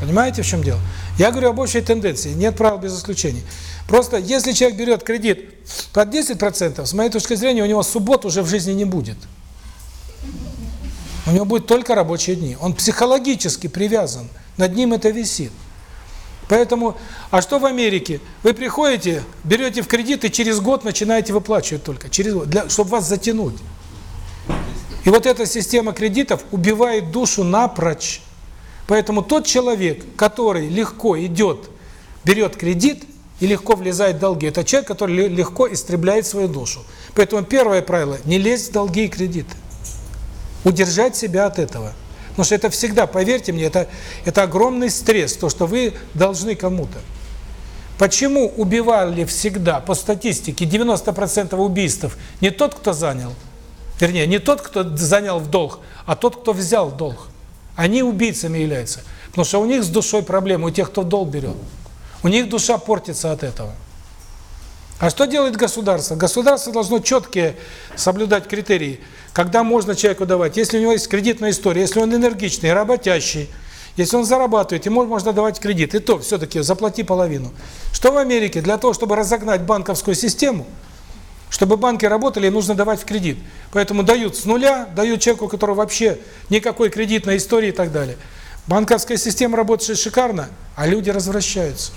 Понимаете, в чем дело? Я говорю об общей тенденции, нет правил без исключений. Просто если человек берет кредит под 10%, с моей точки зрения, у него суббот уже в жизни не будет. У него будет только рабочие дни. Он психологически привязан. Над ним это висит. Поэтому, а что в Америке? Вы приходите, берете в кредит и через год начинаете выплачивать только. Через год, для, чтобы вас затянуть. И вот эта система кредитов убивает душу напрочь. Поэтому тот человек, который легко идет, берет кредит и легко влезает в долги, это человек, который легко истребляет свою душу. Поэтому первое правило – не лезть в долги и кредиты. Удержать себя от этого. Потому что это всегда, поверьте мне, это, это огромный стресс, то, что вы должны кому-то. Почему убивали всегда, по статистике, 90% убийств не тот, кто занял, вернее, не тот, кто занял в долг, а тот, кто взял долг. Они убийцами являются. Потому что у них с душой проблемы, у тех, кто в долг берет. У них душа портится от этого. А что делает государство? Государство должно четкие соблюдать критерии, когда можно человеку давать. Если у него есть кредитная история, если он энергичный, работящий, если он зарабатывает, ему можно давать кредит. И то все-таки заплати половину. Что в Америке? Для того, чтобы разогнать банковскую систему, чтобы банки работали, нужно давать в кредит. Поэтому дают с нуля, дают человеку, у которого вообще никакой кредитной истории и так далее. Банковская система работает шикарно, а люди развращаются.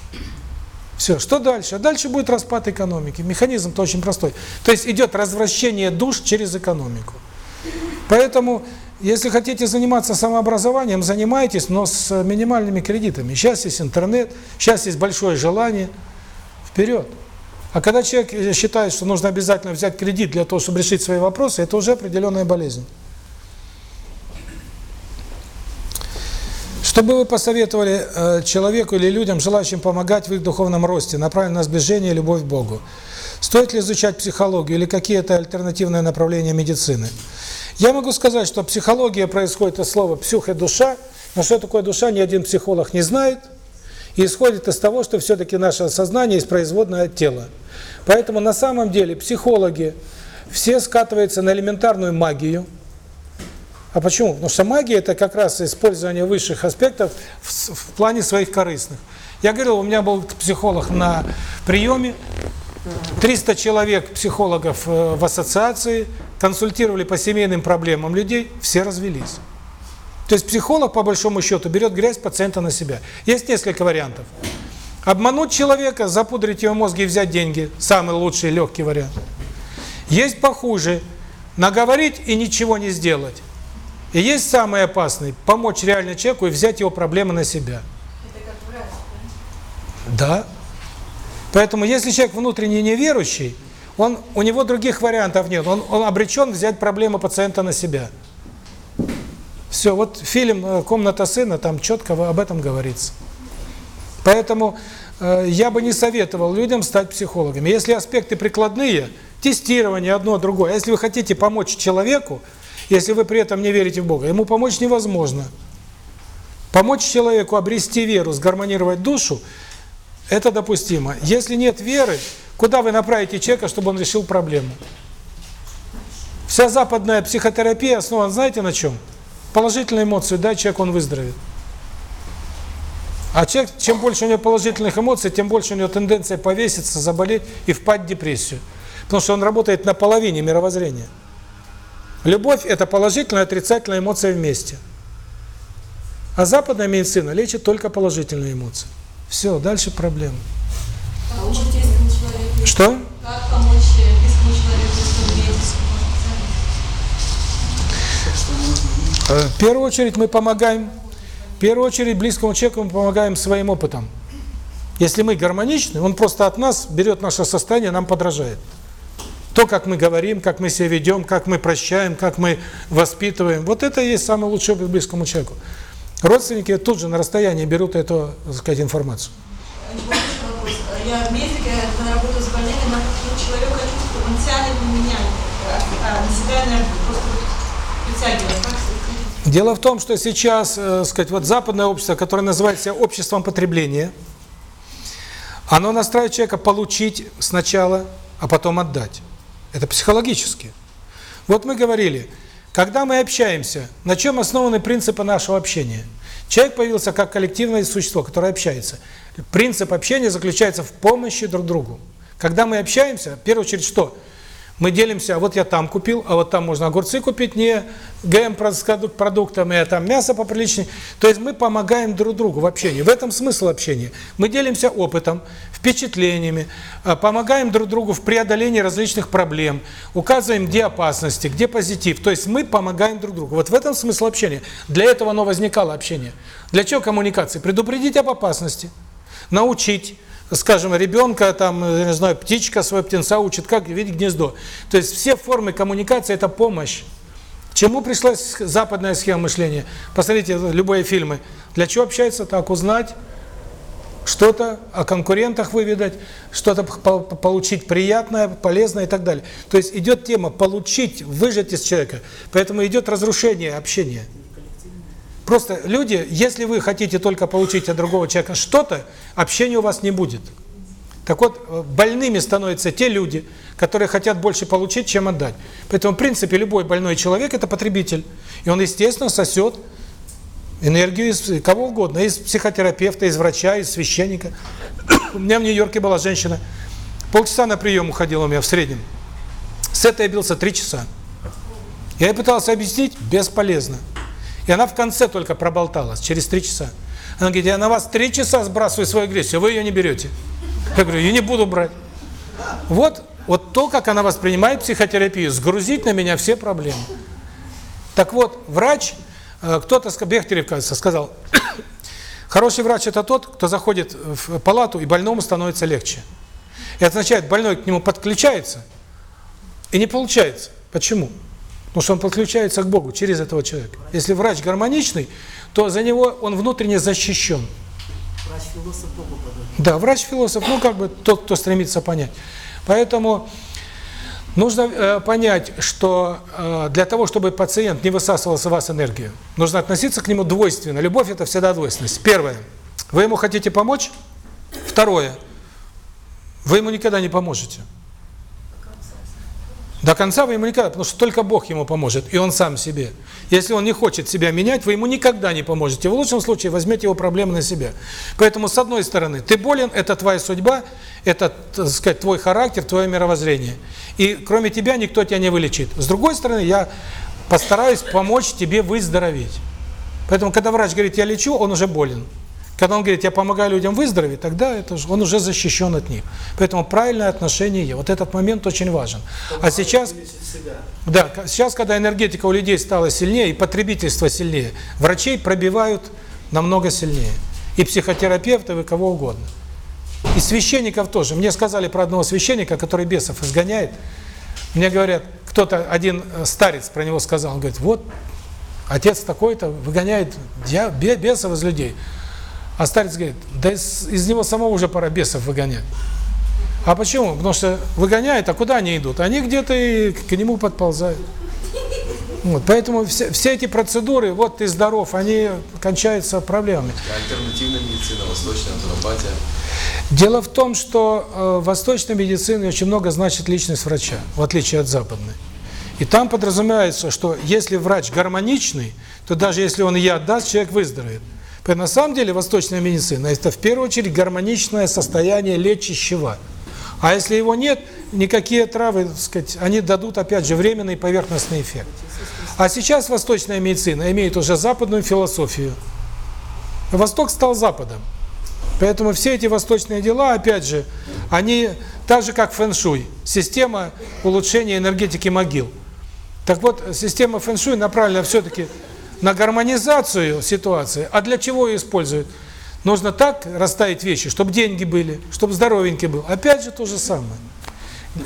Все, что дальше? Дальше будет распад экономики. Механизм-то очень простой. То есть идет развращение душ через экономику. Поэтому, если хотите заниматься самообразованием, занимайтесь, но с минимальными кредитами. Сейчас есть интернет, сейчас есть большое желание. Вперед! А когда человек считает, что нужно обязательно взять кредит для того, чтобы решить свои вопросы, это уже определенная болезнь. Что бы вы посоветовали э, человеку или людям, желающим помогать в их духовном росте, направленном на сближение и любовь к Богу? Стоит ли изучать психологию или какие-то альтернативные направления медицины? Я могу сказать, что психология происходит от слова «псюх» и «душа», но что такое душа, ни один психолог не знает, исходит из того, что все-таки наше сознание есть производное от тела. Поэтому на самом деле психологи все скатываются на элементарную магию – а почему? Потому что магия – это как раз использование высших аспектов в, в плане своих корыстных. Я говорил, у меня был психолог на приеме, 300 человек психологов э, в ассоциации, консультировали по семейным проблемам людей, все развелись. То есть психолог, по большому счету, берет грязь пациента на себя. Есть несколько вариантов. Обмануть человека, запудрить его мозг и взять деньги – самый лучший, легкий вариант. Есть похуже – наговорить и ничего не сделать. И есть самый опасный – помочь реально человеку и взять его проблемы на себя. Да. Поэтому если человек внутренне неверующий, он, у него других вариантов нет. Он, он обречен взять проблемы пациента на себя. Все, вот фильм э, «Комната сына», там четко об этом говорится. Поэтому э, я бы не советовал людям стать психологами. Если аспекты прикладные, тестирование одно, другое. Если вы хотите помочь человеку, если вы при этом не верите в Бога. Ему помочь невозможно. Помочь человеку обрести веру, сгармонировать душу – это допустимо. Если нет веры, куда вы направите человека, чтобы он решил проблему? Вся западная психотерапия основана, знаете, на чем? Положительные эмоции, дай человеку, он выздоровеет. А человек, чем больше у него положительных эмоций, тем больше у него тенденция повеситься, заболеть и впасть в депрессию. Потому что он работает на половине мировоззрения. Любовь – это положительная и отрицательная эмоция вместе. А западная медицина лечит только положительные эмоции. Все, дальше проблемы. Человеку? Что? Как помочь близкому человеку, чтобы медицинскую Э, В первую очередь мы помогаем, в первую очередь близкому человеку мы помогаем своим опытом. Если мы гармоничны, он просто от нас берет наше состояние, нам подражает. То, как мы говорим, как мы себя ведем, как мы прощаем, как мы воспитываем. Вот это и есть самый лучший опыт близкому человеку. Родственники тут же на расстоянии берут эту, так сказать, информацию. Я в медике, когда работаю с больными, но человек он тянет на меня, а на себя, наверное, просто притягивает. Дело в том, что сейчас, э, сказать, вот западное общество, которое называется обществом потребления, оно настраивает человека получить сначала, а потом отдать. Это психологически. Вот мы говорили, когда мы общаемся, на чем основаны принципы нашего общения? Человек появился как коллективное существо, которое общается. Принцип общения заключается в помощи друг другу. Когда мы общаемся, в первую очередь что? Мы делимся, а вот я там купил, а вот там можно огурцы купить не ГМ-продуктами, а там мясо поприличнее. То есть мы помогаем друг другу в общении. В этом смысл общения. Мы делимся опытом, впечатлениями, а, помогаем друг другу в преодолении различных проблем, указываем, где опасности, где позитив. То есть мы помогаем друг другу. Вот в этом смысл общения. Для этого оно возникало общение. Для чего коммуникации? Предупредить об опасности, научить, скажем, ребенка, там, я не знаю, птичка своего птенца учит, как видеть гнездо. То есть все формы коммуникации – это помощь. Чему пришла западная схема мышления? Посмотрите любые фильмы. Для чего общаются? Так, узнать что-то о конкурентах выведать, что-то получить приятное, полезное и так далее. То есть идет тема получить, выжать из человека. Поэтому идет разрушение общения. Просто люди, если вы хотите только получить от другого человека что-то, общения у вас не будет. Так вот, э, больными становятся те люди, которые хотят больше получить, чем отдать. Поэтому, в принципе, любой больной человек – это потребитель. И он, естественно, сосет энергию из кого угодно, из психотерапевта, из врача, из священника. У меня в Нью-Йорке была женщина, полчаса на прием уходила у меня в среднем. С этой я бился три часа. Я пытался объяснить, бесполезно. И она в конце только проболталась, через три часа. Она говорит, я на вас три часа сбрасываю свою агрессию, вы ее не берете. Я говорю, я не буду брать. Вот, вот то, как она воспринимает психотерапию, сгрузить на меня все проблемы. Так вот, врач, э, кто-то, Бехтерев, кажется, сказал, хороший врач – это тот, кто заходит в палату, и больному становится легче. Это означает, больной к нему подключается, и не получается. Почему? Потому что он подключается к Богу через этого человека. Если врач гармоничный, то за него он внутренне защищен. Врач-философ Богу подобен. Да, врач-философ, ну как бы тот, кто стремится понять. Поэтому нужно э, понять, что э, для того, чтобы пациент не высасывал с вас энергию, нужно относиться к нему двойственно. Любовь – это всегда двойственность. Первое – вы ему хотите помочь. Второе – вы ему никогда не поможете. До конца вы ему никогда, потому что только Бог ему поможет, и он сам себе. Если он не хочет себя менять, вы ему никогда не поможете. В лучшем случае возьмете его проблемы на себя. Поэтому, с одной стороны, ты болен, это твоя судьба, это, так сказать, твой характер, твое мировоззрение. И кроме тебя никто тебя не вылечит. С другой стороны, я постараюсь помочь тебе выздороветь. Поэтому, когда врач говорит, я лечу, он уже болен. Когда он говорит, я помогаю людям выздороветь, тогда это он уже защищен от них. Поэтому правильное отношение, вот этот момент очень важен. А сейчас, да, сейчас, когда энергетика у людей стала сильнее, и потребительство сильнее, врачей пробивают намного сильнее. И психотерапевтов, и кого угодно. И священников тоже. Мне сказали про одного священника, который бесов изгоняет. Мне говорят, кто-то, один старец про него сказал, он говорит, вот, отец такой-то выгоняет бесов из людей. А старец говорит, да из, из него самого уже пора бесов выгонять. А почему? Потому что выгоняет, а куда они идут? Они где-то и к нему подползают. Вот, поэтому все, все эти процедуры, вот ты здоров, они кончаются проблемами. Альтернативная медицина, восточная натуропатия. Дело в том, что э, в восточной медицине очень много значит личность врача, в отличие от западной. И там подразумевается, что если врач гармоничный, то даже если он яд даст, человек выздоровеет. Поэтому на самом деле восточная медицина – это в первую очередь гармоничное состояние лечащего. А если его нет, никакие травы, так сказать, они дадут, опять же, временный поверхностный эффект. А сейчас восточная медицина имеет уже западную философию. Восток стал Западом. Поэтому все эти восточные дела, опять же, они так же, как фэн-шуй, система улучшения энергетики могил. Так вот, система фэн-шуй направлена все-таки на гармонизацию ситуации. А для чего ее используют? Нужно так расставить вещи, чтобы деньги были, чтобы здоровенький был. Опять же то же самое.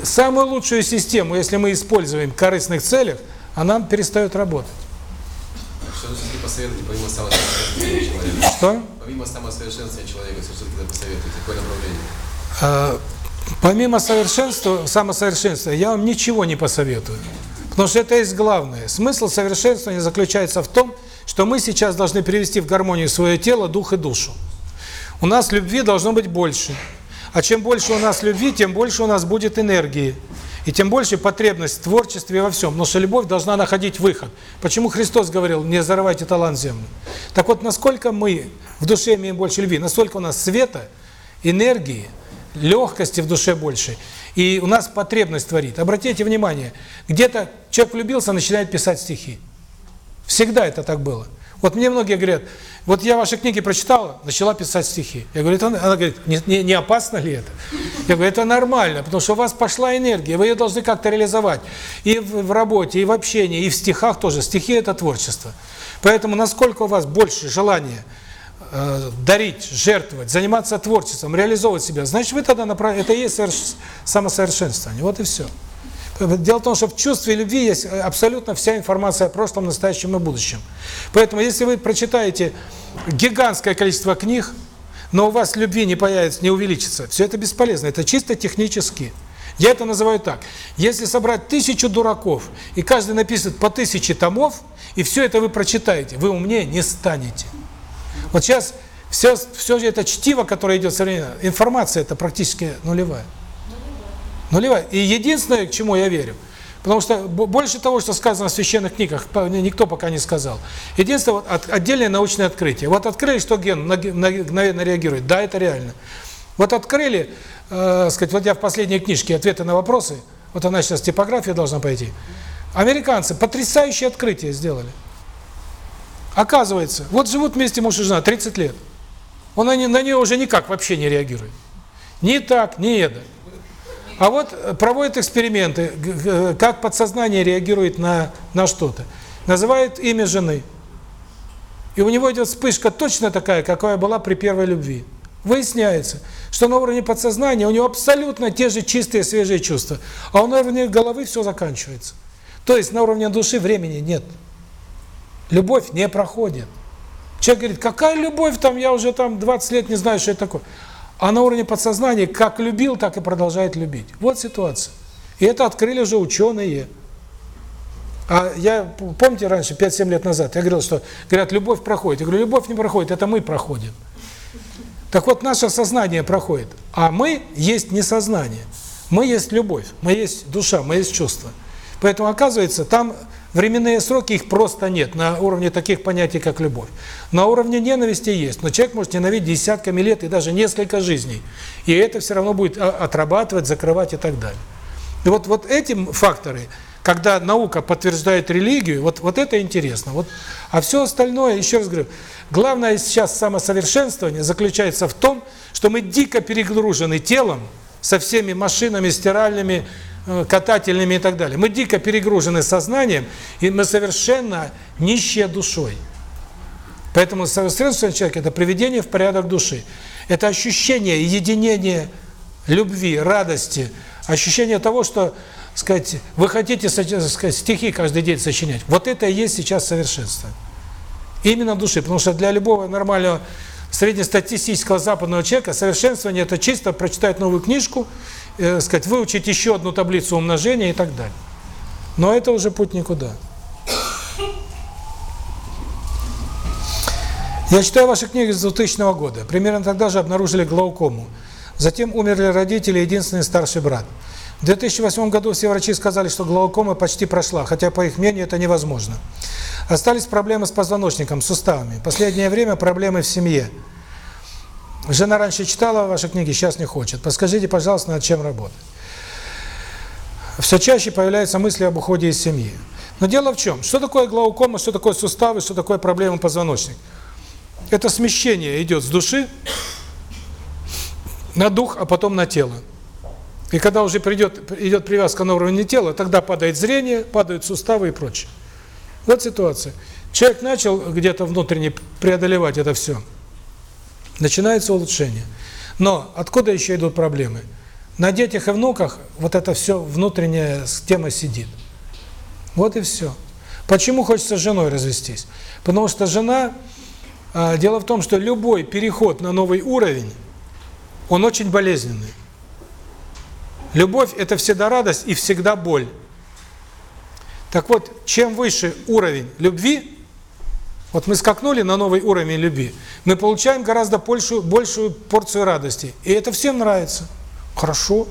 Самую лучшую систему, если мы используем в корыстных целях, она перестает работать. Что все-таки посоветуете помимо самосовершенствования человека? Что? Помимо самосовершенствования человека, что все-таки посоветуете? Какое направление? А, помимо совершенства, самосовершенства, я вам ничего не посоветую. Потому что это есть главное. Смысл совершенствования заключается в том, что мы сейчас должны привести в гармонию свое тело, дух и душу. У нас любви должно быть больше. А чем больше у нас любви, тем больше у нас будет энергии. И тем больше потребность в творчестве во всем. Потому что любовь должна находить выход. Почему Христос говорил, не зарывайте талант землю? Так вот, насколько мы в душе имеем больше любви, настолько у нас света, энергии, легкости в душе больше. И у нас потребность творит. Обратите внимание, где-то человек влюбился, начинает писать стихи. Всегда это так было. Вот мне многие говорят, вот я ваши книги прочитала, начала писать стихи. Я говорю, это, она говорит, не, не, опасно ли это? Я говорю, это нормально, потому что у вас пошла энергия, вы ее должны как-то реализовать. И в, в работе, и в общении, и в стихах тоже. Стихи – это творчество. Поэтому насколько у вас больше желания дарить, жертвовать, заниматься творчеством, реализовывать себя, значит, вы тогда направ... это и есть соверш... самосовершенствование. Вот и все. Дело в том, что в чувстве любви есть абсолютно вся информация о прошлом, настоящем и будущем. Поэтому, если вы прочитаете гигантское количество книг, но у вас любви не появится, не увеличится, все это бесполезно. Это чисто технически. Я это называю так. Если собрать тысячу дураков, и каждый напишет по тысяче томов, и все это вы прочитаете, вы умнее не станете. Вот сейчас все, все это чтиво, которое идет современно, информация это практически нулевая. Нулевая. И единственное, к чему я верю, потому что больше того, что сказано в священных книгах, никто пока не сказал. Единственное, вот, отдельное научное открытие. Вот открыли, что ген мгновенно реагирует. Да, это реально. Вот открыли, э, сказать, вот я в последней книжке «Ответы на вопросы», вот она сейчас типография должна пойти. Американцы потрясающее открытие сделали. Оказывается, вот живут вместе муж и жена 30 лет. Он на нее уже никак вообще не реагирует. Ни так, ни это. А вот проводят эксперименты, как подсознание реагирует на, на что-то. Называют имя жены. И у него идет вспышка точно такая, какая была при первой любви. Выясняется, что на уровне подсознания у него абсолютно те же чистые, свежие чувства. А на уровне головы все заканчивается. То есть на уровне души времени нет. Любовь не проходит. Человек говорит, какая любовь там, я уже там 20 лет не знаю, что это такое. А на уровне подсознания как любил, так и продолжает любить. Вот ситуация. И это открыли уже ученые. А я, помните, раньше, 5-7 лет назад, я говорил, что, говорят, любовь проходит. Я говорю, любовь не проходит, это мы проходим. Так вот, наше сознание проходит, а мы есть не сознание. Мы есть любовь, мы есть душа, мы есть чувство. Поэтому, оказывается, там Временные сроки их просто нет на уровне таких понятий, как любовь. На уровне ненависти есть, но человек может ненавидеть десятками лет и даже несколько жизней. И это все равно будет а, отрабатывать, закрывать и так далее. И вот, вот эти факторы, когда наука подтверждает религию, вот, вот это интересно. Вот, а все остальное, еще раз говорю, главное сейчас самосовершенствование заключается в том, что мы дико перегружены телом, со всеми машинами, стиральными, катательными и так далее. Мы дико перегружены сознанием, и мы совершенно нищие душой. Поэтому совершенствование человека – это приведение в порядок души. Это ощущение единения, любви, радости, ощущение того, что, сказать, вы хотите сказать, стихи каждый день сочинять. Вот это и есть сейчас совершенство. Именно души, потому что для любого нормального среднестатистического западного человека совершенствование – это чисто прочитать новую книжку э, сказать, выучить еще одну таблицу умножения и так далее. Но это уже путь никуда. Я читаю ваши книги с 2000 года. Примерно тогда же обнаружили глаукому. Затем умерли родители и единственный старший брат. В 2008 году все врачи сказали, что глаукома почти прошла, хотя, по их мнению, это невозможно. Остались проблемы с позвоночником, суставами. Последнее время проблемы в семье. Жена раньше читала ваши книги, сейчас не хочет. Подскажите, пожалуйста, над чем работать. Все чаще появляются мысли об уходе из семьи. Но дело в чем? Что такое глаукома, что такое суставы, что такое проблема позвоночника? Это смещение идет с души на дух, а потом на тело. И когда уже придет, идет привязка на уровне тела, тогда падает зрение, падают суставы и прочее. Вот ситуация. Человек начал где-то внутренне преодолевать это все – начинается улучшение. Но откуда еще идут проблемы? На детях и внуках вот это все внутренняя тема сидит. Вот и все. Почему хочется с женой развестись? Потому что жена, а, дело в том, что любой переход на новый уровень, он очень болезненный. Любовь – это всегда радость и всегда боль. Так вот, чем выше уровень любви, вот мы скакнули на новый уровень любви, мы получаем гораздо большую, большую порцию радости. И это всем нравится. Хорошо.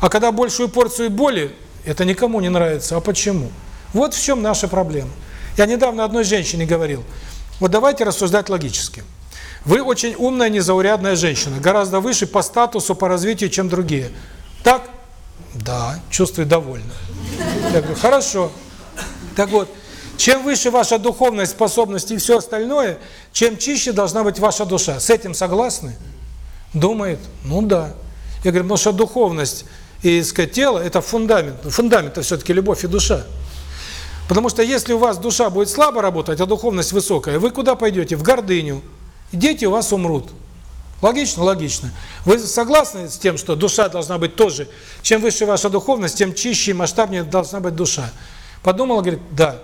А когда большую порцию боли, это никому не нравится. А почему? Вот в чем наша проблема. Я недавно одной женщине говорил, вот давайте рассуждать логически. Вы очень умная, незаурядная женщина, гораздо выше по статусу, по развитию, чем другие. Так? Да, чувствую довольна. Я говорю, хорошо. Так вот, чем выше ваша духовность, способности и все остальное, чем чище должна быть ваша душа. С этим согласны? Думает, ну да. Я говорю, потому что духовность и, сказать, тело – это фундамент. Фундамент – это все-таки любовь и душа. Потому что если у вас душа будет слабо работать, а духовность высокая, вы куда пойдете? В гордыню. Дети у вас умрут. Логично? Логично. Вы согласны с тем, что душа должна быть тоже, чем выше ваша духовность, тем чище и масштабнее должна быть душа? Подумала, говорит, да.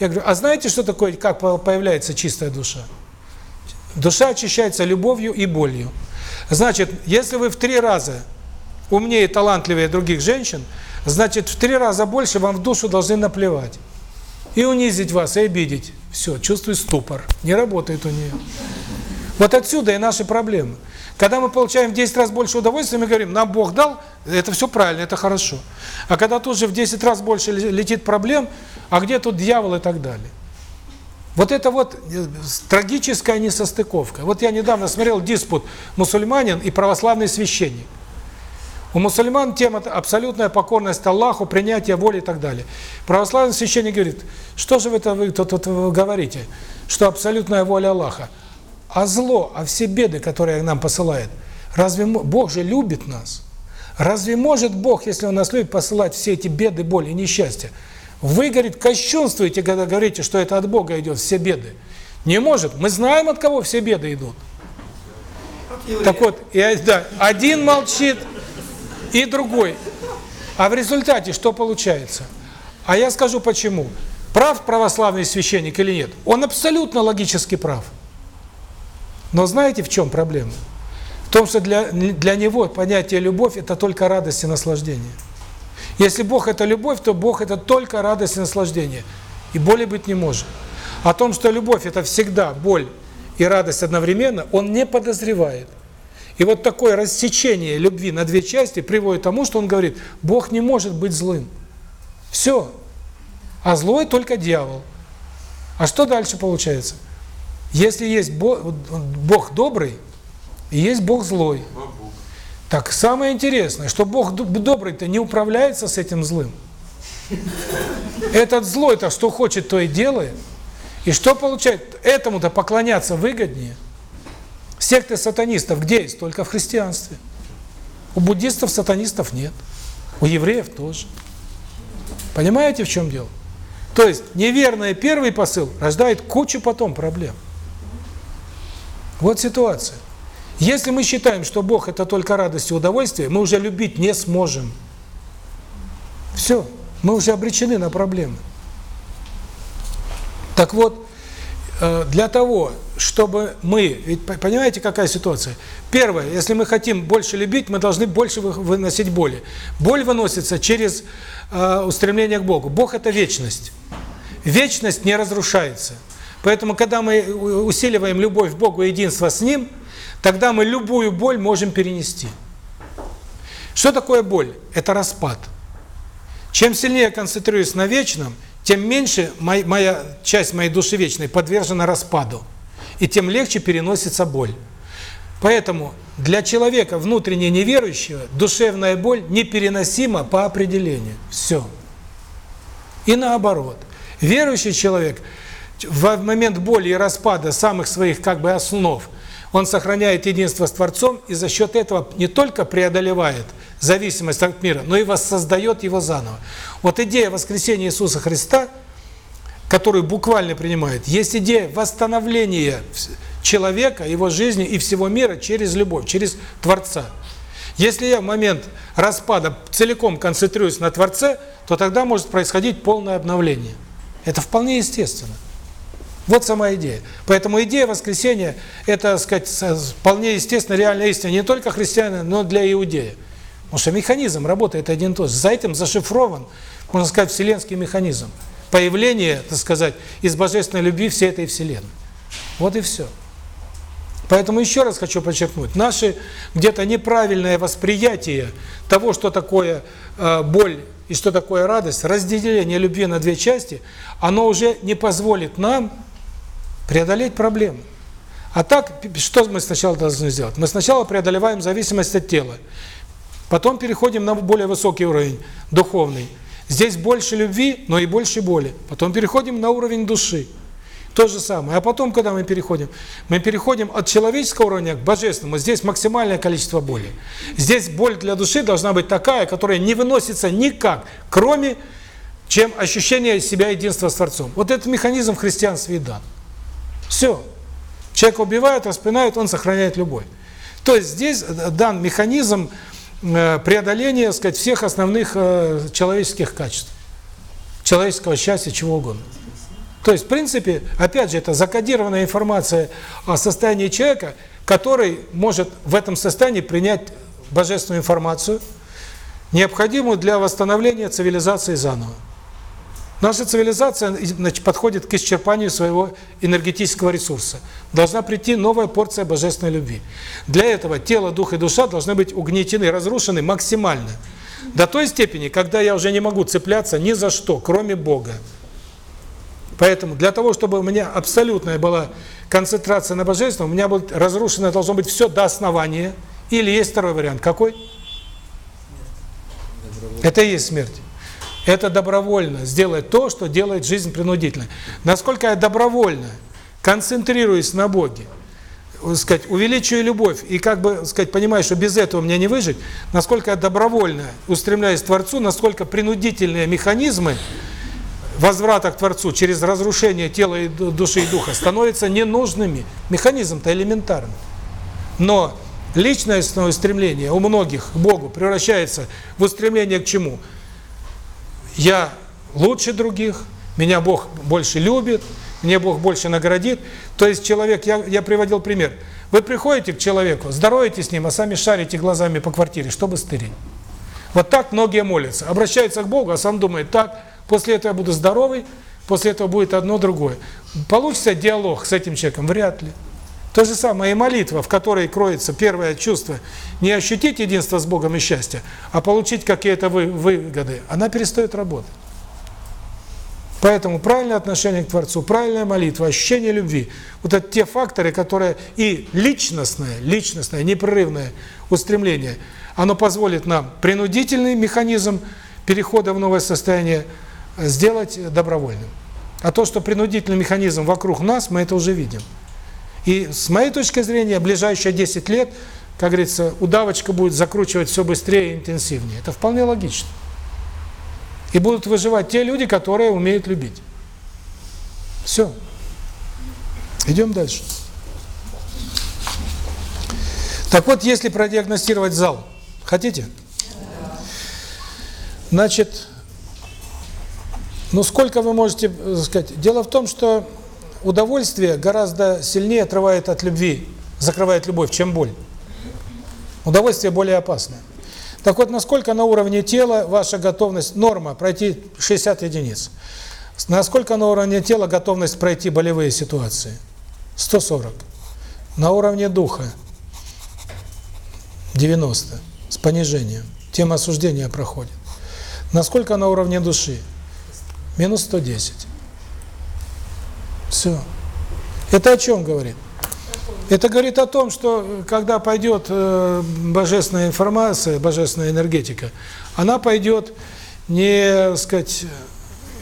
Я говорю, а знаете, что такое, как появляется чистая душа? Душа очищается любовью и болью. Значит, если вы в три раза умнее и талантливее других женщин, значит, в три раза больше вам в душу должны наплевать. И унизить вас, и обидеть. Все, чувствую ступор. Не работает у нее. Вот отсюда и наши проблемы. Когда мы получаем в 10 раз больше удовольствия, мы говорим, нам Бог дал, это все правильно, это хорошо. А когда тут же в 10 раз больше летит проблем, а где тут дьявол и так далее. Вот это вот э, трагическая несостыковка. Вот я недавно смотрел диспут мусульманин и православный священник. У мусульман тема абсолютная покорность Аллаху, принятие воли и так далее. Православный священник говорит, что же вы это вы тут, тут говорите, что абсолютная воля Аллаха? А зло, а все беды, которые нам посылает, разве Бог же любит нас? Разве может Бог, если Он нас любит, посылать все эти беды, боли и несчастья? Вы, говорит, кощунствуете, когда говорите, что это от Бога идет, все беды. Не может. Мы знаем, от кого все беды идут. Так вот, и, да, один молчит, и другой. А в результате что получается? А я скажу почему. Прав православный священник или нет? Он абсолютно логически прав. Но знаете, в чем проблема? В том, что для, для него понятие «любовь» – это только радость и наслаждение. Если Бог – это любовь, то Бог – это только радость и наслаждение. И боли быть не может. О том, что любовь – это всегда боль и радость одновременно, он не подозревает. И вот такое рассечение любви на две части приводит к тому, что он говорит, Бог не может быть злым. Все. А злой только дьявол. А что дальше получается? Если есть Бог, Бог добрый, и есть Бог злой. Так самое интересное, что Бог добрый-то не управляется с этим злым. Этот злой-то что хочет, то и делает. И что получает? Этому-то поклоняться выгоднее. Секты сатанистов где есть? Только в христианстве. У буддистов сатанистов нет. У евреев тоже. Понимаете, в чем дело? То есть неверный первый посыл рождает кучу потом проблем. Вот ситуация. Если мы считаем, что Бог это только радость и удовольствие, мы уже любить не сможем. Все, мы уже обречены на проблемы. Так вот, э, для того, чтобы мы, ведь понимаете, какая ситуация? Первое, если мы хотим больше любить, мы должны больше выносить боли. Боль выносится через э, устремление к Богу. Бог – это вечность. Вечность не разрушается. Поэтому, когда мы усиливаем любовь к Богу единство с Ним, тогда мы любую боль можем перенести. Что такое боль? Это распад. Чем сильнее я концентрируюсь на вечном, тем меньше моя, моя часть моей души вечной подвержена распаду. И тем легче переносится боль. Поэтому для человека внутренне неверующего душевная боль непереносима по определению. Все. И наоборот. Верующий человек – в момент боли и распада самых своих как бы основ, он сохраняет единство с Творцом и за счет этого не только преодолевает зависимость от мира, но и воссоздает его заново. Вот идея воскресения Иисуса Христа, которую буквально принимает, есть идея восстановления человека, его жизни и всего мира через любовь, через Творца. Если я в момент распада целиком концентрируюсь на Творце, то тогда может происходить полное обновление. Это вполне естественно. Вот сама идея. Поэтому идея воскресения – это, сказать, вполне естественно реальная истина не только христианина, но для иудея. Потому что механизм работает один и тот же. За этим зашифрован, можно сказать, вселенский механизм. Появление, так сказать, из божественной любви всей этой вселенной. Вот и все. Поэтому еще раз хочу подчеркнуть, наше где-то неправильное восприятие того, что такое э, боль и что такое радость, разделение любви на две части, оно уже не позволит нам преодолеть проблему. А так, что мы сначала должны сделать? Мы сначала преодолеваем зависимость от тела. Потом переходим на более высокий уровень, духовный. Здесь больше любви, но и больше боли. Потом переходим на уровень души. То же самое. А потом, когда мы переходим? Мы переходим от человеческого уровня к божественному. Здесь максимальное количество боли. Здесь боль для души должна быть такая, которая не выносится никак, кроме чем ощущение себя единства с Творцом. Вот этот механизм в христианстве дан. Все. Человек убивает, распинает, он сохраняет любовь. То есть здесь дан механизм э, преодоления, так сказать, всех основных э, человеческих качеств. Человеческого счастья, чего угодно. То есть, в принципе, опять же, это закодированная информация о состоянии человека, который может в этом состоянии принять божественную информацию, необходимую для восстановления цивилизации заново. Наша цивилизация значит, подходит к исчерпанию своего энергетического ресурса. Должна прийти новая порция божественной любви. Для этого тело, дух и душа должны быть угнетены, разрушены максимально. До той степени, когда я уже не могу цепляться ни за что, кроме Бога. Поэтому для того, чтобы у меня абсолютная была концентрация на Божественном, у меня будет разрушено должно быть все до основания. Или есть второй вариант. Какой? Это и есть смерть. Это добровольно сделать то, что делает жизнь принудительной. Насколько я добровольно концентрируюсь на Боге, сказать, увеличиваю любовь и как бы, сказать, понимаю, что без этого мне не выжить, насколько я добровольно устремляюсь к Творцу, насколько принудительные механизмы возврата к Творцу через разрушение тела и души и духа становятся ненужными. Механизм-то элементарный. Но личностное стремление у многих к Богу превращается в устремление к чему? Я лучше других, меня Бог больше любит, мне Бог больше наградит. То есть человек, я, я приводил пример, вы приходите к человеку, здороваетесь с ним, а сами шарите глазами по квартире, чтобы стырить. Вот так многие молятся. Обращаются к Богу, а сам думает, так, после этого я буду здоровый, после этого будет одно другое. Получится диалог с этим человеком? Вряд ли. То же самое и молитва, в которой кроется первое чувство, не ощутить единство с Богом и счастье, а получить какие-то выгоды, она перестает работать. Поэтому правильное отношение к Творцу, правильная молитва, ощущение любви, вот это те факторы, которые и личностное, личностное, непрерывное устремление, оно позволит нам принудительный механизм перехода в новое состояние сделать добровольным. А то, что принудительный механизм вокруг нас, мы это уже видим. И с моей точки зрения, ближайшие 10 лет, как говорится, удавочка будет закручивать все быстрее и интенсивнее. Это вполне логично. И будут выживать те люди, которые умеют любить. Все. Идем дальше. Так вот, если продиагностировать зал, хотите? Значит, ну сколько вы можете сказать? Дело в том, что удовольствие гораздо сильнее отрывает от любви, закрывает любовь, чем боль. Удовольствие более опасное. Так вот, насколько на уровне тела ваша готовность, норма, пройти 60 единиц. Насколько на уровне тела готовность пройти болевые ситуации? 140. На уровне духа 90. С понижением. Тема осуждения проходит. Насколько на уровне души? Минус 110. Все. Это о чем говорит? Это говорит о том, что когда пойдет э, божественная информация, божественная энергетика, она пойдет не, сказать,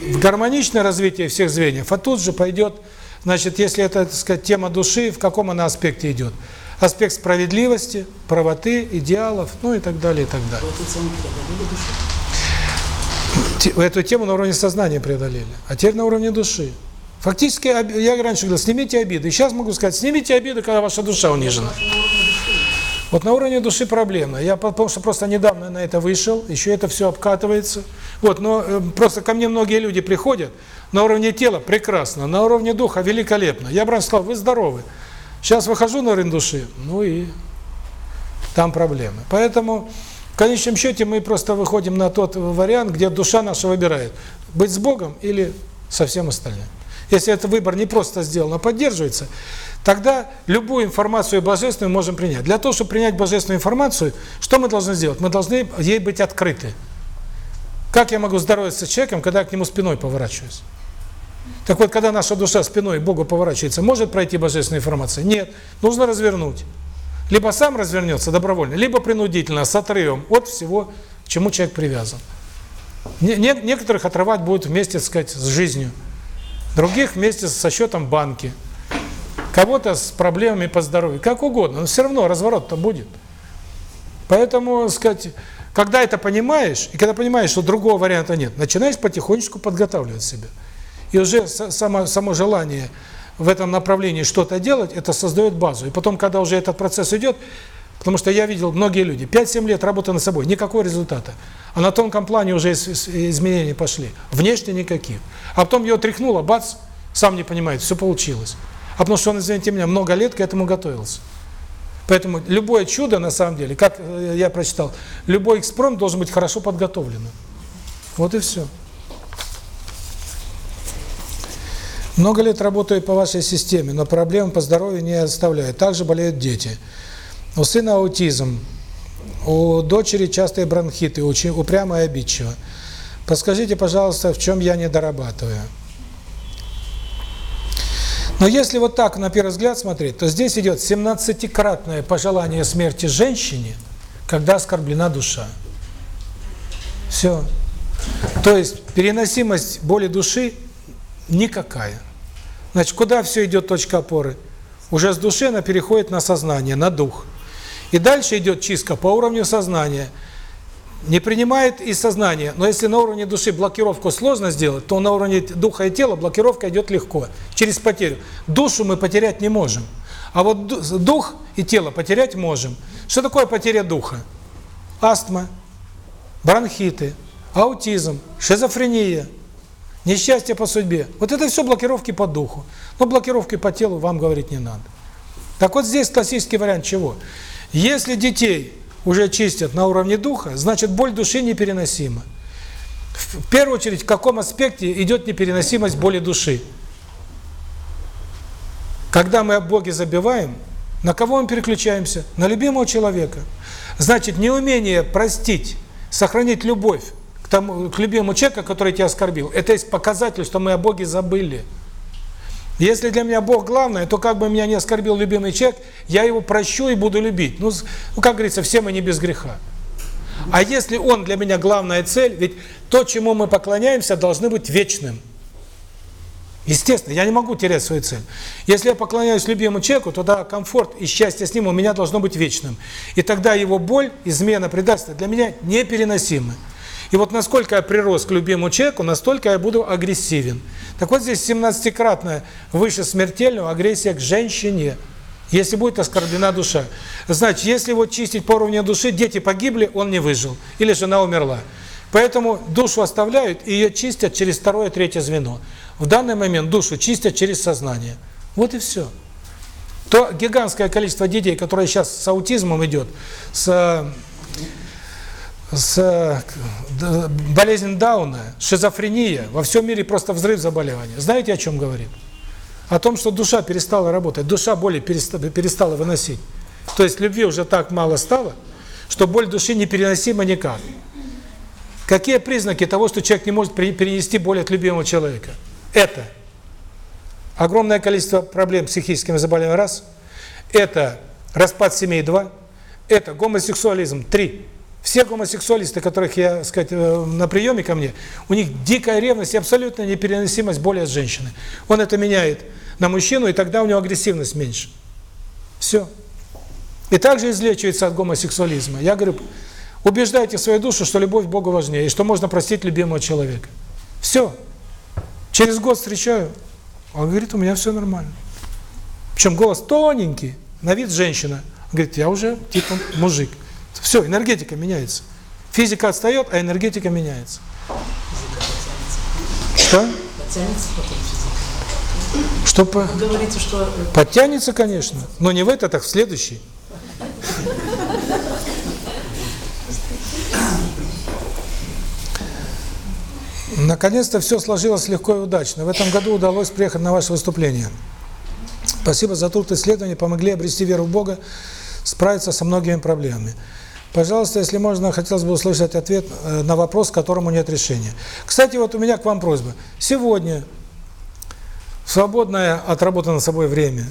в гармоничное развитие всех звеньев, а тут же пойдет, значит, если это, так сказать, тема души, в каком она аспекте идет? Аспект справедливости, правоты, идеалов, ну и так далее, и так далее. Эту тему на уровне сознания преодолели, а теперь на уровне души. Фактически, я раньше говорил, снимите обиды. Сейчас могу сказать, снимите обиды, когда ваша душа унижена. Вот на уровне души проблема. Я потому что просто недавно на это вышел, еще это все обкатывается. Вот, но э, просто ко мне многие люди приходят, на уровне тела прекрасно, на уровне духа великолепно. Я бы сказал, вы здоровы. Сейчас выхожу на уровень души, ну и там проблемы. Поэтому, в конечном счете, мы просто выходим на тот вариант, где душа наша выбирает, быть с Богом или со всем остальным. Если этот выбор не просто сделан, а поддерживается, тогда любую информацию божественную можем принять. Для того, чтобы принять божественную информацию, что мы должны сделать? Мы должны ей быть открыты. Как я могу здороваться с человеком, когда я к нему спиной поворачиваюсь? Так вот, когда наша душа спиной Богу поворачивается, может пройти божественная информация? Нет. Нужно развернуть. Либо сам развернется добровольно, либо принудительно, с отрывом от всего, к чему человек привязан. Не, не, некоторых отрывать будут вместе, так сказать, с жизнью. Других вместе со счетом банки. Кого-то с проблемами по здоровью. Как угодно, но все равно разворот-то будет. Поэтому, сказать, когда это понимаешь, и когда понимаешь, что другого варианта нет, начинаешь потихонечку подготавливать себя. И уже само, само желание в этом направлении что-то делать, это создает базу. И потом, когда уже этот процесс идет, потому что я видел многие люди, 5-7 лет работы над собой, никакого результата. А на тонком плане уже изменения пошли. Внешне никаких. А потом его тряхнуло, бац, сам не понимает, все получилось. А потому что он, извините меня, много лет к этому готовился. Поэтому любое чудо, на самом деле, как я прочитал, любой экспромт должен быть хорошо подготовленным. Вот и все. Много лет работаю по вашей системе, но проблем по здоровью не оставляю. Также болеют дети. У сына аутизм, у дочери частые бронхиты, очень упрямо и обидчиво. Подскажите, пожалуйста, в чем я не дорабатываю? Но если вот так на первый взгляд смотреть, то здесь идет 17-кратное пожелание смерти женщине, когда оскорблена душа. Все. То есть переносимость боли души никакая. Значит, куда все идет точка опоры? Уже с души она переходит на сознание, на дух. И дальше идет чистка по уровню сознания. Не принимает и сознание. Но если на уровне души блокировку сложно сделать, то на уровне духа и тела блокировка идет легко, через потерю. Душу мы потерять не можем. А вот дух и тело потерять можем. Что такое потеря духа? Астма, бронхиты, аутизм, шизофрения – Несчастье по судьбе. Вот это все блокировки по духу. Но блокировки по телу вам говорить не надо. Так вот здесь классический вариант чего? Если детей уже чистят на уровне духа, значит боль души непереносима. В первую очередь, в каком аспекте идет непереносимость боли души? Когда мы о Боге забиваем, на кого мы переключаемся? На любимого человека. Значит, неумение простить, сохранить любовь к, тому, к любимому человеку, который тебя оскорбил, это есть показатель, что мы о Боге забыли. Если для меня Бог главное, то как бы меня не оскорбил любимый человек, я его прощу и буду любить. Ну, ну как говорится, все мы не без греха. А если он для меня главная цель, ведь то, чему мы поклоняемся, должны быть вечным. Естественно, я не могу терять свою цель. Если я поклоняюсь любимому человеку, то да, комфорт и счастье с ним у меня должно быть вечным. И тогда его боль, измена, предательство для меня непереносимы. И вот насколько я прирос к любимому человеку, настолько я буду агрессивен. Так вот здесь 17-кратная выше смертельного агрессия к женщине, если будет оскорблена душа. Значит, если вот чистить по уровню души, дети погибли, он не выжил, или жена умерла. Поэтому душу оставляют и ее чистят через второе, третье звено. В данный момент душу чистят через сознание. Вот и все. То гигантское количество детей, которое сейчас с аутизмом идет, с с болезнь Дауна, шизофрения, во всем мире просто взрыв заболевания. Знаете, о чем говорит? О том, что душа перестала работать, душа боли перестала выносить. То есть любви уже так мало стало, что боль души непереносима никак. Какие признаки того, что человек не может перенести боль от любимого человека? Это огромное количество проблем с психическими заболеваниями, раз. Это распад семей, два. Это гомосексуализм, три. Все гомосексуалисты, которых я, сказать, э, на приеме ко мне, у них дикая ревность и абсолютная непереносимость боли от женщины. Он это меняет на мужчину, и тогда у него агрессивность меньше. Все. И также излечивается от гомосексуализма. Я говорю, убеждайте свою душу, что любовь к Богу важнее, и что можно простить любимого человека. Все. Через год встречаю, он говорит, у меня все нормально. Причем голос тоненький, на вид женщина. Он говорит, я уже типа мужик. Все, энергетика меняется. Физика отстает, а энергетика меняется. Что? Подтянется потом физика. Что по... Говорите, что... Подтянется, конечно, но не в этот, а в следующий. Наконец-то все сложилось легко и удачно. В этом году удалось приехать на ваше выступление. Спасибо за труд исследования, помогли обрести веру в Бога, справиться со многими проблемами. Пожалуйста, если можно, хотелось бы услышать ответ на вопрос, которому нет решения. Кстати, вот у меня к вам просьба. Сегодня свободное отработанное собой время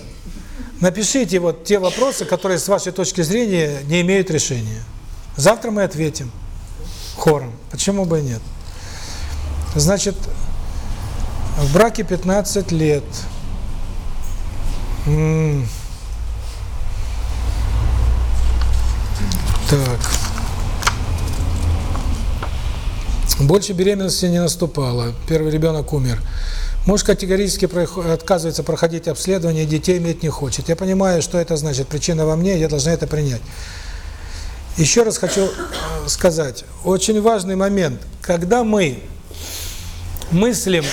напишите вот те вопросы, которые с вашей точки зрения не имеют решения. Завтра мы ответим хором. Почему бы и нет? Значит, в браке 15 лет. М так. Больше беременности не наступало. Первый ребенок умер. Муж категорически отказывается проходить обследование, детей иметь не хочет. Я понимаю, что это значит. Причина во мне, я должна это принять. Еще раз хочу э, сказать. Очень важный момент. Когда мы мыслим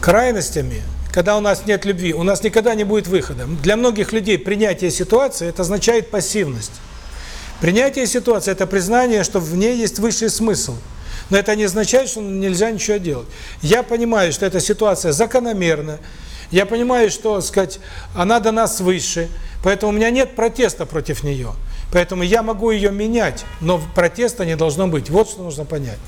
крайностями, когда у нас нет любви, у нас никогда не будет выхода. Для многих людей принятие ситуации – это означает пассивность. Принятие ситуации – это признание, что в ней есть высший смысл – но это не означает, что нельзя ничего делать. Я понимаю, что эта ситуация закономерна. Я понимаю, что, сказать, она дана свыше. Поэтому у меня нет протеста против нее. Поэтому я могу ее менять, но протеста не должно быть. Вот что нужно понять.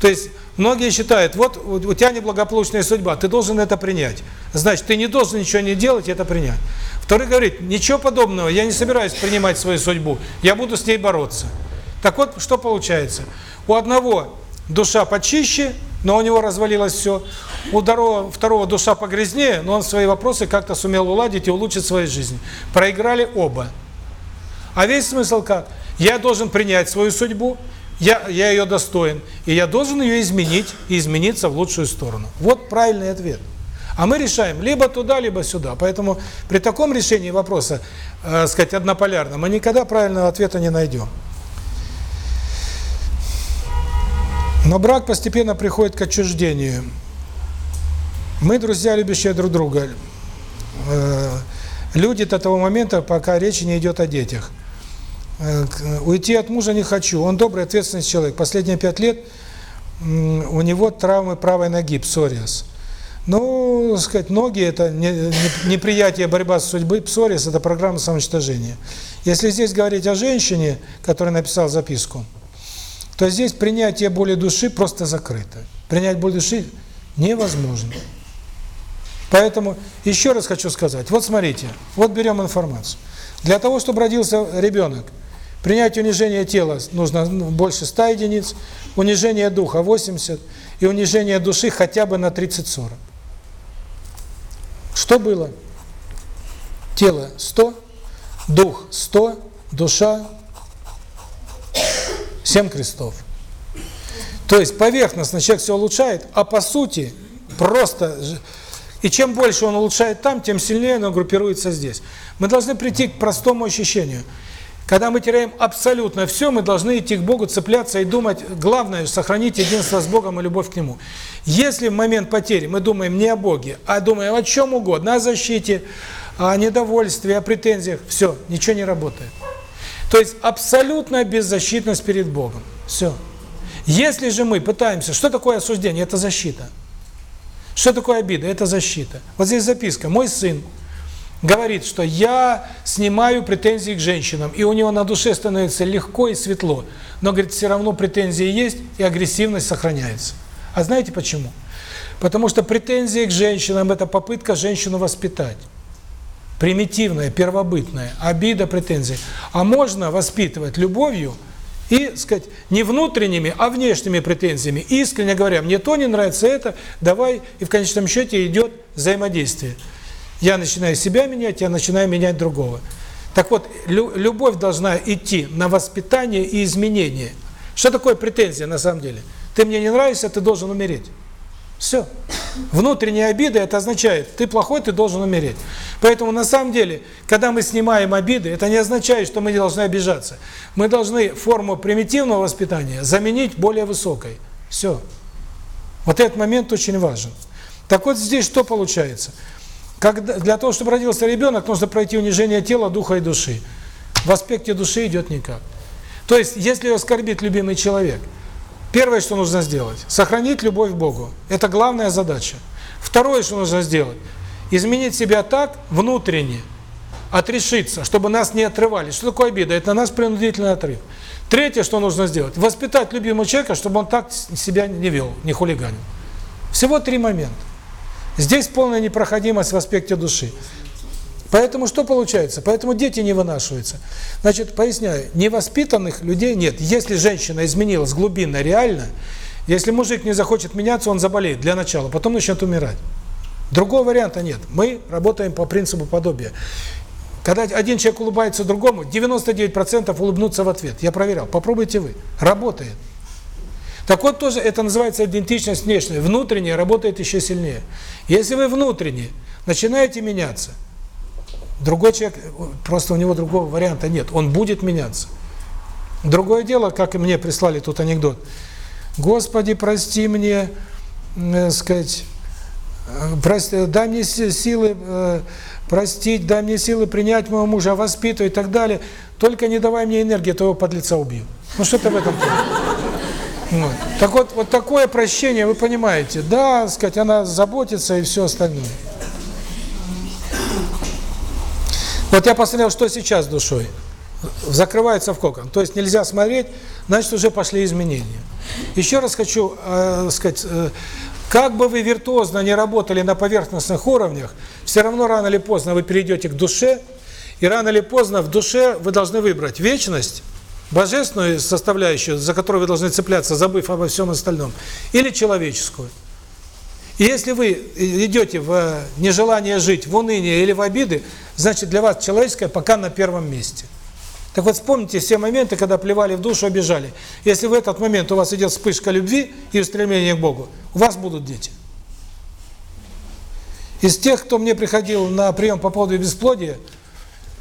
То есть многие считают, вот у тебя неблагополучная судьба, ты должен это принять. Значит, ты не должен ничего не делать это принять. Второй говорит, ничего подобного, я не собираюсь принимать свою судьбу, я буду с ней бороться. Так вот, что получается? У одного душа почище, но у него развалилось все. У второго, второго душа погрязнее, но он свои вопросы как-то сумел уладить и улучшить свою жизнь. Проиграли оба. А весь смысл как? Я должен принять свою судьбу, я, я ее достоин, и я должен ее изменить и измениться в лучшую сторону. Вот правильный ответ. А мы решаем либо туда, либо сюда. Поэтому при таком решении вопроса, э, сказать, однополярно, мы никогда правильного ответа не найдем. Но брак постепенно приходит к отчуждению. Мы, друзья, любящие друг друга, э, люди до того момента, пока речь не идет о детях. Э, уйти от мужа не хочу. Он добрый, ответственный человек. Последние пять лет у него травмы правой ноги, псориаз. Ну, сказать, ноги – это неприятие, борьба с судьбой. Псориаз – это программа самоуничтожения. Если здесь говорить о женщине, которая написала записку, то здесь принятие боли души просто закрыто. Принять боль души невозможно. Поэтому еще раз хочу сказать. Вот смотрите, вот берем информацию. Для того, чтобы родился ребенок, принять унижение тела нужно ну, больше 100 единиц, унижение духа 80 и унижение души хотя бы на 30-40. Что было? Тело 100, дух 100, душа Семь крестов. То есть поверхностно человек все улучшает, а по сути просто... И чем больше он улучшает там, тем сильнее он группируется здесь. Мы должны прийти к простому ощущению. Когда мы теряем абсолютно все, мы должны идти к Богу, цепляться и думать, главное, сохранить единство с Богом и любовь к Нему. Если в момент потери мы думаем не о Боге, а думаем о чем угодно, о защите, о недовольстве, о претензиях, все, ничего не работает. То есть абсолютная беззащитность перед Богом. Все. Если же мы пытаемся... Что такое осуждение? Это защита. Что такое обида? Это защита. Вот здесь записка. Мой сын говорит, что я снимаю претензии к женщинам, и у него на душе становится легко и светло. Но, говорит, все равно претензии есть, и агрессивность сохраняется. А знаете почему? Потому что претензии к женщинам – это попытка женщину воспитать примитивная, первобытная, обида, претензии. А можно воспитывать любовью и, сказать, не внутренними, а внешними претензиями. Искренне говоря, мне то не нравится, это, давай, и в конечном счете идет взаимодействие. Я начинаю себя менять, я начинаю менять другого. Так вот, любовь должна идти на воспитание и изменение. Что такое претензия на самом деле? Ты мне не нравишься, ты должен умереть. Все. Внутренняя обида, это означает, ты плохой, ты должен умереть. Поэтому на самом деле, когда мы снимаем обиды, это не означает, что мы не должны обижаться. Мы должны форму примитивного воспитания заменить более высокой. Все. Вот этот момент очень важен. Так вот здесь что получается? Когда, для того, чтобы родился ребенок, нужно пройти унижение тела, духа и души. В аспекте души идет никак. То есть, если оскорбит любимый человек – Первое, что нужно сделать – сохранить любовь к Богу. Это главная задача. Второе, что нужно сделать – изменить себя так, внутренне, отрешиться, чтобы нас не отрывали. Что такое обида? Это на нас принудительный отрыв. Третье, что нужно сделать – воспитать любимого человека, чтобы он так себя не вел, не хулиганил. Всего три момента. Здесь полная непроходимость в аспекте души. Поэтому что получается? Поэтому дети не вынашиваются. Значит, поясняю, невоспитанных людей нет. Если женщина изменилась глубинно, реально, если мужик не захочет меняться, он заболеет для начала, потом начнет умирать. Другого варианта нет. Мы работаем по принципу подобия. Когда один человек улыбается другому, 99% улыбнутся в ответ. Я проверял. Попробуйте вы. Работает. Так вот тоже это называется идентичность внешняя. Внутренняя работает еще сильнее. Если вы внутренне начинаете меняться, другой человек, просто у него другого варианта нет. Он будет меняться. Другое дело, как и мне прислали тут анекдот. Господи, прости мне, э, сказать, э, прости, дай мне силы э, простить, дай мне силы принять моего мужа, воспитывать и так далее. Только не давай мне энергии, то его подлеца убью. Ну что-то в этом вот. Так вот, вот такое прощение, вы понимаете, да, сказать, она заботится и все остальное. Вот я посмотрел, что сейчас душой. Закрывается в кокон. То есть нельзя смотреть, значит уже пошли изменения. Еще раз хочу э, сказать, э, как бы вы виртуозно не работали на поверхностных уровнях, все равно рано или поздно вы перейдете к душе, и рано или поздно в душе вы должны выбрать вечность, божественную составляющую, за которую вы должны цепляться, забыв обо всем остальном, или человеческую. И если вы идете в нежелание жить, в уныние или в обиды, значит для вас человеческое пока на первом месте. Так вот вспомните все моменты, когда плевали в душу, обижали. Если в этот момент у вас идет вспышка любви и устремления к Богу, у вас будут дети. Из тех, кто мне приходил на прием по поводу бесплодия,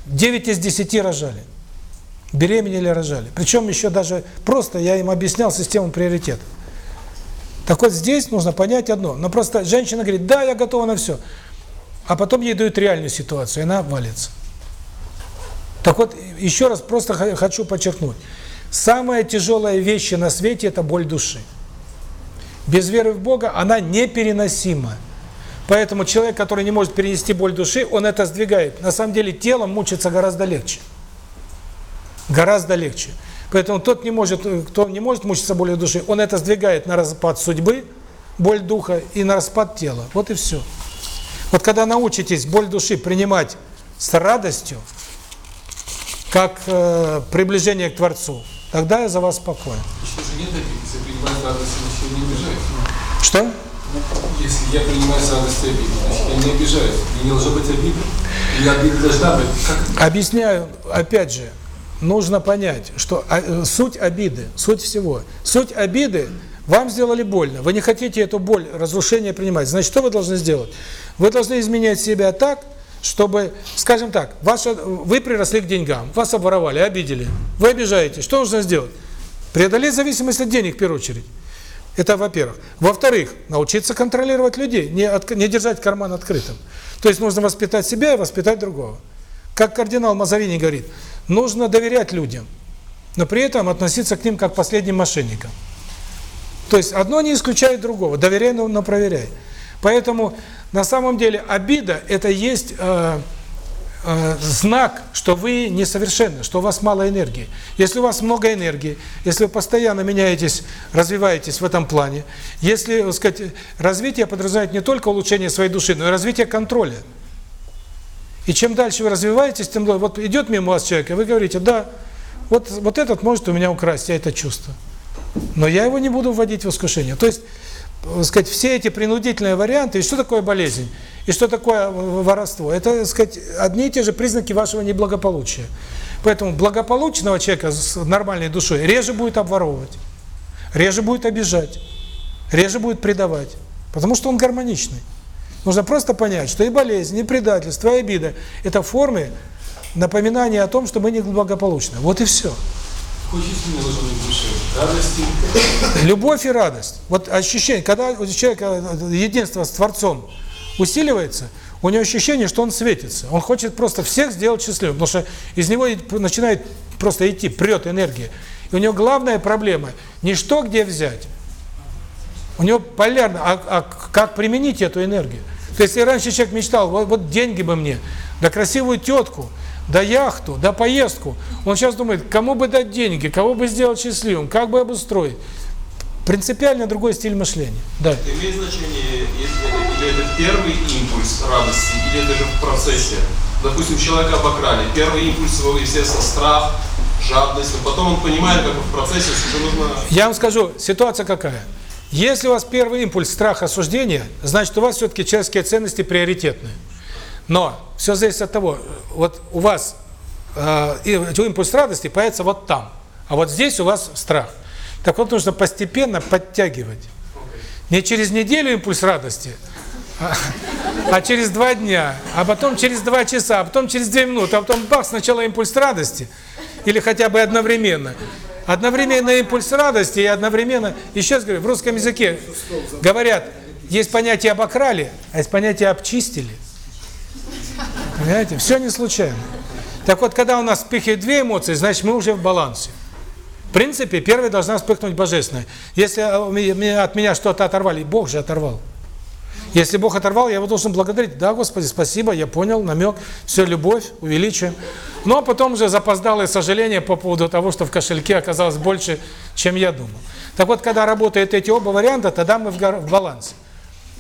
9 из 10 рожали. Беременели, рожали. Причем еще даже просто я им объяснял систему приоритетов. Так вот здесь нужно понять одно. Но просто женщина говорит, да, я готова на все. А потом ей дают реальную ситуацию, и она валится. Так вот, еще раз просто хочу подчеркнуть. Самая тяжелая вещь на свете – это боль души. Без веры в Бога она непереносима. Поэтому человек, который не может перенести боль души, он это сдвигает. На самом деле телом мучиться гораздо легче. Гораздо легче. Поэтому тот не может, кто не может мучиться болью души, он это сдвигает на распад судьбы, боль духа и на распад тела. Вот и все. Вот когда научитесь боль души принимать с радостью, как э, приближение к Творцу, тогда я за вас спокоен. Еще же нет обиды, принимать радость, я не обижаюсь. Что? Если я принимаю с радостью обиду, значит я не обижаюсь. И не должна быть обида. Или обида должна быть. Как? Объясняю, опять же, нужно понять, что а, суть обиды, суть всего. Суть обиды, вам сделали больно, вы не хотите эту боль, разрушение принимать. Значит, что вы должны сделать? Вы должны изменять себя так, чтобы, скажем так, ваша, вы приросли к деньгам, вас обворовали, обидели, вы обижаетесь. Что нужно сделать? Преодолеть зависимость от денег в первую очередь. Это во-первых. Во-вторых, научиться контролировать людей, не, от, не держать карман открытым. То есть нужно воспитать себя и воспитать другого. Как кардинал Мазарини говорит, нужно доверять людям, но при этом относиться к ним как к последним мошенникам. То есть одно не исключает другого. Доверяй, но проверяй. Поэтому на самом деле обида – это есть э, э, знак, что вы несовершенны, что у вас мало энергии. Если у вас много энергии, если вы постоянно меняетесь, развиваетесь в этом плане, если, так сказать, развитие подразумевает не только улучшение своей души, но и развитие контроля. И чем дальше вы развиваетесь, тем. Вот идет мимо вас человек, и вы говорите, да, вот, вот этот может у меня украсть, я это чувствую. Но я его не буду вводить в искушение. То есть сказать, все эти принудительные варианты, и что такое болезнь, и что такое воровство, это, сказать, одни и те же признаки вашего неблагополучия. Поэтому благополучного человека с нормальной душой реже будет обворовывать, реже будет обижать, реже будет предавать, потому что он гармоничный. Нужно просто понять, что и болезнь, и предательство, и обида – это формы напоминания о том, что мы не благополучны. Вот и все. Любовь и радость. Вот ощущение, когда у человека единство с Творцом усиливается, у него ощущение, что он светится. Он хочет просто всех сделать счастливым, потому что из него начинает просто идти, прет энергия. И у него главная проблема не что где взять, у него полярно, а, а как применить эту энергию. То есть, если раньше человек мечтал, вот, вот деньги бы мне, да красивую тетку, да яхту, да поездку. Он сейчас думает, кому бы дать деньги, кого бы сделать счастливым, как бы обустроить. Принципиально другой стиль мышления. Да. Это имеет значение, если, или это первый импульс радости, или это же в процессе? Допустим, человека обокрали. Первый импульс его, естественно, страх, жадность, но потом он понимает, как в процессе, что нужно... Я вам скажу, ситуация какая. Если у вас первый импульс страх осуждения, значит у вас все-таки человеческие ценности приоритетные. Но все зависит от того, вот у вас э, импульс радости появится вот там, а вот здесь у вас страх. Так вот нужно постепенно подтягивать. Не через неделю импульс радости, а, а через два дня, а потом через два часа, а потом через две минуты, а потом бах, сначала импульс радости, или хотя бы одновременно. Одновременно импульс радости и одновременно, еще раз говорю, в русском языке говорят, есть понятие обокрали, а есть понятие обчистили. Понимаете, все не случайно. Так вот, когда у нас вспыхивают две эмоции, значит мы уже в балансе. В принципе, первая должна вспыхнуть божественная. Если от меня что-то оторвали, Бог же оторвал. Если Бог оторвал, я его должен благодарить. Да, Господи, спасибо, я понял, намек, все, любовь, увеличиваем. Но потом уже запоздалое сожаление по поводу того, что в кошельке оказалось больше, чем я думал. Так вот, когда работают эти оба варианта, тогда мы в балансе.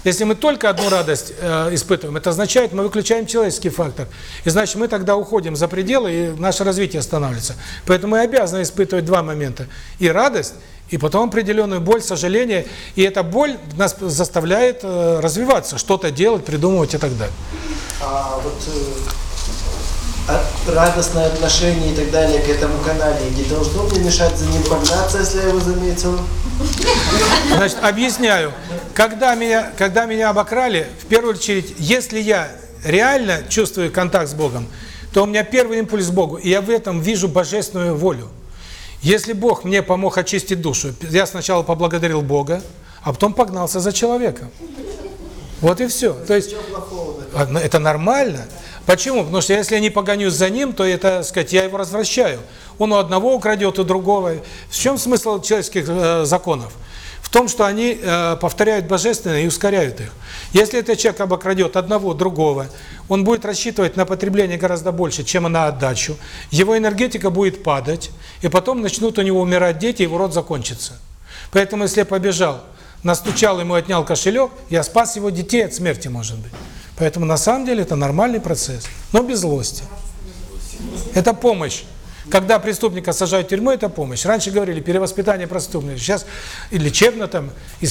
Если мы только одну радость э, испытываем, это означает, мы выключаем человеческий фактор. И значит, мы тогда уходим за пределы, и наше развитие останавливается. Поэтому мы обязаны испытывать два момента. И радость, и потом определенную боль, сожаление. И эта боль нас заставляет э, развиваться, что-то делать, придумывать и так далее. А вот э, радостное отношение и так далее к этому канале не должно мне мешать за ним погнаться, если я его заметил? Значит, объясняю. Когда меня, когда меня обокрали, в первую очередь, если я реально чувствую контакт с Богом, то у меня первый импульс к Богу, и я в этом вижу божественную волю. Если Бог мне помог очистить душу, я сначала поблагодарил Бога, а потом погнался за человеком. Вот и все. То есть это нормально. Почему? Потому что если я не погонюсь за ним, то это, сказать, я его возвращаю. Он у одного украдет, у другого. В чем смысл человеческих э, законов? В том, что они э, повторяют божественное и ускоряют их. Если этот человек обокрадет одного, другого, он будет рассчитывать на потребление гораздо больше, чем на отдачу. Его энергетика будет падать, и потом начнут у него умирать дети, его род закончится. Поэтому, если побежал, настучал ему, отнял кошелек, я спас его детей от смерти, может быть. Поэтому на самом деле это нормальный процесс, но без злости. Это помощь. Когда преступника сажают в тюрьму, это помощь. Раньше говорили перевоспитание преступников, сейчас и лечебно там, и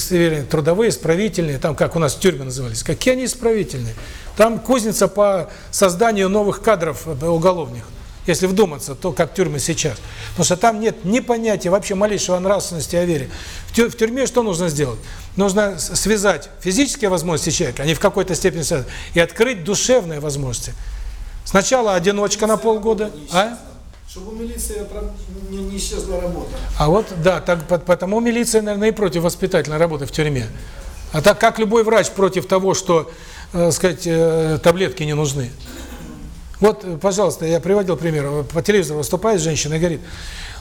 трудовые, исправительные, там как у нас тюрьмы назывались. Какие они исправительные? Там кузница по созданию новых кадров уголовных. Если вдуматься, то как тюрьмы сейчас. Потому что там нет ни понятия вообще малейшего нравственности о вере. В тюрьме что нужно сделать? Нужно связать физические возможности человека, они в какой-то степени связаны, и открыть душевные возможности. Сначала одиночка на полгода, а? Чтобы у милиции не, не исчезла работа. А вот, да, так, потому милиция, наверное, и против воспитательной работы в тюрьме. А так как любой врач против того, что, э, сказать, э, таблетки не нужны. Вот, пожалуйста, я приводил пример. По телевизору выступает женщина и говорит,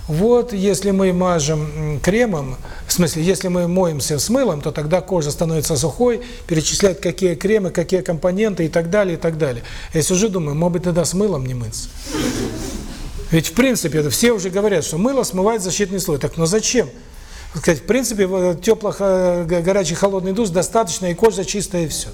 вот если мы мажем кремом, в смысле, если мы моемся с мылом, то тогда кожа становится сухой, перечисляет, какие кремы, какие компоненты и так далее, и так далее. Я сижу, думаю, может быть, тогда с мылом не мыться. Ведь, в принципе, это все уже говорят, что мыло смывает защитный слой. Так, но зачем? В принципе, тепло, горячий, холодный душ достаточно, и кожа чистая, и все.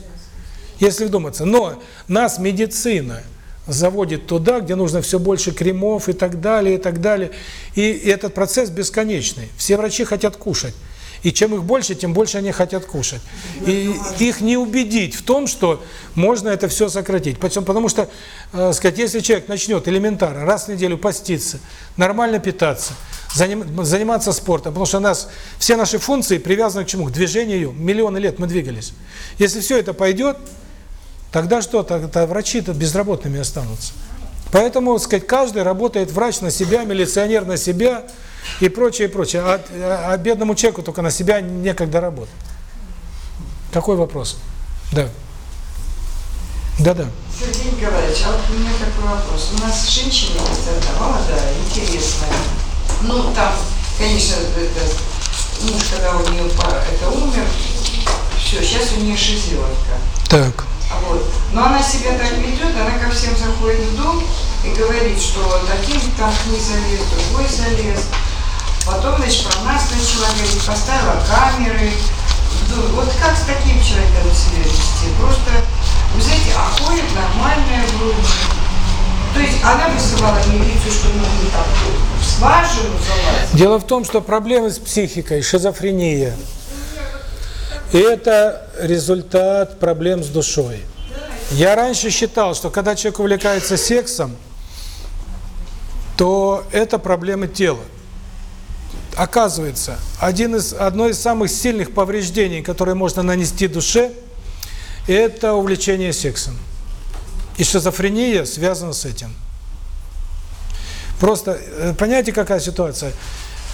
Если вдуматься. Но нас медицина заводит туда, где нужно все больше кремов и так далее, и так далее. И этот процесс бесконечный. Все врачи хотят кушать. И чем их больше, тем больше они хотят кушать. И их не убедить в том, что можно это все сократить. Почему? Потому что, э, сказать, если человек начнет элементарно раз в неделю поститься, нормально питаться, заним, заниматься спортом, потому что у нас все наши функции привязаны к чему? К движению. Миллионы лет мы двигались. Если все это пойдет, тогда что? Тогда врачи-то безработными останутся. Поэтому, сказать, каждый работает врач на себя, милиционер на себя – и прочее, и прочее. А, а бедному человеку только на себя некогда работать. Какой вопрос? Да. Да-да. Сергей Николаевич, а вот у меня такой вопрос. У нас женщина есть одна, молодая, интересная. Ну, там, конечно, это, муж, когда у нее это умер, все, сейчас у нее шизеловка. Так. А вот. Но она себя так ведет, она ко всем заходит в дом и говорит, что таким там не залез, другой залез. Потом, значит, про нас начала говорить, поставила камеры. Ну, Вот как с таким человеком себя вести? Просто, вы знаете, а ходит нормальная вроде. То есть она вызывала милицию, что нужно там в скважину залазить. Дело в том, что проблемы с психикой, шизофрения, это результат проблем с душой. Я раньше считал, что когда человек увлекается сексом, то это проблемы тела. Оказывается, один из, одно из самых сильных повреждений, которые можно нанести душе, это увлечение сексом. И шизофрения связана с этим. Просто, э, понимаете, какая ситуация?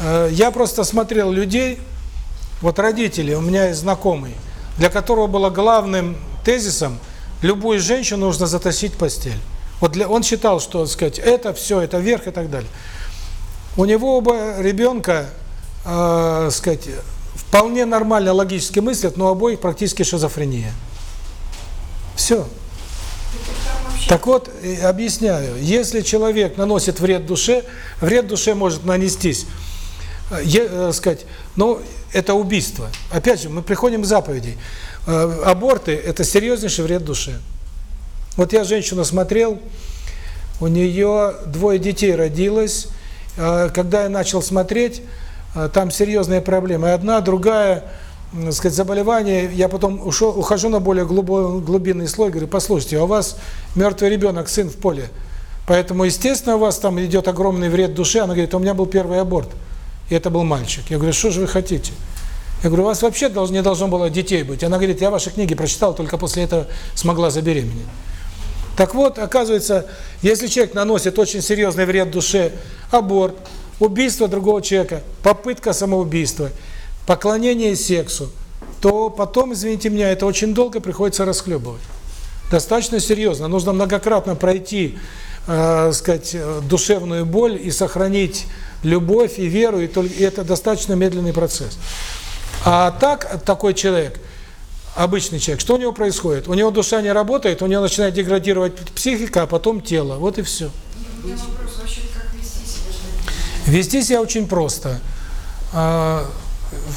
Э, Я просто смотрел людей, вот родители, у меня есть знакомый, для которого было главным тезисом, любую женщину нужно затащить в постель. Вот для, он считал, что, сказать, это все, это верх и так далее. У него оба ребенка, э, сказать, вполне нормально логически мыслят, но обоих практически шизофрения. Все. Так вот, объясняю, если человек наносит вред душе, вред душе может нанестись, э, е- э, сказать, ну, это убийство. Опять же, мы приходим к заповедей. Э, аборты – это серьезнейший вред душе. Вот я женщину смотрел, у нее двое детей родилось, когда я начал смотреть, э, там серьезные проблемы. Одна, другая, так сказать, заболевание, я потом ушел, ухожу на более глубинный слой, говорю, послушайте, а у вас мертвый ребенок, сын в поле, поэтому, естественно, у вас там идет огромный вред душе. Она говорит, у меня был первый аборт, и это был мальчик. Я говорю, что же вы хотите? Я говорю, у вас вообще не должно было детей быть. Она говорит, я ваши книги прочитал, только после этого смогла забеременеть. Так вот, оказывается, если человек наносит очень серьезный вред душе, аборт, убийство другого человека, попытка самоубийства, поклонение сексу, то потом, извините меня, это очень долго приходится расхлебывать. Достаточно серьезно. Нужно многократно пройти, э, сказать, э, душевную боль и сохранить любовь и веру, и, только, и это достаточно медленный процесс. А так, такой человек, обычный человек, что у него происходит? У него душа не работает, у него начинает деградировать психика, а потом тело. Вот и все. Вести себя? Очень просто. А,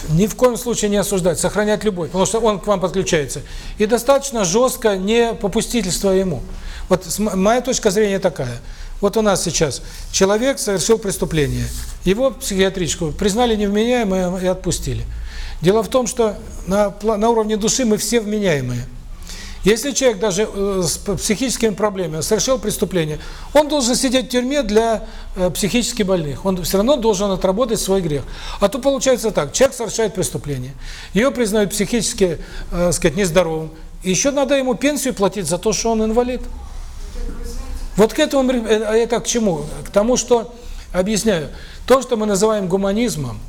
Ни в коем случае не осуждать, сохранять любовь, потому что он к вам подключается. И достаточно жестко не попустительство ему. Вот моя точка зрения такая. Вот у нас сейчас человек совершил преступление, его психиатричку признали невменяемым и отпустили. Дело в том, что на, на уровне души мы все вменяемые. Если человек даже э, с психическими проблемами совершил преступление, он должен сидеть в тюрьме для э, психически больных. Он все равно должен отработать свой грех. А то получается так, человек совершает преступление, ее признают психически, э, сказать, нездоровым, и еще надо ему пенсию платить за то, что он инвалид. Вот к этому, э, это к чему? К тому, что, объясняю, то, что мы называем гуманизмом,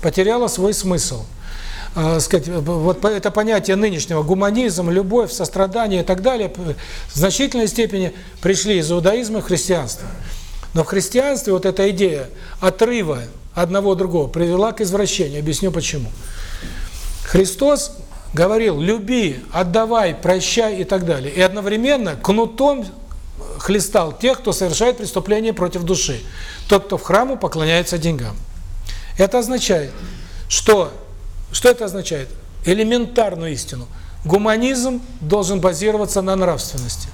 потеряло свой смысл. Э, сказать, вот по- это понятие нынешнего гуманизм, любовь, сострадание и так далее в значительной степени пришли из иудаизма в христианство. Но в христианстве вот эта идея отрыва одного другого привела к извращению. Объясню почему. Христос говорил, люби, отдавай, прощай и так далее. И одновременно кнутом хлестал тех, кто совершает преступление против души. Тот, кто в храму поклоняется деньгам. Это означает, что... Что это означает? Элементарную истину. Гуманизм должен базироваться на нравственности.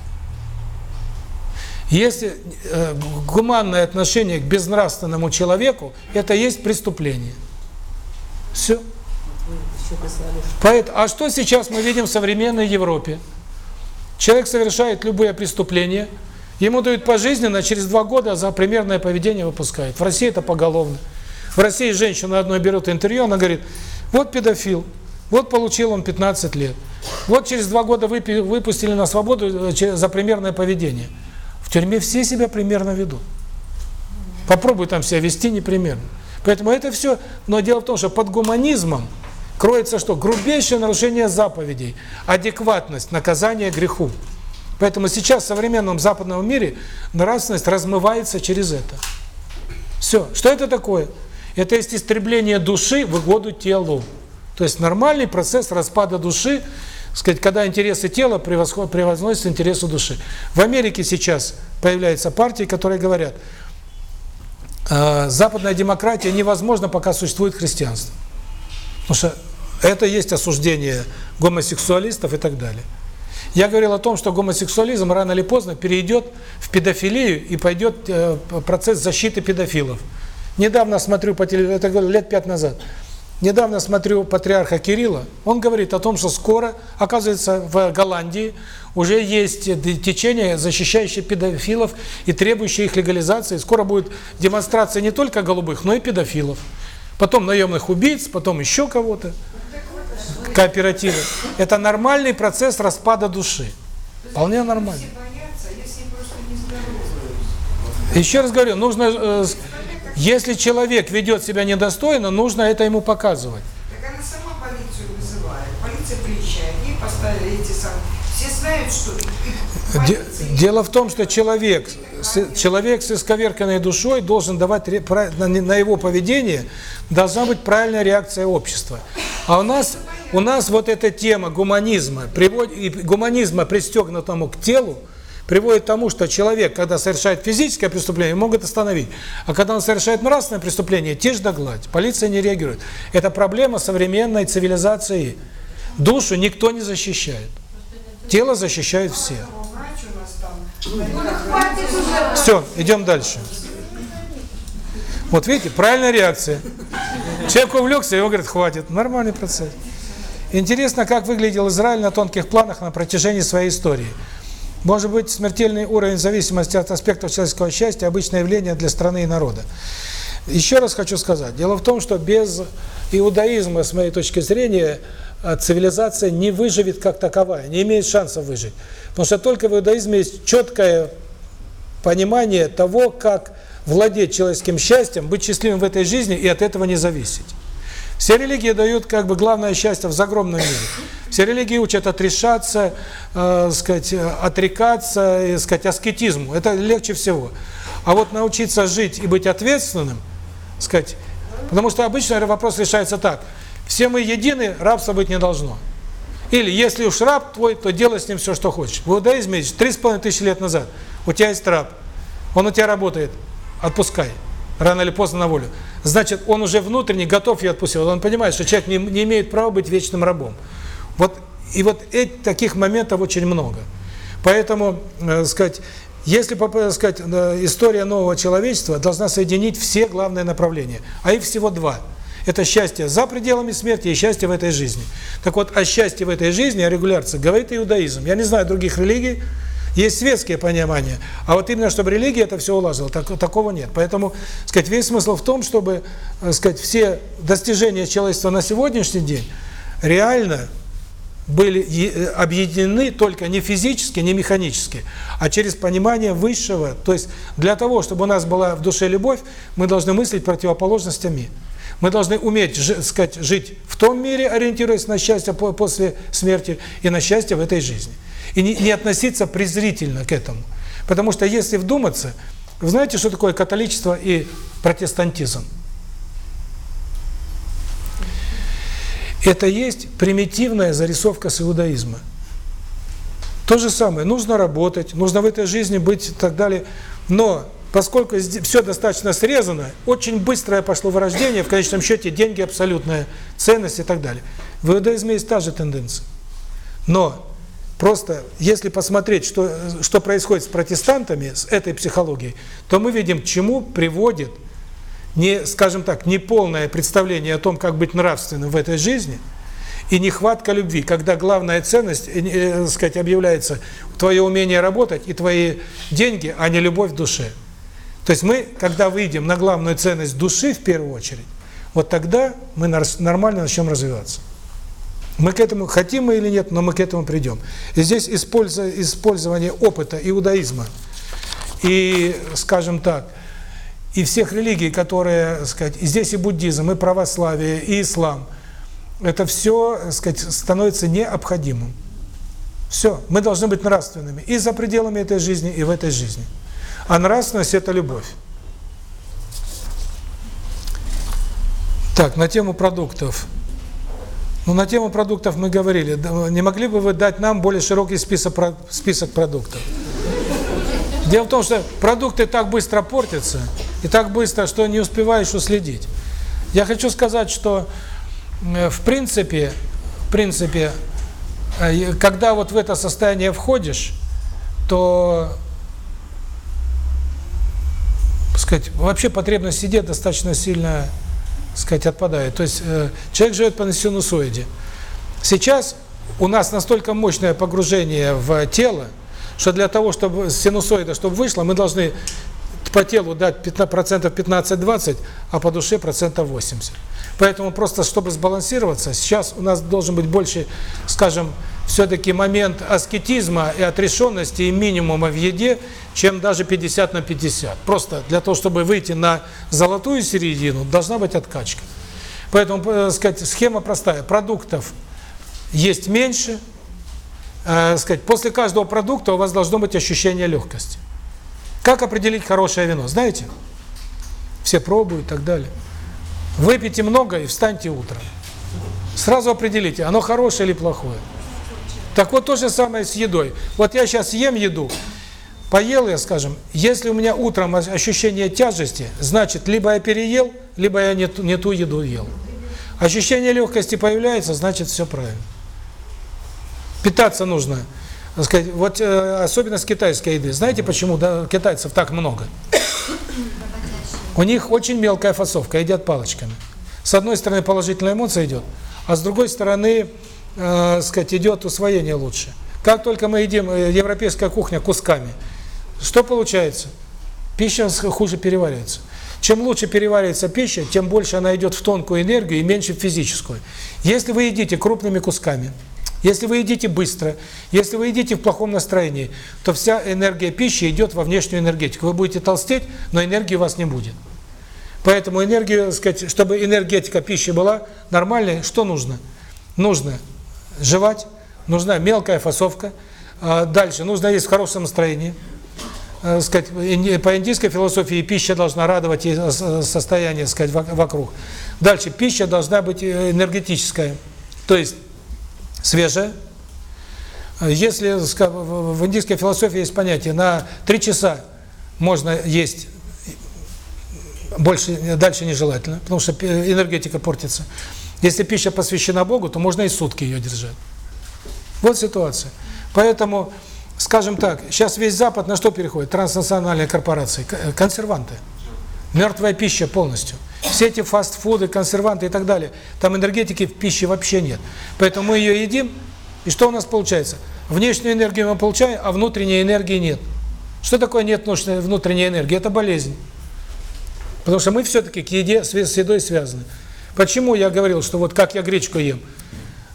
Если э, гуманное отношение к безнравственному человеку, это есть преступление. Все. Поэтому, а что сейчас мы видим в современной Европе? Человек совершает любые преступления, ему дают пожизненно, а через два года за примерное поведение выпускают. В России это поголовно. В России женщина одной берет интервью, она говорит, вот педофил, вот получил он 15 лет, вот через два года выпустили на свободу э, за примерное поведение. В тюрьме все себя примерно ведут. Попробуй там себя вести непримерно. Поэтому это все, но дело в том, что под гуманизмом кроется что? Грубейшее нарушение заповедей, адекватность наказания греху. Поэтому сейчас в современном западном мире нравственность размывается через это. Все. Что это такое? Это есть истребление души в угоду телу. То есть нормальный процесс распада души, сказать, когда интересы тела превозносятся интересу души. В Америке сейчас появляются партии, которые говорят, э, западная демократия невозможна, пока существует христианство. Потому что это есть осуждение гомосексуалистов и так далее. Я говорил о том, что гомосексуализм рано или поздно перейдет в педофилию и пойдет э, процесс защиты педофилов. Недавно смотрю по телевизору, это лет пять назад, недавно смотрю патриарха Кирилла, он говорит о том, что скоро, оказывается, в Голландии уже есть течение, защищающее педофилов и требующее их легализации. Скоро будет демонстрация не только голубых, но и педофилов. Потом наемных убийц, потом еще кого-то. Кооперативы. Это нормальный процесс распада души. Вполне нормально. Еще раз говорю, нужно, э, если человек ведет себя недостойно, нужно это ему показывать. Так она сама полицию вызывает. Полиция приезжает, ей поставили эти самые. Все знают, что... Де, дело в том, что человек, с, человек с исковерканной душой должен давать, на, его поведение должна быть правильная реакция общества. А у нас, у нас вот эта тема гуманизма, приводит, гуманизма пристегнутому к телу, приводит к тому, что человек, когда совершает физическое преступление, могут остановить. А когда он совершает нравственное преступление, тишь да гладь. Полиция не реагирует. Это проблема современной цивилизации. Душу никто не защищает. Тело защищают все. Все, идем дальше. Вот видите, правильная реакция. Человек увлекся, его говорит, хватит. Нормальный процесс. Интересно, как выглядел Израиль на тонких планах на протяжении своей истории. Может быть, смертельный уровень зависимости от аспектов человеческого счастья – обычное явление для страны и народа. Еще раз хочу сказать. Дело в том, что без иудаизма, с моей точки зрения, цивилизация не выживет как таковая, не имеет шансов выжить. Потому что только в иудаизме есть четкое понимание того, как владеть человеческим счастьем, быть счастливым в этой жизни и от этого не зависеть. Все религии дают как бы главное счастье в загромном мире. Все религии учат отрешаться, э, сказать, отрекаться, э, сказать, аскетизму. Это легче всего. А вот научиться жить и быть ответственным, сказать, потому что обычно вопрос решается так: все мы едины, рабства быть не должно. Или если уж раб твой, то делай с ним все, что хочешь. В иудаизме три с половиной тысячи лет назад у тебя есть раб, он у тебя работает, отпускай, рано или поздно на волю. Значит, он уже внутренне готов ее отпустить. Он понимает, что человек не, не имеет права быть вечным рабом. Вот и вот этих таких моментов очень много. Поэтому, э, сказать, если, сказать, э, история нового человечества должна соединить все главные направления, а их всего два. Это счастье за пределами смерти и счастье в этой жизни. Так вот, о счастье в этой жизни, о регуляции, говорит иудаизм. Я не знаю других религий, есть светские понимания, а вот именно чтобы религия это все улаживала, так, такого нет. Поэтому, сказать, весь смысл в том, чтобы, э, сказать, все достижения человечества на сегодняшний день реально были э, объединены только не физически, не механически, а через понимание высшего. То есть для того, чтобы у нас была в душе любовь, мы должны мыслить противоположностями. Мы должны уметь сказать, жить в том мире, ориентируясь на счастье после смерти и на счастье в этой жизни. И не, не относиться презрительно к этому. Потому что если вдуматься, вы знаете, что такое католичество и протестантизм? Это есть примитивная зарисовка с иудаизма. То же самое, нужно работать, нужно в этой жизни быть и так далее, но поскольку все достаточно срезано, очень быстрое пошло вырождение, в конечном счете деньги абсолютная ценность и так далее. В иудаизме есть та же тенденция. Но просто если посмотреть, что, что происходит с протестантами, с этой психологией, то мы видим, к чему приводит не, скажем так, неполное представление о том, как быть нравственным в этой жизни, и нехватка любви, когда главная ценность, э, э, сказать, объявляется твое умение работать и твои деньги, а не любовь в душе. То есть мы, когда выйдем на главную ценность души в первую очередь, вот тогда мы нормально начнем развиваться. Мы к этому, хотим мы или нет, но мы к этому придем. И здесь использование опыта иудаизма и, скажем так, и всех религий, которые, сказать, и здесь и буддизм, и православие, и ислам, это все, сказать, становится необходимым. Все, мы должны быть нравственными и за пределами этой жизни, и в этой жизни. А нравственность – это любовь. Так, на тему продуктов. Ну, на тему продуктов мы говорили. Не могли бы вы дать нам более широкий список, список продуктов? Дело в том, что продукты так быстро портятся, и так быстро, что не успеваешь уследить. Я хочу сказать, что в принципе, в принципе, э, когда вот в это состояние входишь, то сказать, вообще потребность в достаточно сильно сказать, отпадает. То есть э, человек живет по синусоиде. Сейчас у нас настолько мощное погружение в тело, что для того, чтобы синусоида, чтобы вышло, мы должны по телу дать 15, процентов 15-20, а по душе процентов 80. Поэтому просто, чтобы сбалансироваться, сейчас у нас должен быть больше, скажем, все-таки момент аскетизма и отрешенности и минимума в еде, чем даже 50 на 50. Просто для того, чтобы выйти на золотую середину, должна быть откачка. Поэтому, э, сказать, схема простая. Продуктов есть меньше. Э, сказать, после каждого продукта у вас должно быть ощущение легкости. Как определить хорошее вино? Знаете? Все пробуют и так далее. Выпейте много и встаньте утром. Сразу определите, оно хорошее или плохое. Так вот то же самое с едой. Вот я сейчас ем еду, поел я, скажем, если у меня утром ощущение тяжести, значит, либо я переел, либо я не, не ту еду ел. Ощущение легкости появляется, значит, все правильно. Питаться нужно. Сказать, вот э, особенность китайской еды. Знаете, почему да, китайцев так много? У них очень мелкая фасовка, едят палочками. С одной стороны положительная эмоция идет, а с другой стороны, э, сказать, идет усвоение лучше. Как только мы едим э, европейская кухня кусками, что получается? Пища хуже переваривается. Чем лучше переваривается пища, тем больше она идет в тонкую энергию и меньше в физическую. Если вы едите крупными кусками, если вы едите быстро, если вы едите в плохом настроении, то вся энергия пищи идет во внешнюю энергетику. Вы будете толстеть, но энергии у вас не будет. Поэтому энергию, сказать, чтобы энергетика пищи была нормальной, что нужно? Нужно жевать, нужна мелкая фасовка, а дальше нужно есть в хорошем настроении. Э, сказать, по индийской философии пища должна радовать состояние, сказать, вокруг. Дальше пища должна быть э, энергетическая. То есть свежая. Если в индийской философии есть понятие, на три часа можно есть, больше дальше нежелательно, потому что энергетика портится. Если пища посвящена Богу, то можно и сутки ее держать. Вот ситуация. Поэтому, скажем так, сейчас весь Запад на что переходит? Транснациональные корпорации, консерванты. Мертвая пища полностью. Все эти фастфуды, консерванты и так далее, там энергетики в пище вообще нет. Поэтому мы ее едим, и что у нас получается? Внешнюю энергию мы получаем, а внутренней энергии нет. Что такое нет внутренней энергии? Это болезнь. Потому что мы все-таки к еде, с едой связаны. Почему я говорил, что вот как я гречку ем?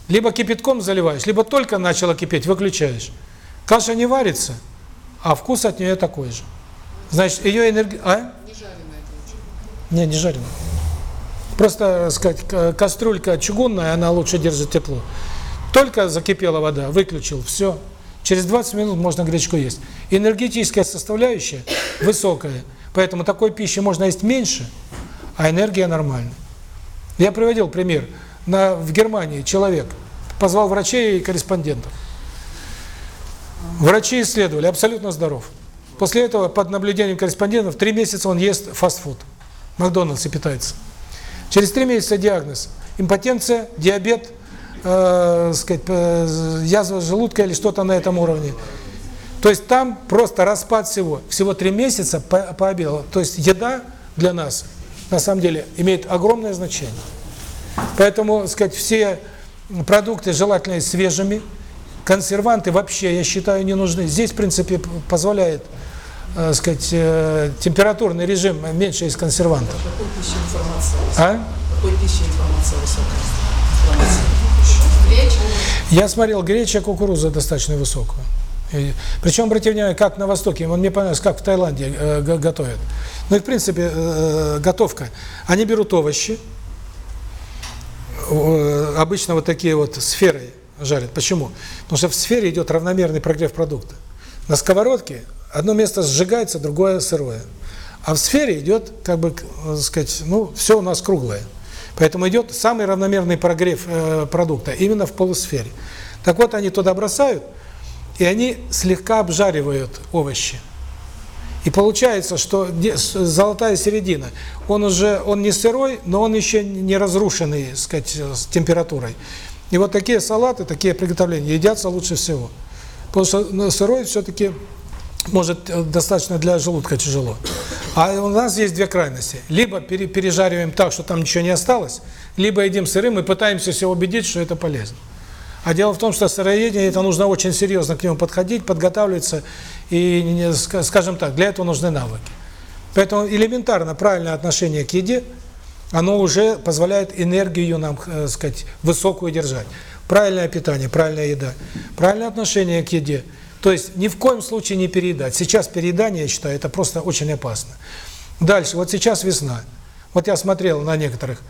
Либо кипятком заливаешь, либо только начала кипеть, выключаешь. Каша не варится, а вкус от нее такой же. Значит, ее энергия... А? Не, не жареная. Просто, сказать, кастрюлька чугунная, она лучше держит тепло. Только закипела вода, выключил, все. Через 20 минут можно гречку есть. Энергетическая составляющая высокая, поэтому такой пищи можно есть меньше, а энергия нормальная. Я приводил пример. На, в Германии человек позвал врачей и корреспондентов. Врачи исследовали, абсолютно здоров. После этого под наблюдением корреспондентов три месяца он ест фастфуд. Макдональдсе питается. Через три месяца диагноз. Импотенция, диабет, э, сказать, э, язва желудка или что-то на этом уровне. То есть там просто распад всего. Всего три месяца по пообедал. То есть еда для нас на самом деле имеет огромное значение. Поэтому, сказать, все продукты желательно свежими, консерванты вообще, я считаю, не нужны. Здесь, в принципе, позволяет э, сказать, э, температурный режим меньше из консервантов. Какой пищи информация? А? Какой пищи информация высокая? Я смотрел, греча, кукуруза достаточно высокую. И, причем, обратите внимание, как на Востоке, он мне понравился, как в Таиланде э, готовят. Ну и, в принципе, э, готовка. Они берут овощи, э, обычно вот такие вот сферы жарят. Почему? Потому что в сфере идет равномерный прогрев продукта. На сковородке одно место сжигается, другое сырое. А в сфере идет, как бы, так сказать, ну, все у нас круглое. Поэтому идет самый равномерный прогрев э, продукта, именно в полусфере. Так вот, они туда бросают, и они слегка обжаривают овощи. И получается, что золотая середина, он уже, он не сырой, но он еще не разрушенный, сказать, с температурой. И вот такие салаты, такие приготовления едятся лучше всего. Потому что ну, сырой все-таки может э, достаточно для желудка тяжело. А у нас есть две крайности. Либо пере- пережариваем так, что там ничего не осталось, либо едим сырым и пытаемся себя убедить, что это полезно. А дело в том, что сыроедение, это нужно очень серьезно к нему подходить, подготавливаться, и, скажем так, для этого нужны навыки. Поэтому элементарно правильное отношение к еде, оно уже позволяет энергию нам, э, сказать, высокую держать. Правильное питание, правильная еда, правильное отношение к еде. То есть ни в коем случае не переедать. Сейчас переедание, я считаю, это просто очень опасно. Дальше, вот сейчас весна. Вот я смотрел на некоторых.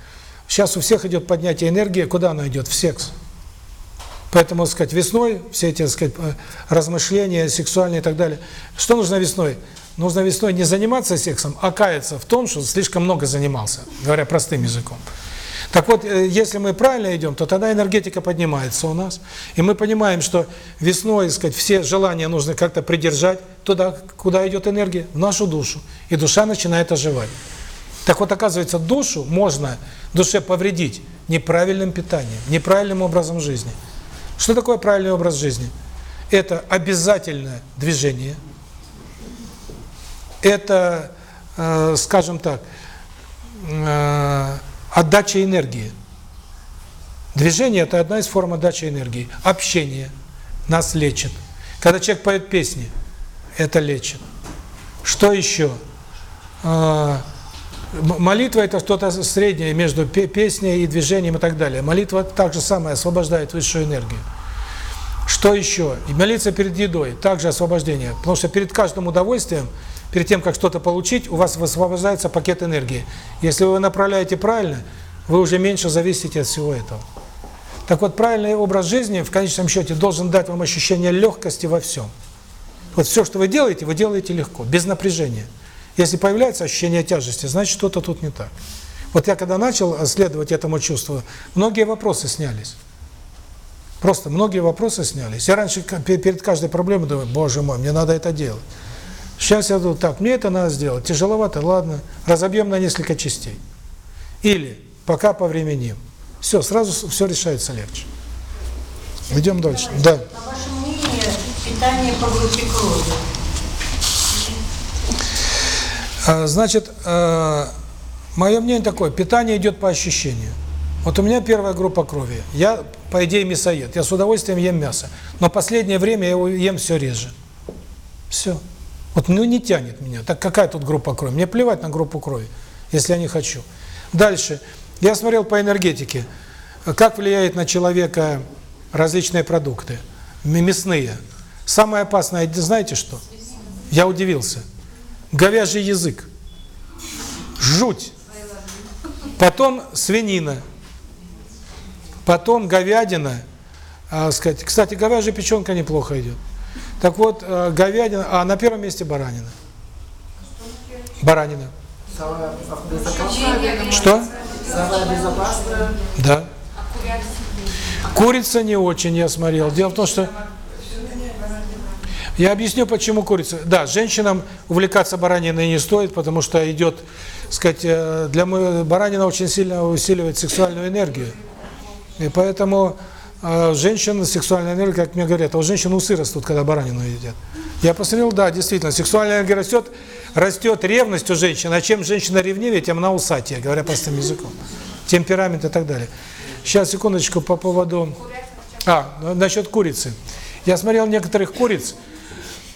Сейчас у всех идет поднятие энергии. Куда она идет? В секс. Поэтому, так сказать, весной все эти, так сказать, э, размышления сексуальные и так далее. Что нужно весной? Нужно весной не заниматься сексом, а каяться в том, что слишком много занимался, говоря простым языком. Так вот, э, если мы правильно идем, то тогда энергетика поднимается у нас, и мы понимаем, что весной, сказать, все желания нужно как-то придержать туда, куда идет энергия, в нашу душу, и душа начинает оживать. Так вот, оказывается, душу можно душе повредить неправильным питанием, неправильным образом жизни. Что такое правильный образ жизни? Это обязательное движение, это, э, скажем так, э, отдача энергии. Движение – это одна из форм отдачи энергии. Общение нас лечит. Когда человек поет песни, это лечит. Что еще? М- Молитва – это что-то среднее между пе- песней и движением и так далее. Молитва так же самое освобождает высшую энергию. Что еще? И молиться перед едой – также освобождение. Потому что перед каждым удовольствием, перед тем, как что-то получить, у вас высвобождается пакет энергии. Если вы направляете правильно, вы уже меньше зависите от всего этого. Так вот, правильный образ жизни, в конечном счете, должен дать вам ощущение легкости во всем. Вот все, что вы делаете, вы делаете легко, без напряжения. Если появляется ощущение тяжести, значит, что-то тут не так. Вот я когда начал следовать этому чувству, многие вопросы снялись. Просто многие вопросы снялись. Я раньше перед каждой проблемой думаю, боже мой, мне надо это делать. Сейчас я думаю, так, мне это надо сделать, тяжеловато, ладно, разобьем на несколько частей. Или пока повременим. Все, сразу все решается легче. Идем дальше. Да. По вашему мнению, питание по группе крови. А, Значит, мое мнение такое, питание идет по ощущению. Вот у меня первая группа крови. Я, по идее, мясоед. Я с удовольствием ем мясо. Но последнее время я его ем все реже. Все. Вот ну не тянет меня. Так какая тут группа крови? Мне плевать на группу крови, если я не хочу. Дальше. Я смотрел по энергетике, как влияет на человека различные продукты. Мясные. Самое опасное, знаете что? Я удивился. Говяжий язык. Жуть. Потом свинина. Потом говядина. А, сказать, кстати, говяжья печенка неплохо идет. Так вот, э, говядина, а на первом месте баранина. Баранина. Что? Да. Курица не очень, я смотрел. Дело в том, что... Я объясню, почему курица. Да, женщинам увлекаться бараниной не стоит, потому что идет, сказать, э, для баранина очень сильно усиливает сексуальную энергию. И поэтому э, женщин сексуальная энергия, как мне говорят, а у женщин усы растут, когда баранину едят. Я посмотрел, да, действительно, сексуальная энергия растет, растет ревность у женщин, а чем женщина ревнивее, тем она усатее, говоря простым языком. Темперамент и так далее. Сейчас, секундочку, по поводу... А, насчет курицы. Я смотрел некоторых куриц,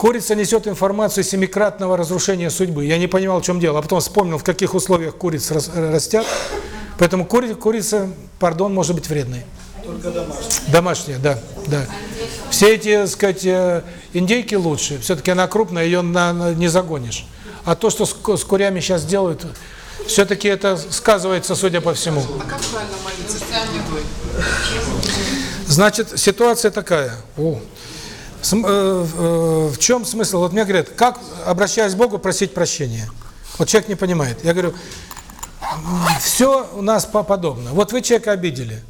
Курица несет информацию семикратного разрушения судьбы. Я не понимал, в чем дело, а потом вспомнил, в каких условиях куриц рас- растят. Поэтому кури, курица, пардон, может быть вредной. Только домашний. Домашняя, да, да. Все эти, так сказать, э, индейки лучше. Все-таки она крупная, ее на, на- не загонишь. А то, что с, с курями сейчас делают, все-таки это сказывается, судя по всему. А как правильно молиться перед едой? Значит, ситуация такая. О. См- э, э, в чем смысл? Вот мне говорят, как, обращаясь к Богу, просить прощения? Вот человек не понимает. Я говорю, все у нас по- подобно. Вот вы человека обидели.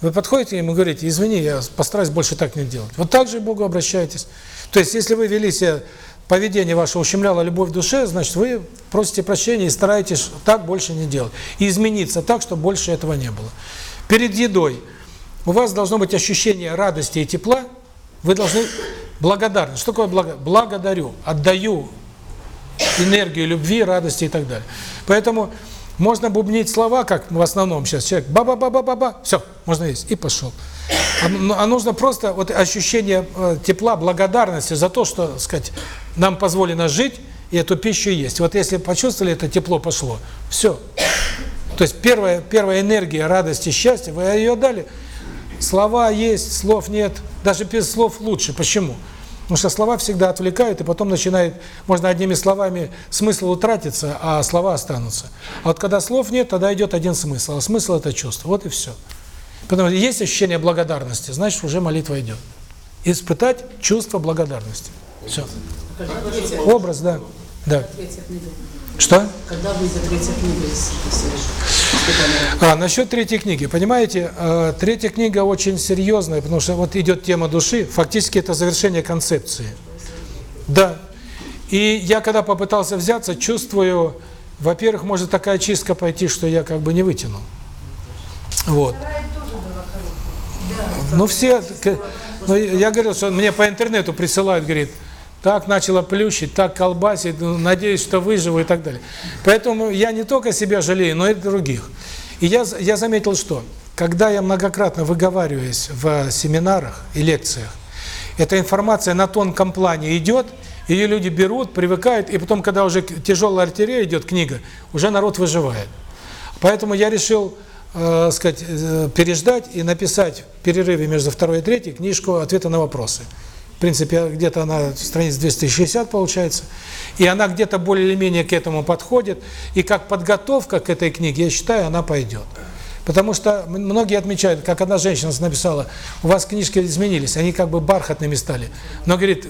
Вы подходите ему и говорите, извини, я постараюсь больше так не делать. Вот так же к Богу обращайтесь. То есть, если вы вели себя поведение ваше ущемляло любовь в душе, значит, вы просите прощения и стараетесь так больше не делать. И измениться так, чтобы больше этого не было. Перед едой у вас должно быть ощущение радости и тепла, вы должны благодарны. Что такое благо? Благодарю, отдаю энергию любви, радости и так далее. Поэтому можно бубнить слова, как в основном сейчас человек, ба-ба-ба-ба-ба-ба, все, можно есть, и пошел. А, ну, а нужно просто вот ощущение э, тепла, благодарности за то, что, сказать, нам позволено жить и эту пищу есть. Вот если почувствовали это тепло пошло, все. То есть первая первая энергия радости, счастья, вы ее дали. Слова есть, слов нет. Даже без слов лучше. Почему? Потому что слова всегда отвлекают, и потом начинает, можно одними словами смысл утратится, а слова останутся. А вот когда слов нет, тогда идет один смысл, а смысл это чувство. Вот и все. Потому что есть ощущение благодарности, значит уже молитва идет. Испытать чувство благодарности. Все. Образ, да. Да. Что? Когда выйдет книга из А, насчет третьей книги. Понимаете, э, третья книга очень серьезная, потому что вот идет тема души, фактически это завершение концепции. Да. И я когда попытался взяться, чувствую, во-первых, может такая чистка пойти, что я как бы не вытяну. Вот. Ну все, ну, я говорил, что мне по интернету присылают, говорит, так начало плющить, так колбасить, ну, надеюсь, что выживу и так далее. Поэтому я не только себя жалею, но и других. И я, я заметил, что когда я многократно выговариваюсь в семинарах и лекциях, эта информация на тонком плане идет, ее люди берут, привыкают, и потом, когда уже тяжелая артерия идет, книга, уже народ выживает. Поэтому я решил, э, сказать, э, переждать и написать в перерыве между второй и третьей книжку «Ответы на вопросы». В принципе, где-то она страниц 260 получается. И она где-то более или менее к этому подходит. И как подготовка к этой книге, я считаю, она пойдет. Потому что многие отмечают, как одна женщина написала, у вас книжки изменились, они как бы бархатными стали. Но, говорит,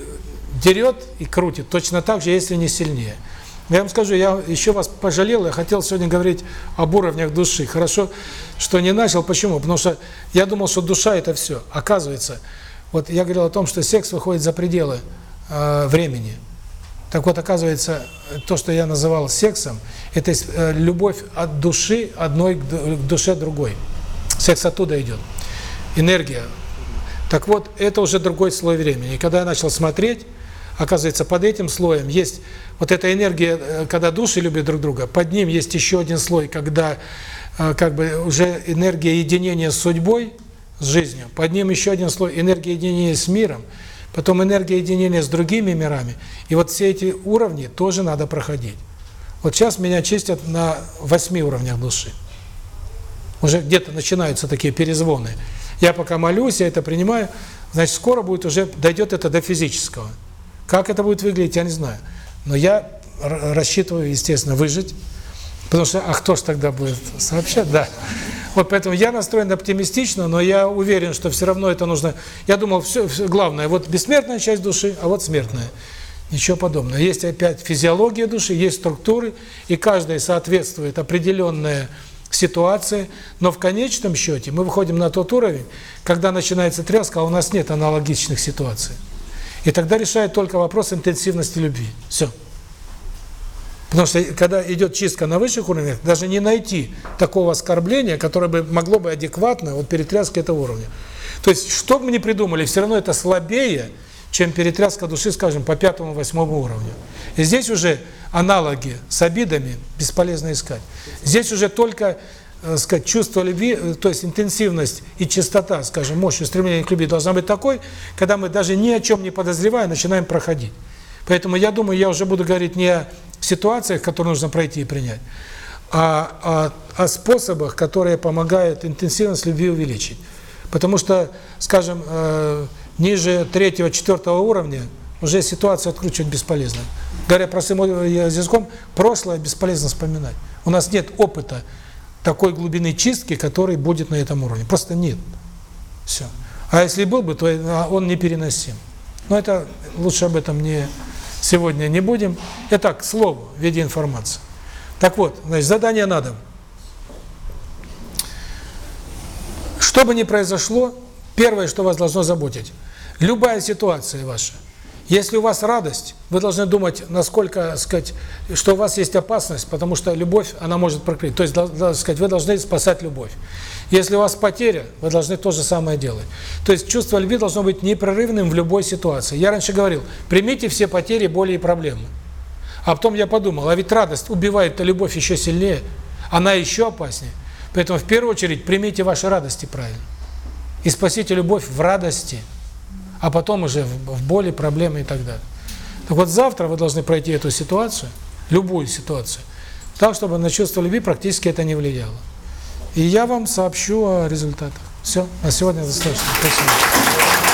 дерет и крутит точно так же, если не сильнее. Я вам скажу, я еще вас пожалел, я хотел сегодня говорить об уровнях души. Хорошо, что не начал. Почему? Потому что я думал, что душа – это все. Оказывается, вот я говорил о том, что секс выходит за пределы э, времени. Так вот, оказывается, то, что я называл сексом, это э, любовь от души одной к душе другой. Секс оттуда идет. Энергия. Так вот, это уже другой слой времени. И когда я начал смотреть, оказывается, под этим слоем есть вот эта энергия, э, когда души любят друг друга, под ним есть еще один слой, когда э, как бы уже энергия единения с судьбой, с жизнью. Под ним еще один слой энергия единения с миром, потом энергия единения с другими мирами. И вот все эти уровни тоже надо проходить. Вот сейчас меня чистят на восьми уровнях души. Уже где-то начинаются такие перезвоны. Я пока молюсь, я это принимаю, значит, скоро будет уже, дойдет это до физического. Как это будет выглядеть, я не знаю. Но я рассчитываю, естественно, выжить, потому что, а кто ж тогда будет сообщать? Да. Вот поэтому я настроен оптимистично, но я уверен, что все равно это нужно... Я думал, все, все главное, вот бессмертная часть души, а вот смертная. Ничего подобного. Есть опять физиология души, есть структуры, и каждая соответствует определенная ситуация, но в конечном счете мы выходим на тот уровень, когда начинается тряска, а у нас нет аналогичных ситуаций. И тогда решает только вопрос интенсивности любви. Все. Потому что когда идет чистка на высших уровнях, даже не найти такого оскорбления, которое бы могло бы адекватно вот перетряска этого уровня. То есть, что бы мы ни придумали, все равно это слабее, чем перетряска души, скажем, по пятому, восьмому уровню. И здесь уже аналоги с обидами бесполезно искать. Здесь уже только, э, сказать, чувство любви, э, то есть интенсивность и частота, скажем, мощь устремления к любви должна быть такой, когда мы даже ни о чем не подозревая начинаем проходить. Поэтому я думаю, я уже буду говорить не о ситуациях, которые нужно пройти и принять, а о, о способах, которые помогают интенсивность любви увеличить. Потому что, скажем, э, ниже третьего, четвертого уровня уже ситуацию откручивать бесполезно. Говоря простым языком, прошлое бесполезно вспоминать. У нас нет опыта такой глубины чистки, который будет на этом уровне. Просто нет. Все. А если был бы, то он непереносим. Но это лучше об этом не сегодня не будем. Итак, к слову в виде информации. Так вот, значит, задание на дом. Что бы ни произошло, первое, что вас должно заботить, любая ситуация ваша, Если у вас радость, вы должны думать, насколько, сказать, что у вас есть опасность, потому что любовь, она может прокрыть. То есть, сказать, вы должны спасать любовь. Если у вас потеря, вы должны то же самое делать. То есть чувство любви должно быть непрерывным в любой ситуации. Я раньше говорил, примите все потери, боли и проблемы. А потом я подумал, а ведь радость убивает-то любовь еще сильнее, она еще опаснее. Поэтому в первую очередь примите ваши радости правильно. И спасите любовь в радости, а потом уже в боли, проблемы и так далее. Так вот завтра вы должны пройти эту ситуацию, любую ситуацию, так, чтобы на чувство любви практически это не влияло. И я вам сообщу о результатах. Все, на сегодня достаточно. Спасибо.